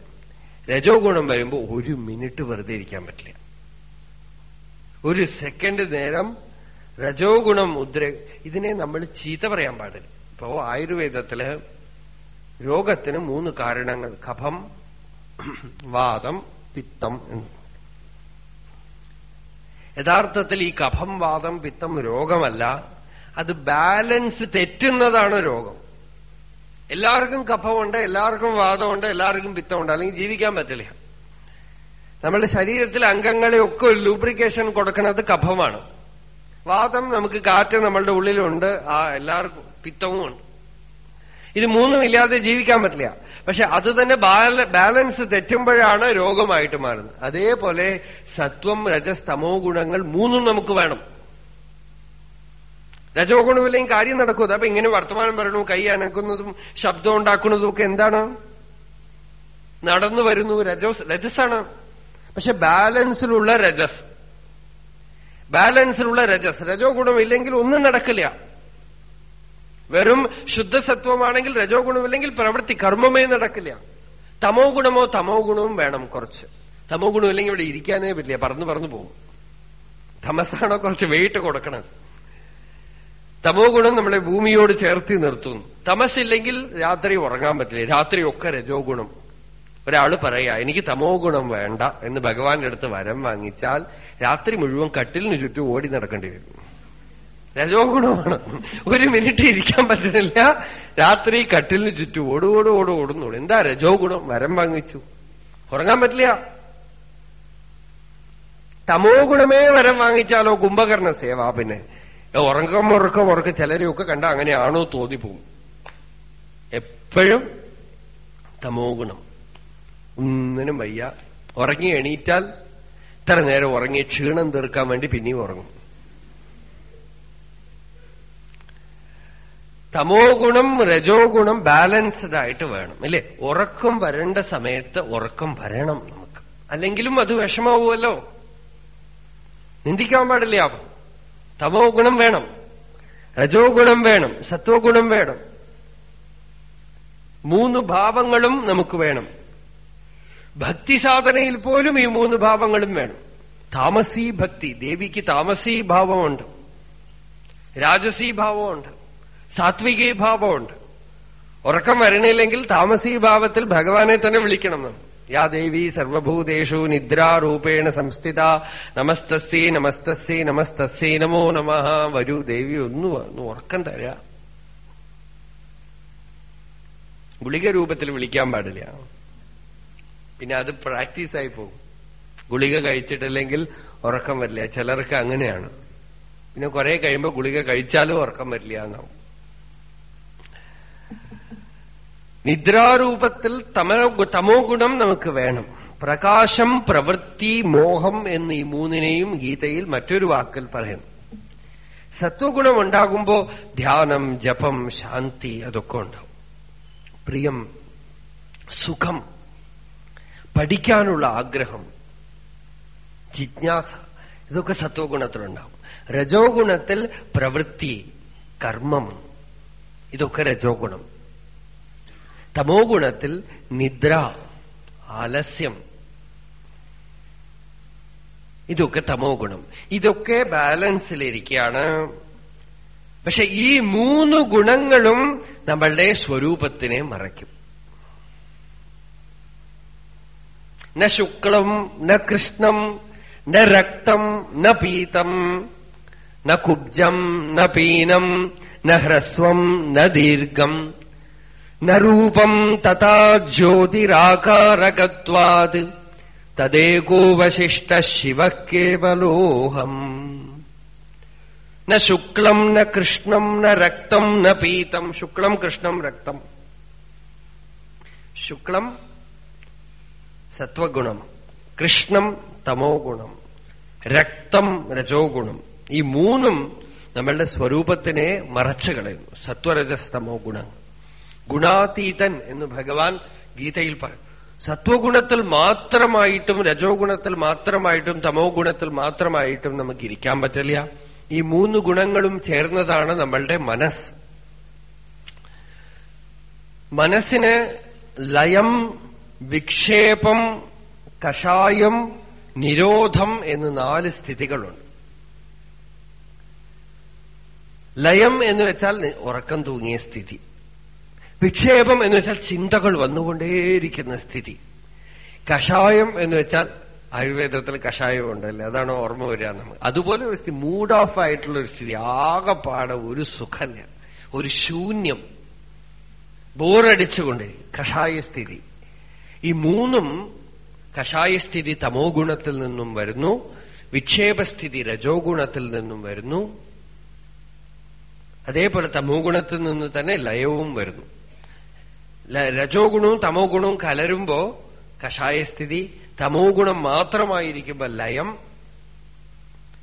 രജോ ഗുണം വരുമ്പോ ഒരു മിനിറ്റ് വെറുതെ ഇരിക്കാൻ പറ്റില്ല. ഒരു സെക്കൻഡ് നേരം രജോ ഗുണം ഉദ്ര ഇതിനെ നമ്മൾ ചീത്ത പറയാൻ പാടില്ല. ഇപ്പോ ആയുർവേദത്തിൽ രോഗത്തിന് മൂന്ന് കാരണങ്ങൾ. കഫം വാദം പിത്തം എന്ന്. യഥാർത്ഥത്തിൽ ഈ കഫം വാദം പിത്തം രോഗമല്ല. അത് ബാലൻസ് തെറ്റുന്നതാണ് രോഗം. എല്ലാവർക്കും കഫമുണ്ട് എല്ലാവർക്കും വാദമുണ്ട് എല്ലാവർക്കും പിത്തമുണ്ട്. അല്ലെങ്കിൽ ജീവിക്കാൻ പറ്റില്ല. നമ്മുടെ ശരീരത്തിലെ അംഗങ്ങളെയൊക്കെ ലൂബ്രിക്കേഷൻ കൊടുക്കുന്നത് കഫമാണ്. വാദം നമുക്ക് കാറ്റ് നമ്മളുടെ ഉള്ളിലുണ്ട് ആ എല്ലാവർക്കും പിത്തവും ഉണ്ട് ഇത് മൂന്നും ഇല്ലാതെ ജീവിക്കാൻ പറ്റില്ല. പക്ഷെ അത് തന്നെ ബാലൻസ് തെറ്റുമ്പോഴാണ് രോഗമായിട്ട് മാറുന്നത്. അതേപോലെ സത്വം രജസ്തമോ ഗുണങ്ങൾ മൂന്നും നമുക്ക് വേണം. രജോ ഗുണമില്ലെങ്കിൽ കാര്യം നടക്കുന്നത് അപ്പൊ ഇങ്ങനെ വർത്തമാനം പറയണു കൈ അനക്കുന്നതും ശബ്ദം ഉണ്ടാക്കുന്നതും ഒക്കെ എന്താണ്? നടന്നു വരുന്നു. രജോ രജസാണ് പക്ഷെ ബാലൻസിലുള്ള രജസ്. ബാലൻസിലുള്ള രജസ്. രജോ ഗുണമില്ലെങ്കിൽ ഒന്നും നടക്കില്ല. വെറും ശുദ്ധസത്വമാണെങ്കിൽ രജോ ഗുണമില്ലെങ്കിൽ പ്രവൃത്തി കർമ്മമേ നടക്കില്ല. തമോ ഗുണമോ തമോ ഗുണവും വേണം കുറച്ച്. തമോ ഗുണമില്ലെങ്കിൽ ഇവിടെ ഇരിക്കാനേ പറ്റില്ല പറന്ന് പറന്നു പോകും. തമസാണോ കുറച്ച് വെയിറ്റ് കൊടുക്കണം തമോ ഗുണം നമ്മളെ ഭൂമിയോട് ചേർത്തി നിർത്തുന്നു. തമസില്ലെങ്കിൽ രാത്രി ഉറങ്ങാൻ പറ്റില്ല. രാത്രി ഒക്കെ രജോ ഗുണം. ഒരാൾ പറയാ എനിക്ക് തമോ ഗുണം വേണ്ട എന്ന് ഭഗവാന്റെ അടുത്ത് വരം വാങ്ങിച്ചാൽ രാത്രി മുഴുവൻ കട്ടിലിന് ചുറ്റും ഓടി നടക്കേണ്ടി വരും. രജോ ഗുണമാണ് ഒരു മിനിറ്റ് ഇരിക്കാൻ പറ്റുന്നില്ല. രാത്രി കട്ടിലിന് ചുറ്റും ഓടോട് ഓട് ഓടുന്നുള്ളൂ. എന്താ രജോ ഗുണം? വരം വാങ്ങിച്ചു. ഉറങ്ങാൻ പറ്റില്ല. തമോ ഗുണമേ വരം വാങ്ങിച്ചാലോ കുംഭകർണ സേവ പിന്നെ. ഉറക്കം ഉറക്കം ഉറക്കം. ചിലരെയൊക്കെ കണ്ട അങ്ങനെയാണോ തോന്നിപ്പോകും എപ്പോഴും തമോ ഗുണം. ഒന്നിനും വയ്യ. ഉറങ്ങി എണീറ്റാൽ ഇത്ര നേരം ഉറങ്ങി ക്ഷീണം തീർക്കാൻ വേണ്ടി പിന്നെയും ഉറങ്ങും. തമോ ഗുണം രജോ ഗുണം ബാലൻസ്ഡ് ആയിട്ട് വേണം അല്ലേ ഉറക്കം വരേണ്ട സമയത്ത് ഉറക്കം വരണം നമുക്ക്. അല്ലെങ്കിലും അത് വിഷമാവുമല്ലോ. നിന്ദിക്കാൻ പാടില്ല തമോ ഗുണം വേണം രജോ ഗുണം വേണം സത്വ ഗുണം വേണം. മൂന്ന് ഭാവങ്ങളും നമുക്ക് വേണം. ഭക്തി സാധനയിൽ പോലും ഈ മൂന്ന് ഭാവങ്ങളും വേണം. താമസീ ഭക്തി ദേവിക്ക് താമസീ ഭാവമുണ്ട്. രാജസീ ഭാവമുണ്ട്. സാത്വികീ ഭാവമുണ്ട് ഉറക്കം വരണില്ലെങ്കിൽ താമസീ ഭാവത്തിൽ ഭഗവാനെ തന്നെ വിളിക്കണം യാ ദേവി സർവഭൂതേഷു നിദ്രാരൂപേണ സംസ്ഥിത നമസ്തസ്സി നമസ്തസ്സി നമസ്തസ്സി നമോ നമ. വരൂ ദേവി ഒന്ന് ഒന്ന് ഉറക്കം തരാ. ഗുളിക രൂപത്തിൽ വിളിക്കാൻ പാടില്ല. പിന്നെ അത് പ്രാക്ടീസായി പോകും. ഗുളിക കഴിച്ചിട്ടില്ലെങ്കിൽ ഉറക്കം വരില്ല. ചിലർക്ക് അങ്ങനെയാണ്. പിന്നെ കുറെ കഴിയുമ്പോൾ ഗുളിക കഴിച്ചാലും ഉറക്കം വരില്ല എന്നാവും. നിദ്രാരൂപത്തിൽ തമോ തമോ ഗുണം നമുക്ക് വേണം. പ്രകാശം പ്രവൃത്തി മോഹം എന്നീ മൂന്നിനെയും ഗീതയിൽ മറ്റൊരു വാക്കിൽ പറയും സത്വഗുണം ഉണ്ടാകുമ്പോ ധ്യാനം ജപം ശാന്തി അതൊക്കെ ഉണ്ടാവും. പ്രിയം സുഖം പഠിക്കാനുള്ള ആഗ്രഹം ജിജ്ഞാസ ഇതൊക്കെ സത്വഗുണത്തിലുണ്ടാവും. രജോ ഗുണത്തിൽ പ്രവൃത്തി കർമ്മം ഇതൊക്കെ രജോ ഗുണം തമോ ഗുണത്തിൽ നിദ്ര ആലസ്യം. ഇതൊക്കെ തമോ ഗുണം ഇതൊക്കെ ബാലൻസിലിരിക്കുകയാണ് പക്ഷെ ഈ മൂന്ന് ഗുണങ്ങളും നമ്മളുടെ സ്വരൂപത്തിനെ മറയ്ക്കും. ന ശുക്ലം ന കൃഷ്ണം ന രക്തം ന പീതം ന കുബ്ജം ന പീനം ന ഹ്രസ്വം ന ദീർഘം. ന രൂപം തഥാ ജ്യോതിരാകാരകത്വാത്. തദേകോവശിഷ്ട ശിവ കേവലോഹം ന ശുക്ലം ന കൃഷ്ണം ന രക്തം ന പീതം. ശുക്ലം കൃഷ്ണം രക്തം. ശുക്ലം സത്വഗുണം. കൃഷ്ണം തമോ ഗുണം രക്തം രജോ ഗുണം ഈ മൂന്നും നമ്മളുടെ സ്വരൂപത്തിനെ മറച്ചു കളയുന്നു. സത്വരജസ്തമോ ഗുണം ഗുണാതീതൻ എന്ന് ഭഗവാൻ ഗീതയിൽ പറയും സത്വഗുണത്തിൽ മാത്രമായിട്ടും രജോ ഗുണത്തിൽ മാത്രമായിട്ടും തമോ ഗുണത്തിൽ മാത്രമായിട്ടും നമുക്ക് ഇരിക്കാൻ പറ്റില്ല. ഈ മൂന്ന് ഗുണങ്ങളും ചേർന്നതാണ് നമ്മളുടെ മനസ്സ്. മനസ്സിന് ലയം വിക്ഷേപം കഷായം നിരോധം എന്ന് നാല് സ്ഥിതികളുണ്ട്. ലയം എന്ന് വെച്ചാൽ ഉറക്കം തൂങ്ങിയ സ്ഥിതി. വിക്ഷേപം എന്ന് വെച്ചാൽ ചിന്തകൾ വന്നുകൊണ്ടേയിരിക്കുന്ന സ്ഥിതി. കഷായം എന്ന് വെച്ചാൽ ആയുർവേദത്തിൽ കഷായം ഉണ്ടല്ലേ അതാണ് ഓർമ്മ വരിക നമുക്ക്. അതുപോലെ ഒരു സ്ഥിതി മൂഡ് ഓഫ് ആയിട്ടുള്ള ഒരു സ്ഥിതി. ആകെപ്പാടെ ഒരു സുഖല്ല ഒരു ശൂന്യം. ബോറടിച്ചുകൊണ്ട് കഷായ സ്ഥിതി. ഈ മൂന്നും കഷായസ്ഥിതി തമോ ഗുണത്തിൽ നിന്നും വരുന്നു വിക്ഷേപസ്ഥിതി രജോ ഗുണത്തിൽ നിന്നും വരുന്നു. അതേപോലെ തമോ ഗുണത്തിൽ നിന്ന് തന്നെ ലയവും വരുന്നു. രജോ ഗുണവും തമോ ഗുണവും കലരുമ്പോ കഷായസ്ഥിതി തമോ ഗുണം മാത്രമായിരിക്കുമ്പോ ലയം.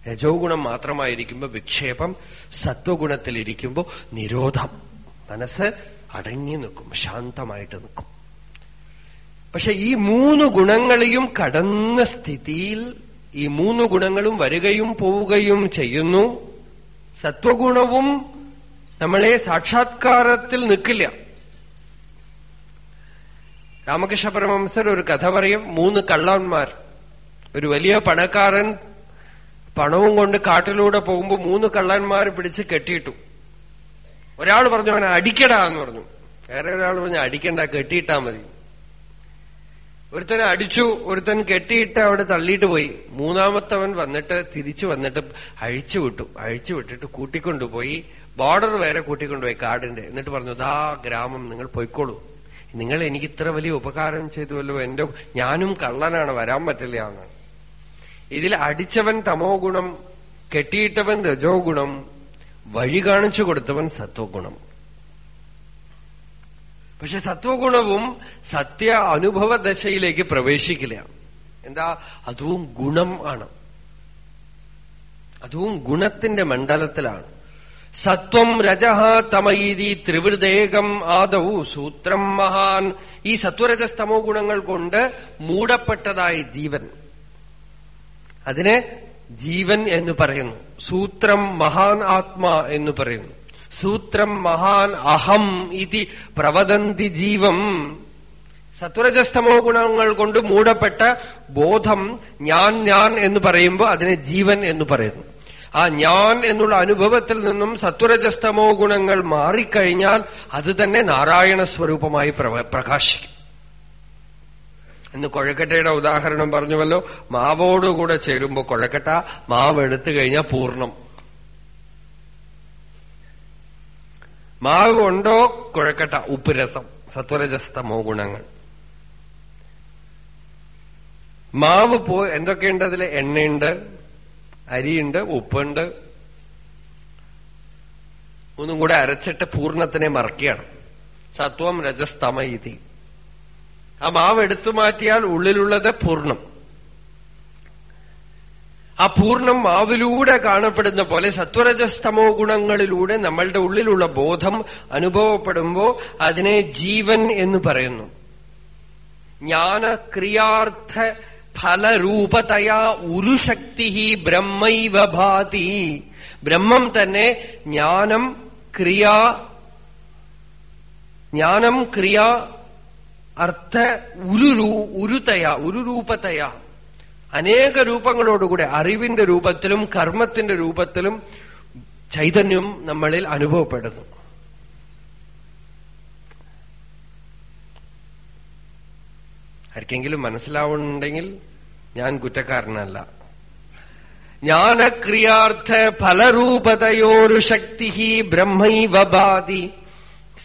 രജോ ഗുണം മാത്രമായിരിക്കുമ്പോ വിക്ഷേപം. സത്വഗുണത്തിലിരിക്കുമ്പോ നിരോധം. മനസ്സ് അടങ്ങി നിൽക്കും ശാന്തമായിട്ട് നിൽക്കും. പക്ഷെ ഈ മൂന്ന് ഗുണങ്ങളെയും കടന്ന സ്ഥിതിയിൽ ഈ മൂന്ന് ഗുണങ്ങളും വരികയും പോവുകയും ചെയ്യുന്നു. സത്വഗുണവും നമ്മളെ സാക്ഷാത്കാരത്തിൽ നിൽക്കില്ല. രാമകൃഷ്ണ പരമംസർ ഒരു കഥ പറയും. മൂന്ന് കള്ളന്മാർ. ഒരു വലിയ പണക്കാരൻ പണവും കൊണ്ട് കാട്ടിലൂടെ പോകുമ്പോൾ മൂന്ന് കള്ളന്മാർ പിടിച്ച് കെട്ടിയിട്ടു. ഒരാൾ പറഞ്ഞു അവനെ അടിക്കടാ എന്ന് പറഞ്ഞു. വേറെ ഒരാൾ പറഞ്ഞു അടിക്കണ്ട കെട്ടിയിട്ടാ മതി. ഒരുത്തൻ അടിച്ചു ഒരുത്തൻ കെട്ടിയിട്ട് അവിടെ തള്ളിയിട്ട് പോയി. മൂന്നാമത്തവൻ വന്നിട്ട് തിരിച്ചു വന്നിട്ട് അഴിച്ചു വിട്ടു. അഴിച്ചു വിട്ടിട്ട് കൂട്ടിക്കൊണ്ടുപോയി. ബോർഡർ വരെ കൂട്ടിക്കൊണ്ടുപോയി കാടിന്റെ. എന്നിട്ട് പറഞ്ഞു ദാ ഗ്രാമം നിങ്ങൾ പോയിക്കോളൂ. നിങ്ങൾ എനിക്ക് ഇത്ര വലിയ ഉപകാരം ചെയ്തുവല്ലോ. എന്റെ ഞാനും കള്ളനാണ് വരാൻ പറ്റില്ല എന്നാണ് ഇതിൽ അടിച്ചവൻ തമോ ഗുണം കെട്ടിയിട്ടവൻ രജോ ഗുണം വഴി കാണിച്ചു കൊടുത്തവൻ സത്വഗുണം പക്ഷെ സത്വഗുണവും സത്യ അനുഭവ ദശയിലേക്ക് പ്രവേശിക്കില്ല. എന്താ? അതും ഗുണം ആണ്. അതും ഗുണത്തിന്റെ മണ്ഡലത്തിലാണ്. സത്വം രജഹ തമയിതി ത്രിവൃദേകം ആദൗ സൂത്രം മഹാൻ. ഈ സത്വരജസ്തമോ ഗുണങ്ങൾ കൊണ്ട് മൂടപ്പെട്ടതായ ജീവൻ. അതിനെ ജീവൻ എന്ന് പറയുന്നു. സൂത്രം മഹാൻ ആത്മാ എന്ന് പറയുന്നു. സൂത്രം മഹാൻ അഹം ഇതി പ്രവദന്തി ജീവം. സത്വരജസ്തമോ ഗുണങ്ങൾ കൊണ്ട് മൂടപ്പെട്ട ബോധം ഞാൻ ഞാൻ എന്ന് പറയുമ്പോൾ അതിനെ ജീവൻ എന്ന് പറയുന്നു. ആ ഞാൻ എന്നുള്ള അനുഭവത്തിൽ നിന്നും സത്വരജസ്തമോ ഗുണങ്ങൾ മാറിക്കഴിഞ്ഞാൽ അത് തന്നെ നാരായണ സ്വരൂപമായി പ്രകാശിക്കും. എന്ന് കൊഴക്കട്ടയുടെ ഉദാഹരണം പറഞ്ഞുവല്ലോ? മാവോടുകൂടെ ചേരുമ്പോ കൊഴക്കട്ട മാവ് എടുത്തു കഴിഞ്ഞാൽ പൂർണം. മാവ് കൊണ്ടോ കുഴക്കട്ട. ഉപ്പുരസം. സത്വരജസ്തമോ ഗുണങ്ങൾ. മാവ് പോ എന്തൊക്കെയുണ്ട് അതിൽ എണ്ണയുണ്ട്. അരിയുണ്ട് ഉപ്പുണ്ട്. ഒന്നും കൂടെ അരച്ചിട്ട് പൂർണത്തിനെ മറക്കുകയാണ്. സത്വം രജസ്തമ ഇതി ആ മാവ് എടുത്തു മാറ്റിയാൽ ഉള്ളിലുള്ളത് പൂർണം. ആ പൂർണം മാവിലൂടെ കാണപ്പെടുന്ന പോലെ സത്വരജസ്തമോ ഗുണങ്ങളിലൂടെ നമ്മളുടെ ഉള്ളിലുള്ള ബോധം അനുഭവപ്പെടുമ്പോ അതിനെ ജീവൻ എന്ന് പറയുന്നു. ജ്ഞാനക്രിയാർത്ഥ ഫലരൂപതയാ ഉരുശക്തി ബ്രഹ്മൈവ ഭാതി. ബ്രഹ്മം തന്നെ ജ്ഞാനം ക്രിയ ജ്ഞാനം ക്രിയ അർത്ഥ ഉരു ഉരുതയ ഉരുരൂപതയാ. അനേക രൂപങ്ങളോടുകൂടെ അറിവിന്റെ രൂപത്തിലും കർമ്മത്തിന്റെ രൂപത്തിലും ചൈതന്യം നമ്മളിൽ അനുഭവപ്പെടുന്നു. ആർക്കെങ്കിലും മനസ്സിലാവുന്നുണ്ടെങ്കിൽ ഞാൻ കുറ്റക്കാരനല്ല. ജ്ഞാനക്രിയാർത്ഥ ഫലരൂപതയോരു ശക്തി ബ്രഹ്മൈവ ബാധി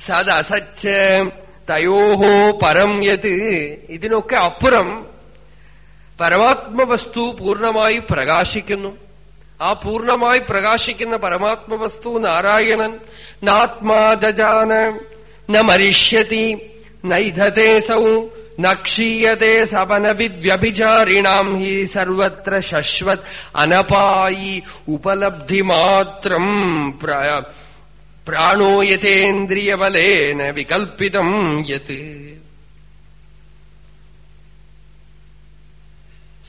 സദസച്ച് തയോഹോ പരം യത്. ഇതിനൊക്കെ അപ്പുറം പരമാത്മവസ്തു പൂർണമായി പ്രകാശിക്കുന്നു. ആ പൂർണമായി പ്രകാശിക്കുന്ന പരമാത്മവസ്തു നാരായണൻ നാത്മാജാന ന മരിഷ്യതി നൈധതേസവും നക്ഷീയത്തെ സപനവിദ്വ്യഭിചാരിണാം ഹി സർവത്ര ശശ്വത് അനപായി ഉപലബ്ധിമാത്രം പ്രാണോ യഥേന്ദ്രിയബലേന വികൽപ്പിതം യത്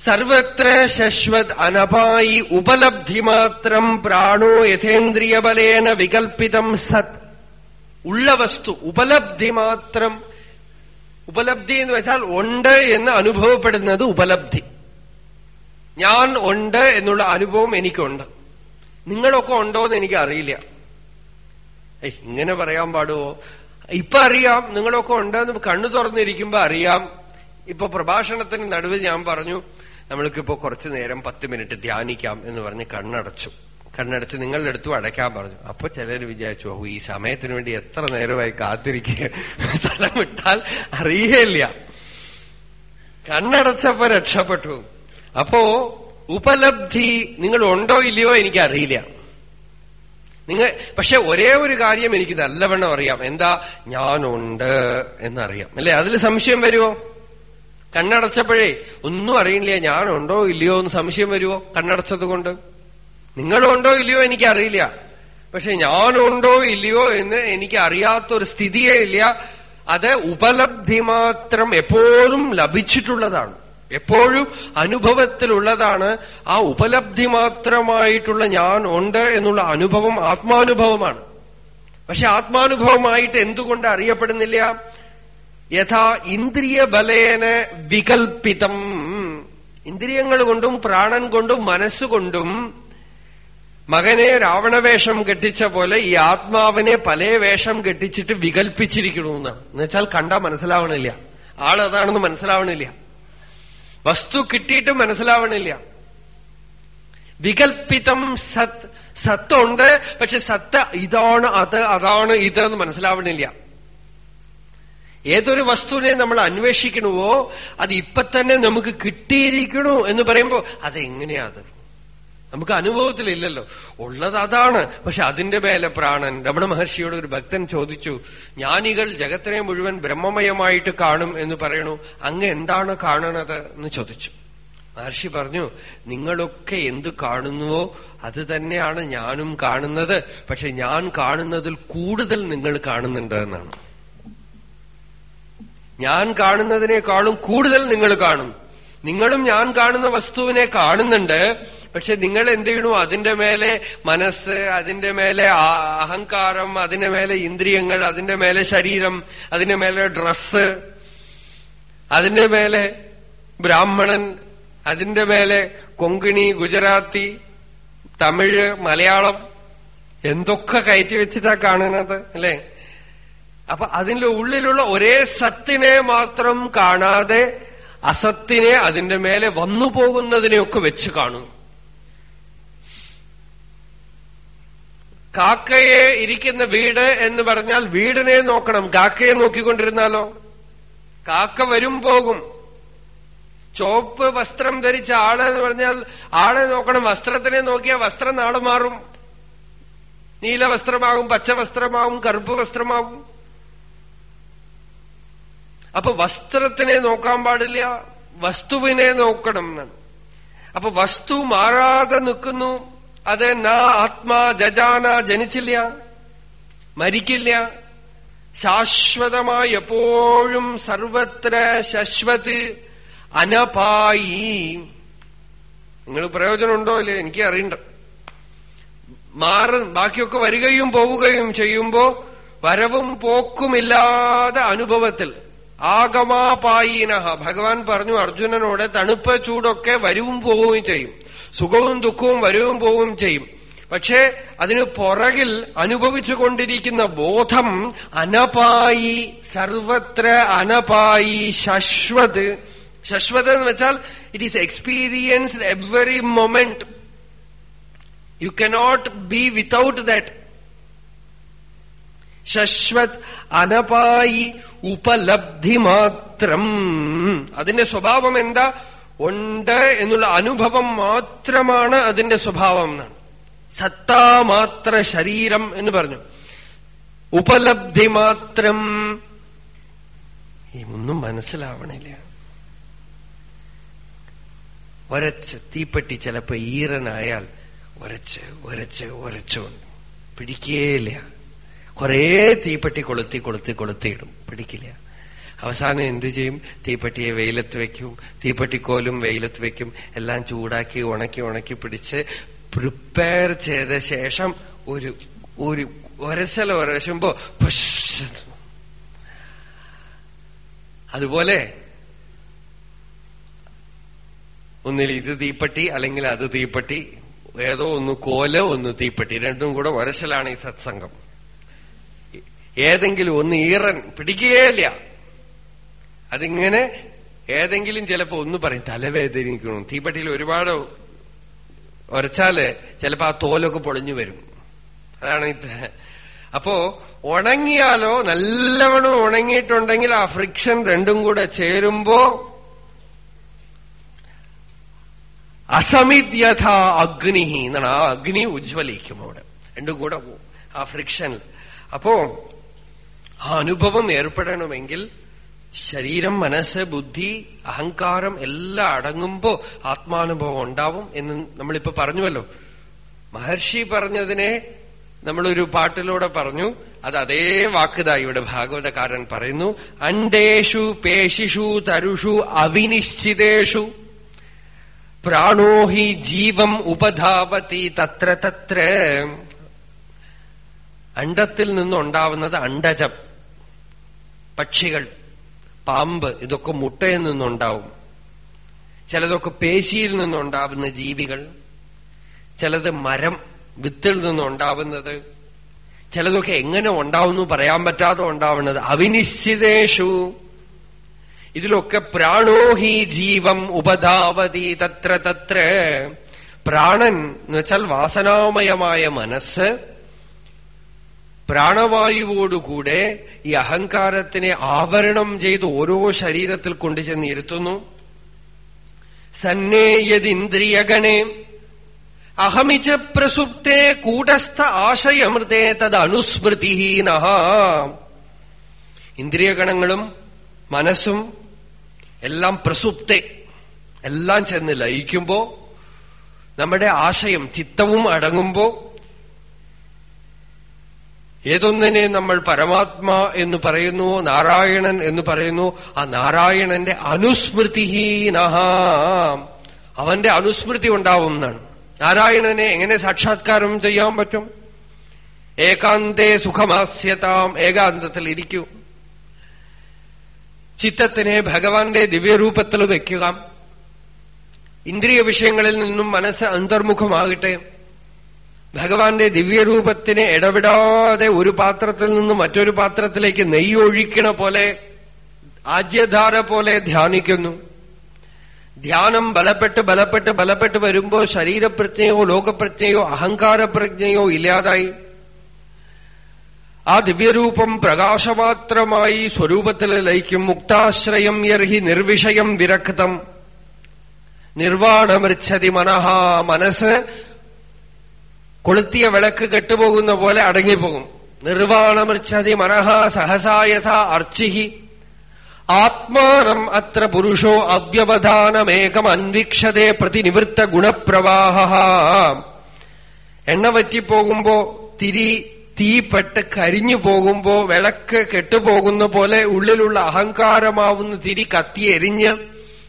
സർവത്ര ശശ്വത് അനപായി ഉപലബ്ധിമാത്രം പ്രാണോ യഥേന്ദ്രിയബലേന വികൽപ്പിതം സത് ഉള്ള വസ്തു ഉപലബ്ധി മാത്രം ഉപലബ്ധി എന്ന് വെച്ചാൽ ഉണ്ട് എന്ന് അനുഭവപ്പെടുന്നത് ഉപലബ്ധി. ഞാൻ ഉണ്ട് എന്നുള്ള അനുഭവം എനിക്കുണ്ട്. നിങ്ങളൊക്കെ ഉണ്ടോ എന്ന് എനിക്ക് അറിയില്ല ഇങ്ങനെ പറയാൻ പാടുവോ? ഇപ്പൊ അറിയാം നിങ്ങളൊക്കെ ഉണ്ടെന്ന് കണ്ണു തുറന്നിരിക്കുമ്പോ അറിയാം. ഇപ്പൊ പ്രഭാഷണത്തിന് നടുവിൽ ഞാൻ പറഞ്ഞു നമ്മൾക്കിപ്പോ കുറച്ചു നേരം പത്ത് മിനിറ്റ് ധ്യാനിക്കാം എന്ന് പറഞ്ഞ് കണ്ണടച്ചു. കണ്ണടച്ച് നിങ്ങളുടെ അടുത്തും അടയ്ക്കാൻ പറഞ്ഞു. അപ്പൊ ചിലർ വിചാരിച്ചു ഓ ഈ സമയത്തിന് വേണ്ടി എത്ര നേരമായി കാത്തിരിക്കുക സ്ഥലം വിട്ടാൽ അറിയേയില്ല. കണ്ണടച്ചപ്പോ രക്ഷപ്പെട്ടു. അപ്പോ ഉപലബ്ധി നിങ്ങൾ ഉണ്ടോ ഇല്ലയോ എനിക്ക് അറിയില്ല നിങ്ങൾ പക്ഷെ ഒരേ ഒരു കാര്യം എനിക്ക് നല്ലവണ്ണം അറിയാം. എന്താ? ഞാനുണ്ട് എന്നറിയാം. അല്ലെ? അതിൽ സംശയം വരുമോ കണ്ണടച്ചപ്പോഴേ ഒന്നും അറിയില്ല ഞാനുണ്ടോ ഇല്ലയോ എന്ന് സംശയം വരുമോ കണ്ണടച്ചത് കൊണ്ട് നിങ്ങളുണ്ടോ ഇല്ലയോ എനിക്കറിയില്ല. പക്ഷെ ഞാനുണ്ടോ ഇല്ലയോ എന്ന് എനിക്ക് അറിയാത്തൊരു സ്ഥിതിയേ ഇല്ല. അത് ഉപലബ്ധി മാത്രം എപ്പോഴും ലഭിച്ചിട്ടുള്ളതാണ്. എപ്പോഴും അനുഭവത്തിലുള്ളതാണ്. ആ ഉപലബ്ധി മാത്രമായിട്ടുള്ള ഞാൻ ഉണ്ട് എന്നുള്ള അനുഭവം ആത്മാനുഭവമാണ്. പക്ഷെ ആത്മാനുഭവമായിട്ട് എന്തുകൊണ്ട് അറിയപ്പെടുന്നില്ല? യഥാ ഇന്ദ്രിയ ബലേന വികൽപ്പിതം. ഇന്ദ്രിയങ്ങൾ കൊണ്ടും പ്രാണൻ കൊണ്ടും മനസ്സുകൊണ്ടും മകനെ രാവണവേഷം കെട്ടിച്ച പോലെ ഈ ആത്മാവിനെ പല വേഷം കെട്ടിച്ചിട്ട് വികൽപ്പിച്ചിരിക്കണമെന്നാണ് എന്നുവെച്ചാൽ കണ്ടാ മനസ്സിലാവണില്ല. ആളതാണെന്ന് മനസ്സിലാവണില്ല. വസ്തു കിട്ടിയിട്ട് മനസ്സിലാവണില്ല. വികൽപ്പിതം സത് സത്തുണ്ട് പക്ഷെ സത്ത് ഇതാണ് അത് അതാണ് ഇത് എന്ന് മനസ്സിലാവണില്ല. ഏതൊരു വസ്തുവിനെ നമ്മൾ അന്വേഷിക്കണമോ അത് ഇപ്പൊ തന്നെ നമുക്ക് കിട്ടിയിരിക്കണോ എന്ന് പറയുമ്പോ അതെങ്ങനെയാ അത്? നമുക്ക് അനുഭവത്തിലില്ലല്ലോ. ഉള്ളത് അതാണ്. പക്ഷെ അതിന്റെ മേലെ പ്രാണൻ. രമണ മഹർഷിയോട് ഒരു ഭക്തൻ ചോദിച്ചു ജ്ഞാനികൾ ജഗത്തിനെ മുഴുവൻ ബ്രഹ്മമയമായിട്ട് കാണും എന്ന് പറയണു. അങ്ങ് എന്താണ് കാണണത്? എന്ന് ചോദിച്ചു. മഹർഷി പറഞ്ഞു നിങ്ങളൊക്കെ എന്ത് കാണുന്നുവോ അത് തന്നെയാണ് ഞാനും കാണുന്നത്. പക്ഷെ ഞാൻ കാണുന്നതിൽ കൂടുതൽ നിങ്ങൾ കാണുന്നുണ്ട് എന്നാണ്. ഞാൻ കാണുന്നതിനേക്കാളും കൂടുതൽ നിങ്ങൾ കാണും. നിങ്ങളും ഞാൻ കാണുന്ന വസ്തുവിനെ കാണുന്നുണ്ട്. പക്ഷെ നിങ്ങൾ എന്ത് ചെയ്യണു അതിന്റെ മേലെ മനസ്സ് അതിന്റെ മേലെ അഹങ്കാരം അതിന്റെ മേലെ ഇന്ദ്രിയങ്ങൾ അതിന്റെ മേലെ ശരീരം അതിന്റെ മേലെ ഡ്രസ്സ് അതിന്റെ മേലെ ബ്രാഹ്മണൻ അതിന്റെ മേലെ കൊങ്കിണി ഗുജറാത്തി തമിഴ് മലയാളം എന്തൊക്കെ കയറ്റി വെച്ചിട്ടാ കാണുന്നത് അല്ലേ? അപ്പൊ അതിന്റെ ഉള്ളിലുള്ള ഒരേ സത്തിനെ മാത്രം കാണാതെ അസത്തിനെ അതിന്റെ മേലെ വന്നു പോകുന്നതിനെയൊക്കെ വെച്ച് കാണും. കാക്കയെ ഇരിക്കുന്ന വീട് എന്ന് പറഞ്ഞാൽ വീടിനെ നോക്കണം. കാക്കയെ നോക്കിക്കൊണ്ടിരുന്നാലോ? കാക്ക വരും പോകും. ചോപ്പ് വസ്ത്രം ധരിച്ച ആൾ എന്ന് പറഞ്ഞാൽ ആളെ നോക്കണം. വസ്ത്രത്തിനെ നോക്കിയാൽ വസ്ത്രം നാളെ മാറും. നീല വസ്ത്രമാകും പച്ച വസ്ത്രമാകും കറുപ്പ് വസ്ത്രമാകും. അപ്പൊ വസ്ത്രത്തിനെ നോക്കാൻ പാടില്ല. വസ്തുവിനെ നോക്കണം എന്നാണ്. അപ്പൊ വസ്തു മാറാതെ നിൽക്കുന്നു. അത് നാ ആത്മാ ജജാന ജനിച്ചില്ല മരിക്കില്ല. ശാശ്വതമായി എപ്പോഴും സർവത്ര ശശ്വത് അനപായി. നിങ്ങൾ പ്രയോജനമുണ്ടോ ഇല്ലേ? എനിക്ക് അറിയണ്ട മാറ ബാക്കിയൊക്കെ വരികയും പോവുകയും ചെയ്യുമ്പോ വരവും പോക്കുമില്ലാതെ അനുഭവത്തിൽ. ആഗമാപായീനഹ. ഭഗവാൻ പറഞ്ഞു അർജുനനോട് തണുപ്പ് ചൂടൊക്കെ വരവും പോവുകയും ചെയ്യും. സുഖവും ദുഃഖവും വരവും പോവും ചെയ്യും. പക്ഷേ അതിന് പുറകിൽ അനുഭവിച്ചുകൊണ്ടിരിക്കുന്ന ബോധം അനപായി സർവത്ര അനപായി ശശ്വത്. ശശ്വത് എന്ന് വെച്ചാൽ it is experienced every moment you cannot be without that Shashwat അനപായി ഉപലബ്ധി മാത്രം. അതിന്റെ സ്വഭാവം എന്താ? ഉണ്ട് എന്നുള്ള അനുഭവം മാത്രമാണ് അതിന്റെ സ്വഭാവം എന്നാണ്. സത്താ മാത്ര ശരീരം എന്ന് പറഞ്ഞു. ഉപലബ്ധി മാത്രം. ഒന്നും മനസ്സിലാവണില്ല. ഒരച്ച് തീപ്പെട്ടി ചിലപ്പോ ഈറനായാൽ ഒരച്ച് ഒരച്ച് ഒരച്ചുകൊണ്ട് പിടിക്കേയില്ല. കുറേ തീപ്പെട്ടി കൊളുത്തി കൊളുത്തി കൊളുത്തിയിടും. പിടിക്കില്ല. അവസാനം എന്തു ചെയ്യും? തീപ്പെട്ടിയെ വെയിലത്ത് വെക്കും. തീപ്പെട്ടിക്കോലും വെയിലത്ത് വെക്കും. എല്ലാം ചൂടാക്കി ഉണക്കി ഉണക്കി പിടിച്ച് പ്രിപ്പയർ ചെയ്ത ശേഷം ഒരു ഒരു ഒരശല ഒരശുമ്പോ അതുപോലെ ഒന്നിൽ ഇത് തീപ്പെട്ടി അല്ലെങ്കിൽ അത് തീപ്പെട്ടി ഏതോ ഒന്ന് കോൽ ഒന്ന് തീപ്പെട്ടി രണ്ടും കൂടെ ഒരശലാണ് ഈ സത്സംഗം. ഏതെങ്കിലും ഒന്ന് ഈറൻ പിടിക്കുകയില്ല അതിങ്ങനെ ഏതെങ്കിലും ചിലപ്പോ ഒന്ന് പറയും തലവേദനിക്കണം തീപ്പെട്ടിയിൽ ഒരുപാട് ഉരച്ചാൽ ചിലപ്പോ ആ തോലൊക്കെ പൊളിഞ്ഞു വരും. അതാണ് ഇത്. അപ്പോ ഉണങ്ങിയാലോ നല്ലവണ്ണം ഉണങ്ങിയിട്ടുണ്ടെങ്കിൽ ആ ഫ്രിക്ഷൻ രണ്ടും കൂടെ ചേരുമ്പോ അസമിത്യഥ അഗ്നി എന്നാണ്. ആ അഗ്നി ഉജ്വലിക്കും അവിടെ. രണ്ടും കൂടെ ആ ഫ്രിക്ഷനിൽ അപ്പോ ആ അനുഭവം ഏർപ്പെടണമെങ്കിൽ ശരീരം മനസ്സ് ബുദ്ധി അഹങ്കാരം എല്ലാം അടങ്ങുമ്പോ ആത്മാനുഭവം ഉണ്ടാവും എന്ന് നമ്മളിപ്പോ പറഞ്ഞുവല്ലോ. മഹർഷി പറഞ്ഞതിനെ നമ്മളൊരു പാട്ടിലൂടെ പറഞ്ഞു. അത് അതേ വാക്കുതാ ഇവിടെ ഭാഗവതകാരൻ പറയുന്നു. അണ്ടേഷു പേശിഷു തരുഷു അവിനിശ്ചിതേഷു. പ്രാണോ ഹി ജീവം ഉപധാവതി തത്ര തത്ര. അണ്ടത്തിൽ നിന്നുണ്ടാവുന്നത് അണ്ടജം പക്ഷികൾ. പാമ്പ് ഇതൊക്കെ മുട്ടയിൽ നിന്നുണ്ടാവും. ചിലതൊക്കെ പേശിയിൽ നിന്നുണ്ടാവുന്ന ജീവികൾ ചിലത് മരം വിത്തിൽ നിന്നുണ്ടാവുന്നത് ചിലതൊക്കെ എങ്ങനെ ഉണ്ടാവുന്നു പറയാൻ പറ്റാതെ ഉണ്ടാവുന്നത്. അവിനിശ്ചിതേഷു. ഇതിലൊക്കെ പ്രാണോഹി ജീവം ഉപധാവതി തത്ര തത്ര. പ്രാണൻ എന്ന് വെച്ചാൽ വാസനാമയമായ മനസ്സ് പ്രാണവായുവോടുകൂടെ ഈ അഹങ്കാരത്തിനെ ആവരണം ചെയ്ത് ഓരോ ശരീരത്തിൽ കൊണ്ടുചെന്ന് ഇരുത്തുന്നു. സന്നേയതിന്ദ്രിയഗണേ അഹമിച്ച പ്രസുപ്തേ കൂടസ്ഥ ആശയമൃതേ തത് അനുസ്മൃതിഹീന ഇന്ദ്രിയഗണങ്ങളും മനസ്സും എല്ലാം പ്രസുപ്തെ എല്ലാം ചെന്ന് ലയിക്കുമ്പോ നമ്മുടെ ആശയം ചിത്തവും അടങ്ങുമ്പോ ഏതൊന്നിനെ നമ്മൾ പരമാത്മാ എന്ന് പറയുന്നു നാരായണൻ എന്ന് പറയുന്നു ആ നാരായണന്റെ അനുസ്മൃതിഹീന അവന്റെ അനുസ്മൃതി ഉണ്ടാവും എന്നാണ്. നാരായണനെ എങ്ങനെ സാക്ഷാത്കാരം ചെയ്യാൻ പറ്റും? ഏകാന്തേ സുഖമാസ്യതാം ഏകാന്തത്തിൽ ഇരിക്കൂ. ചിത്തത്തിനെ ഭഗവാന്റെ ദിവ്യരൂപത്തിൽ വയ്ക്കുക. ഇന്ദ്രിയ വിഷയങ്ങളിൽ നിന്നും മനസ്സ് അന്തർമുഖമാകട്ടെ. ഭഗവാന്റെ ദിവ്യരൂപത്തിന് ഇടപെടാതെ ഒരു പാത്രത്തിൽ നിന്ന് മറ്റൊരു പാത്രത്തിലേക്ക് നെയ്യൊഴിക്കണ പോലെ ആജ്യധാര പോലെ ധ്യാനിക്കുന്നു. ധ്യാനം ബലപ്പെട്ട് ബലപ്പെട്ട് ബലപ്പെട്ട് വരുമ്പോ ശരീരപ്രജ്ഞയോ ലോകപ്രജ്ഞയോ അഹങ്കാരപ്രജ്ഞയോ ഇല്ലാതായി. ആ ദിവ്യരൂപം പ്രകാശമാത്രമായി സ്വരൂപത്തിൽ ലയിക്കും. മുക്താശ്രയം യർഹി നിർവിഷയം വിരക്തം. നിർവാണമൃച്ഛതി മനഃ. മനസ്സ് കൊളുത്തിയ വിളക്ക് കെട്ടുപോകുന്ന പോലെ അടങ്ങിപ്പോകും. നിർവാണമൃച്ഛതി മനഃ സഹസായഥ അർച്ചിഹി. ആത്മാനം അത്ര പുരുഷോ അവ്യവധാനമേകം അന്വീക്ഷതേ പ്രതിനിവൃത്ത ഗുണപ്രവാഹ. എണ്ണ വറ്റിപ്പോകുമ്പോ തിരി തീപ്പെട്ട് കരിഞ്ഞു പോകുമ്പോ വിളക്ക് കെട്ടുപോകുന്ന പോലെ ഉള്ളിലുള്ള അഹങ്കാരമാവുന്ന തിരി കത്തിയെരിഞ്ഞ്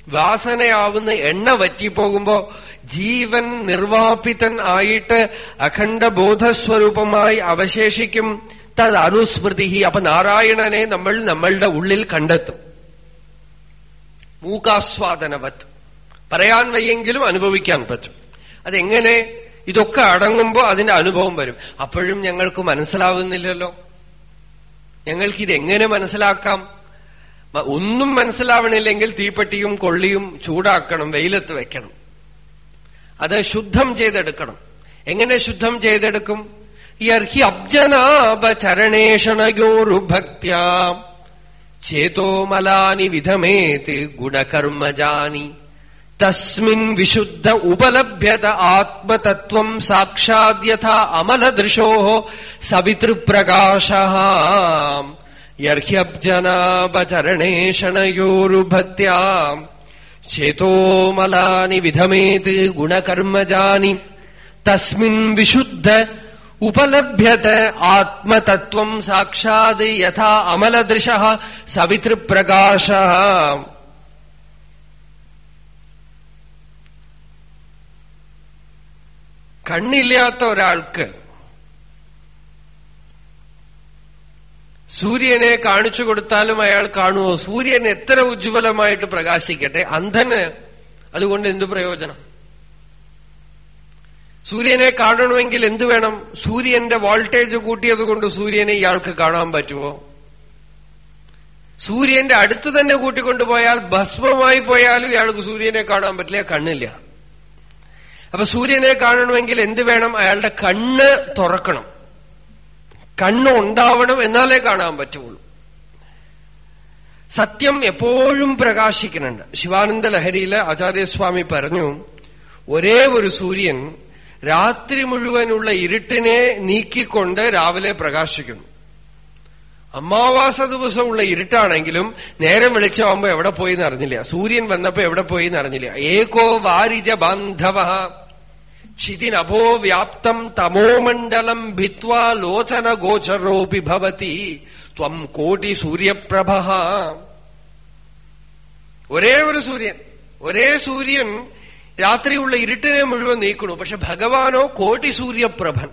വാസനയാവുന്ന എണ്ണ വറ്റിപ്പോകുമ്പോ ജീവൻ നിർവാപിതൻ ആയിട്ട് അഖണ്ഡ ബോധസ്വരൂപമായി അവശേഷിക്കും. തത് അനുസ്മൃതി അപ്പൊ നാരായണനെ നമ്മൾ നമ്മളുടെ ഉള്ളിൽ കണ്ടെത്തും. മൂകാസ്വാദനവത്. പറയാൻ വയ്യെങ്കിലും അനുഭവിക്കാൻ പറ്റും. അതെങ്ങനെ? ഇതൊക്കെ അടങ്ങുമ്പോൾ അതിന്റെ അനുഭവം വരും. അപ്പോഴും ഞങ്ങൾക്ക് മനസ്സിലാവുന്നില്ലല്ലോ. ഞങ്ങൾക്ക് ഇതെങ്ങനെ മനസ്സിലാക്കാം ഒന്നും മനസ്സിലാവണില്ലെങ്കിൽ തീപ്പെട്ടിയും കൊള്ളിയും ചൂടാക്കണം വെയിലത്ത് വെക്കണം. അത് ശുദ്ധം ചെയ്തെടുക്കണം. എങ്ങനെ ശുദ്ധം ചെയ്തെടുക്കും? യർഹി അബ്ജനാഭചരണേഷണയോരുഭക്ത്യാ ചേതോമലാനി വിധമേത് ഗുണകർമ്മജാനി. തസ്മിൻ വിശുദ്ധ ഉപലഭ്യത ആത്മതത്വം സാക്ഷാദ്യഥ അമലദൃശോ സവിതൃപ്രകാശ യർഹ്യബ്ജനാഭചരണേഷണയോരുഭക്ത്യാ ചേതോമലാനി വിധമേത് ഗുണകർമ്മജാനി തസ്മിൻ വിശുദ്ധ ഉപലഭ്യത ആത്മതത്വം സാക്ഷാത് യഥാ അമലദൃശ സവിതൃപ്രകാശ കണ്ണില്ലാത്ത ഒരാൾക്ക് സൂര്യനെ കാണിച്ചു കൊടുത്താലും അയാൾ കാണുമോ സൂര്യൻ എത്ര ഉജ്ജ്വലമായിട്ട് പ്രകാശിക്കട്ടെ? അന്ധന് അതുകൊണ്ട് എന്തു പ്രയോജനം? സൂര്യനെ കാണണമെങ്കിൽ എന്തു വേണം? സൂര്യന്റെ വോൾട്ടേജ് കൂട്ടിയത് കൊണ്ട് സൂര്യനെ ഇയാൾക്ക് കാണാൻ പറ്റുമോ? സൂര്യന്റെ അടുത്ത് തന്നെ കൂട്ടിക്കൊണ്ടുപോയാൽ ഭസ്മമായി പോയാലും ഇയാൾക്ക് സൂര്യനെ കാണാൻ പറ്റില്ല. കണ്ണില്ല. അപ്പൊ സൂര്യനെ കാണണമെങ്കിൽ എന്ത് വേണം? അയാളുടെ കണ്ണ് തുറക്കണം. കണ്ണ് ഉണ്ടാവണം എന്നാലേ കാണാൻ പറ്റുള്ളൂ. സത്യം എപ്പോഴും പ്രകാശിക്കുന്നുണ്ട്. ശിവാനന്ദ ലഹരിയിലെ ആചാര്യസ്വാമി പറഞ്ഞു ഒരേ ഒരു സൂര്യൻ രാത്രി മുഴുവനുള്ള ഇരുട്ടിനെ നീക്കിക്കൊണ്ട് രാവിലെ പ്രകാശിക്കുന്നു. അമാവാസ ദിവസമുള്ള ഇരുട്ടാണെങ്കിലും നേരം വെളിച്ചമാകുമ്പോ എവിടെ പോയി എന്നറിഞ്ഞില്ല സൂര്യൻ വന്നപ്പോ എവിടെ പോയി എന്നറിഞ്ഞില്ല ഏകോ വാരിജ ബാന്ധവ ക്ഷിതിനഭോ വ്യാപ്തം തമോമണ്ഡലം ഭിത്വാ ലോചന ഗോചരോപി ഭവതി ത്വം കോടി സൂര്യപ്രഭ ഒരേ ഒരു സൂര്യൻ ഒരേ സൂര്യൻ രാത്രിയുള്ള ഇരുട്ടിനെ മുഴുവൻ നീക്കണു പക്ഷെ ഭഗവാനോ കോടി സൂര്യപ്രഭൻ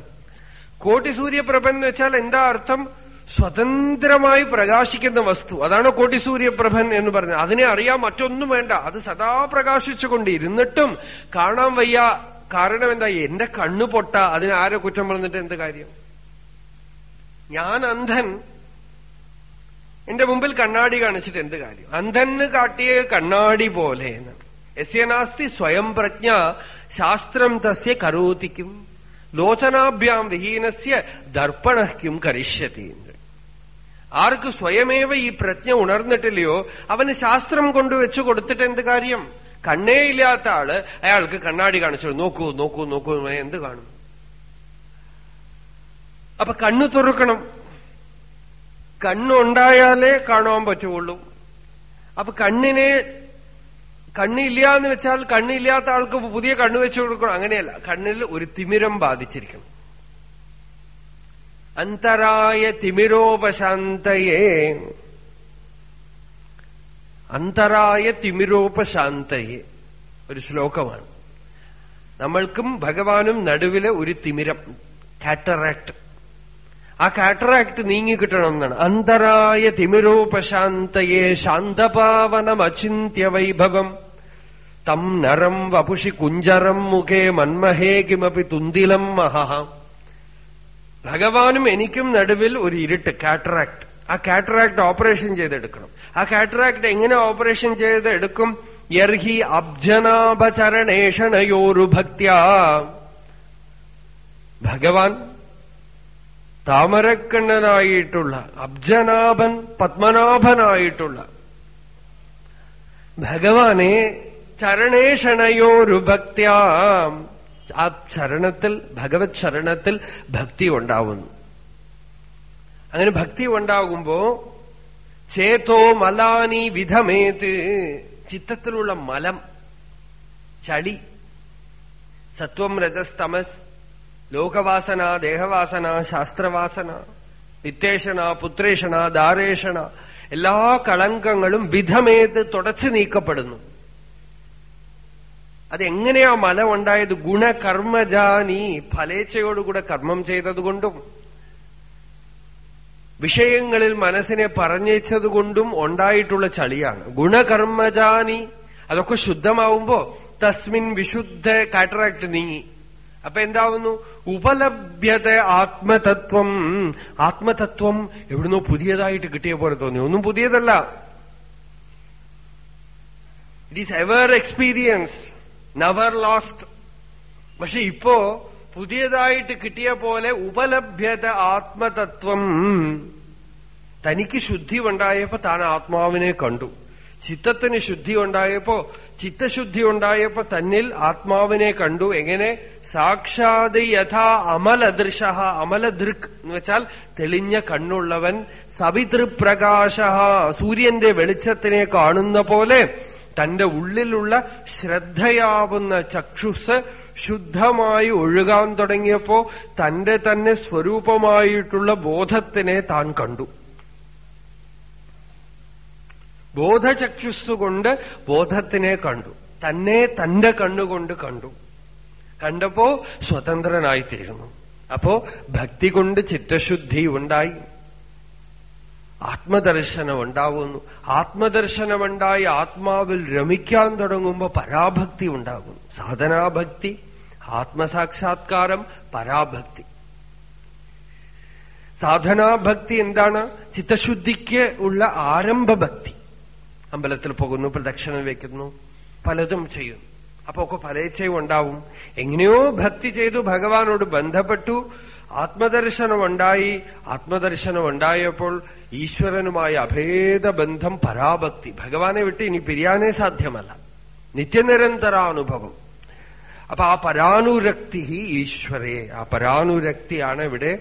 കോടി സൂര്യപ്രഭൻ എന്ന് വെച്ചാൽ എന്താ അർത്ഥം? സ്വതന്ത്രമായി പ്രകാശിക്കുന്ന വസ്തു. അതാണ് കോടി സൂര്യപ്രഭൻ എന്ന് പറഞ്ഞത്. അതിനെ അറിയാൻ മറ്റൊന്നും വേണ്ട. അത് സദാ പ്രകാശിച്ചുകൊണ്ടിരുന്നിട്ടും കാണാൻ വയ്യ കാരണം എന്താ? എന്റെ കണ്ണു പൊട്ട. അതിന് ആരെ കുറ്റം പറഞ്ഞിട്ട് എന്ത് കാര്യം? ഞാൻ അന്ധൻ. എന്റെ മുമ്പിൽ കണ്ണാടി കാണിച്ചിട്ട് എന്ത് കാര്യം? അന്ധന് കാട്ടിയ കണ്ണാടി പോലെ യസ്യനാസ്തി സ്വയം പ്രജ്ഞ ശാസ്ത്രം തസ്യ കരോതിക്കും. ലോചനാഭ്യാം വിഹീനസ്യ ദർപ്പണക്കും കരിഷ്യത്തി ആർക്ക് സ്വയമേവ ഈ പ്രജ്ഞ ഉണർന്നിട്ടില്ലയോ അവന് ശാസ്ത്രം കൊണ്ടുവെച്ചു കൊടുത്തിട്ട് എന്ത് കാര്യം? കണ്ണേ ഇല്ലാത്ത ആൾ അയാൾക്ക് കണ്ണാടി കാണിച്ചു. നോക്കൂ നോക്കൂ നോക്കൂ എന്ത് കാണും? അപ്പൊ കണ്ണു തുറക്കണം. കണ്ണുണ്ടായാലേ കാണാൻ പറ്റുള്ളൂ അപ്പൊ കണ്ണിനെ കണ്ണില്ല എന്ന് വെച്ചാൽ കണ്ണില്ലാത്ത ആൾക്ക് പുതിയ കണ്ണ് വെച്ചു കൊടുക്കണം. അങ്ങനെയല്ല. കണ്ണിൽ ഒരു തിമിരം ബാധിച്ചിരിക്കണം. അന്തരായ തിമിരോപശാന്തയേ അന്തരായ തിമിരോപശാന്തയെ ഒരു ശ്ലോകമാണ്. നമ്മൾക്കും ഭഗവാനും നടുവിലെ ഒരു തിമിരം കാറ്ററാക്ട്. ആ കാറ്ററാക്ട് നീങ്ങിക്കിട്ടണം എന്നാണ് അന്തരായ തിമിരോപശാന്തയെ ശാന്തപാവനമചിന്യ വൈഭവം. തം നരം വപുഷി കുഞ്ചരം മുഖേ മന്മഹേ കിമപി തുന്തിലം മഹ ഭഗവാനും എനിക്കും നടുവിൽ ഒരു ഇരുട്ട് കാറ്ററാക്ട്. ആ കാറ്ററാക്ട് ഓപ്പറേഷൻ ചെയ്തെടുക്കണം. ആ കാറ്ററാക്ട് എങ്ങനെ ഓപ്പറേഷൻ ചെയ്തെടുക്കും? യർഹി അബ്ജനാഭചരണേഷണയോരു ഭക്തിയ. ഭഗവാൻ താമരക്കണ്ണനായിട്ടുള്ള അബ്ജനാഭൻ പത്മനാഭനായിട്ടുള്ള ഭഗവാനെ ചരണേഷണയോരു ഭക്തിയാ. ആ ചരണത്തിൽ ഭഗവത് ചരണത്തിൽ ഭക്തി ഉണ്ടാവുന്നു. അങ്ങനെ ഭക്തി ഉണ്ടാകുമ്പോ ചേതോ മലാനി വിധമേത്. ചിത്തത്തിലുള്ള മലം ചളി സത്വം രജസ്തമസ് ലോകവാസന ദേഹവാസന ശാസ്ത്രവാസന വിത്തേഷണ പുത്രേഷണ ദാരേഷണ എല്ലാ കളങ്കങ്ങളും വിധമേത് തുടച്ചു നീക്കപ്പെടുന്നു. അതെങ്ങനെയാ മല ഉണ്ടായത് ഗുണകർമ്മജാനി ഫലേച്ഛയോടുകൂടെ കർമ്മം ചെയ്തതുകൊണ്ടും വിഷയങ്ങളിൽ മനസ്സിനെ പറഞ്ഞേച്ചതുകൊണ്ടും ഉണ്ടായിട്ടുള്ള ചളിയാണ്. ഗുണകർമ്മജാനി അതൊക്കെ ശുദ്ധമാവുമ്പോ തസ്മിൻ വിശുദ്ധ കാറ്ററാക്ട് നീങ്ങി അപ്പൊ എന്താവുന്നു? ഉപലഭ്യത ആത്മതത്വം. ആത്മതത്വം എവിടുന്നോ പുതിയതായിട്ട് കിട്ടിയ പോലെ തോന്നി. ഒന്നും പുതിയതല്ല. It is ever experience never lost പക്ഷെ ഇപ്പോ പുതിയതായിട്ട് കിട്ടിയ പോലെ ഉപലഭ്യത ആത്മതത്വം. തനിക്ക് ശുദ്ധി ഉണ്ടായപ്പോ താൻ ആത്മാവിനെ കണ്ടു. ചിത്തത്തിന് ശുദ്ധി ഉണ്ടായപ്പോ ചിത്തശുദ്ധി ഉണ്ടായപ്പോ തന്നിൽ ആത്മാവിനെ കണ്ടു. എങ്ങനെ? സാക്ഷാത് യഥാ അമലദൃശ അമലദൃക് എന്ന് വെച്ചാൽ തെളിഞ്ഞ കണ്ണുള്ളവൻ സവിതൃപ്രകാശ സൂര്യന്റെ വെളിച്ചത്തിനെ കാണുന്ന പോലെ തന്റെ ഉള്ളിലുള്ള ശ്രദ്ധയാവുന്ന ചക്ഷുസ് ശുദ്ധമായി ഒഴുകാൻ തുടങ്ങിയപ്പോ തന്റെ തന്നെ സ്വരൂപമായിട്ടുള്ള ബോധത്തിനെ താൻ കണ്ടു. ബോധചക്ഷുസ്സുകൊണ്ട് ബോധത്തിനെ കണ്ടു. തന്നെ തന്റെ കണ്ണുകൊണ്ട് കണ്ടു. കണ്ടപ്പോ സ്വതന്ത്രനായിത്തീരുന്നു. അപ്പോ ഭക്തി കൊണ്ട് ചിത്തശുദ്ധി ഉണ്ടായി. ആത്മദർശനം ഉണ്ടാകുന്നു ആത്മദർശനമുണ്ടായി ആത്മാവിൽ രമിക്കാൻ തുടങ്ങുമ്പോൾ പരാഭക്തി ഉണ്ടാകും സാധനാഭക്തി ആത്മസാക്ഷാത്കാരം പരാഭക്തി. സാധനാഭക്തി എന്താണ്? ചിത്തശുദ്ധിക്ക് ഉള്ള ആരംഭഭക്തി. അമ്പലത്തിൽ പോകുന്നു പ്രദക്ഷിണം വയ്ക്കുന്നു പലതും ചെയ്യുന്നു അപ്പൊ ഒക്കെ പലേച്ഛയും ഉണ്ടാവും എങ്ങനെയോ ഭക്തി ചെയ്തു ഭഗവാനോട് ബന്ധപ്പെട്ടു. ആത്മദർശനം ഉണ്ടായി ആത്മദർശനം ഉണ്ടായപ്പോൾ ഈശ്വരനുമായ അഭേദ ബന്ധം പരാഭക്തി. ഭഗവാനെ വിട്ട് ഇനി പിരിയാനേ സാധ്യമല്ല. നിത്യനിരന്തരാനുഭവം. അപ്പൊ ആ പരാനുരക്തി ഈശ്വരേ ആ പരാനുരക്തിയാണ് ഇവിടെ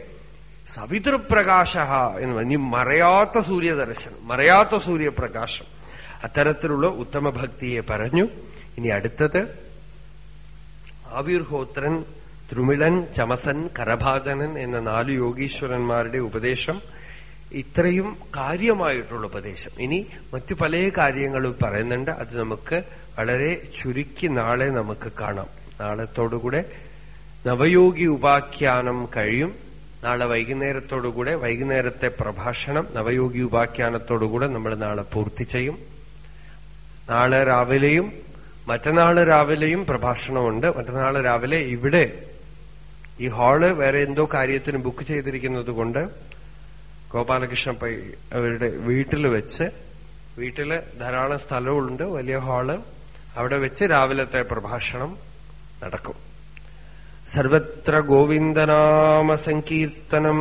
സവിതൃപ്രകാശ എന്ന് പറഞ്ഞ്. മറയാത്ത സൂര്യദർശനം മറയാത്ത സൂര്യപ്രകാശം. അത്തരത്തിലുള്ള ഉത്തമ ഭക്തിയെ പറഞ്ഞു. ഇനി അടുത്തത് ആവിർഹോത്രൻ ത്രിമിളൻ ചമസൻ കരഭാജനൻ എന്ന നാലു യോഗീശ്വരന്മാരുടെ ഉപദേശം. ഇത്രയും കാര്യമായിട്ടുള്ള ഉപദേശം. ഇനി മറ്റു പല കാര്യങ്ങളും പറയുന്നുണ്ട്. അത് നമുക്ക് വളരെ ചുരുക്കി നാളെ നമുക്ക് കാണാം. നാളത്തോടുകൂടെ നവയോഗി ഉപാഖ്യാനം കഴിയും. നാളെ വൈകുന്നേരത്തോടുകൂടെ വൈകുന്നേരത്തെ പ്രഭാഷണം നവയോഗി ഉപാഖ്യാനത്തോടുകൂടെ നമ്മൾ നാളെ പൂർത്തി ചെയ്യും. നാളെ രാവിലെയും മറ്റന്നാൾ രാവിലെയും പ്രഭാഷണമുണ്ട്. മറ്റന്നാൾ രാവിലെ ഇവിടെ ഈ ഹാൾ വേറെ എന്തോ കാര്യത്തിന് ബുക്ക് ചെയ്തിരിക്കുന്നത് കൊണ്ട് ഗോപാലകൃഷ്ണ പൈ അവരുടെ വീട്ടിൽ വെച്ച് വീട്ടിൽ ധാരാളം സ്ഥലമുണ്ട് വലിയ ഹാൾ. അവിടെ വെച്ച് രാവിലത്തെ പ്രഭാഷണം നടക്കും. സർവത്ര ഗോവിന്ദനാമ സങ്കീർത്തനം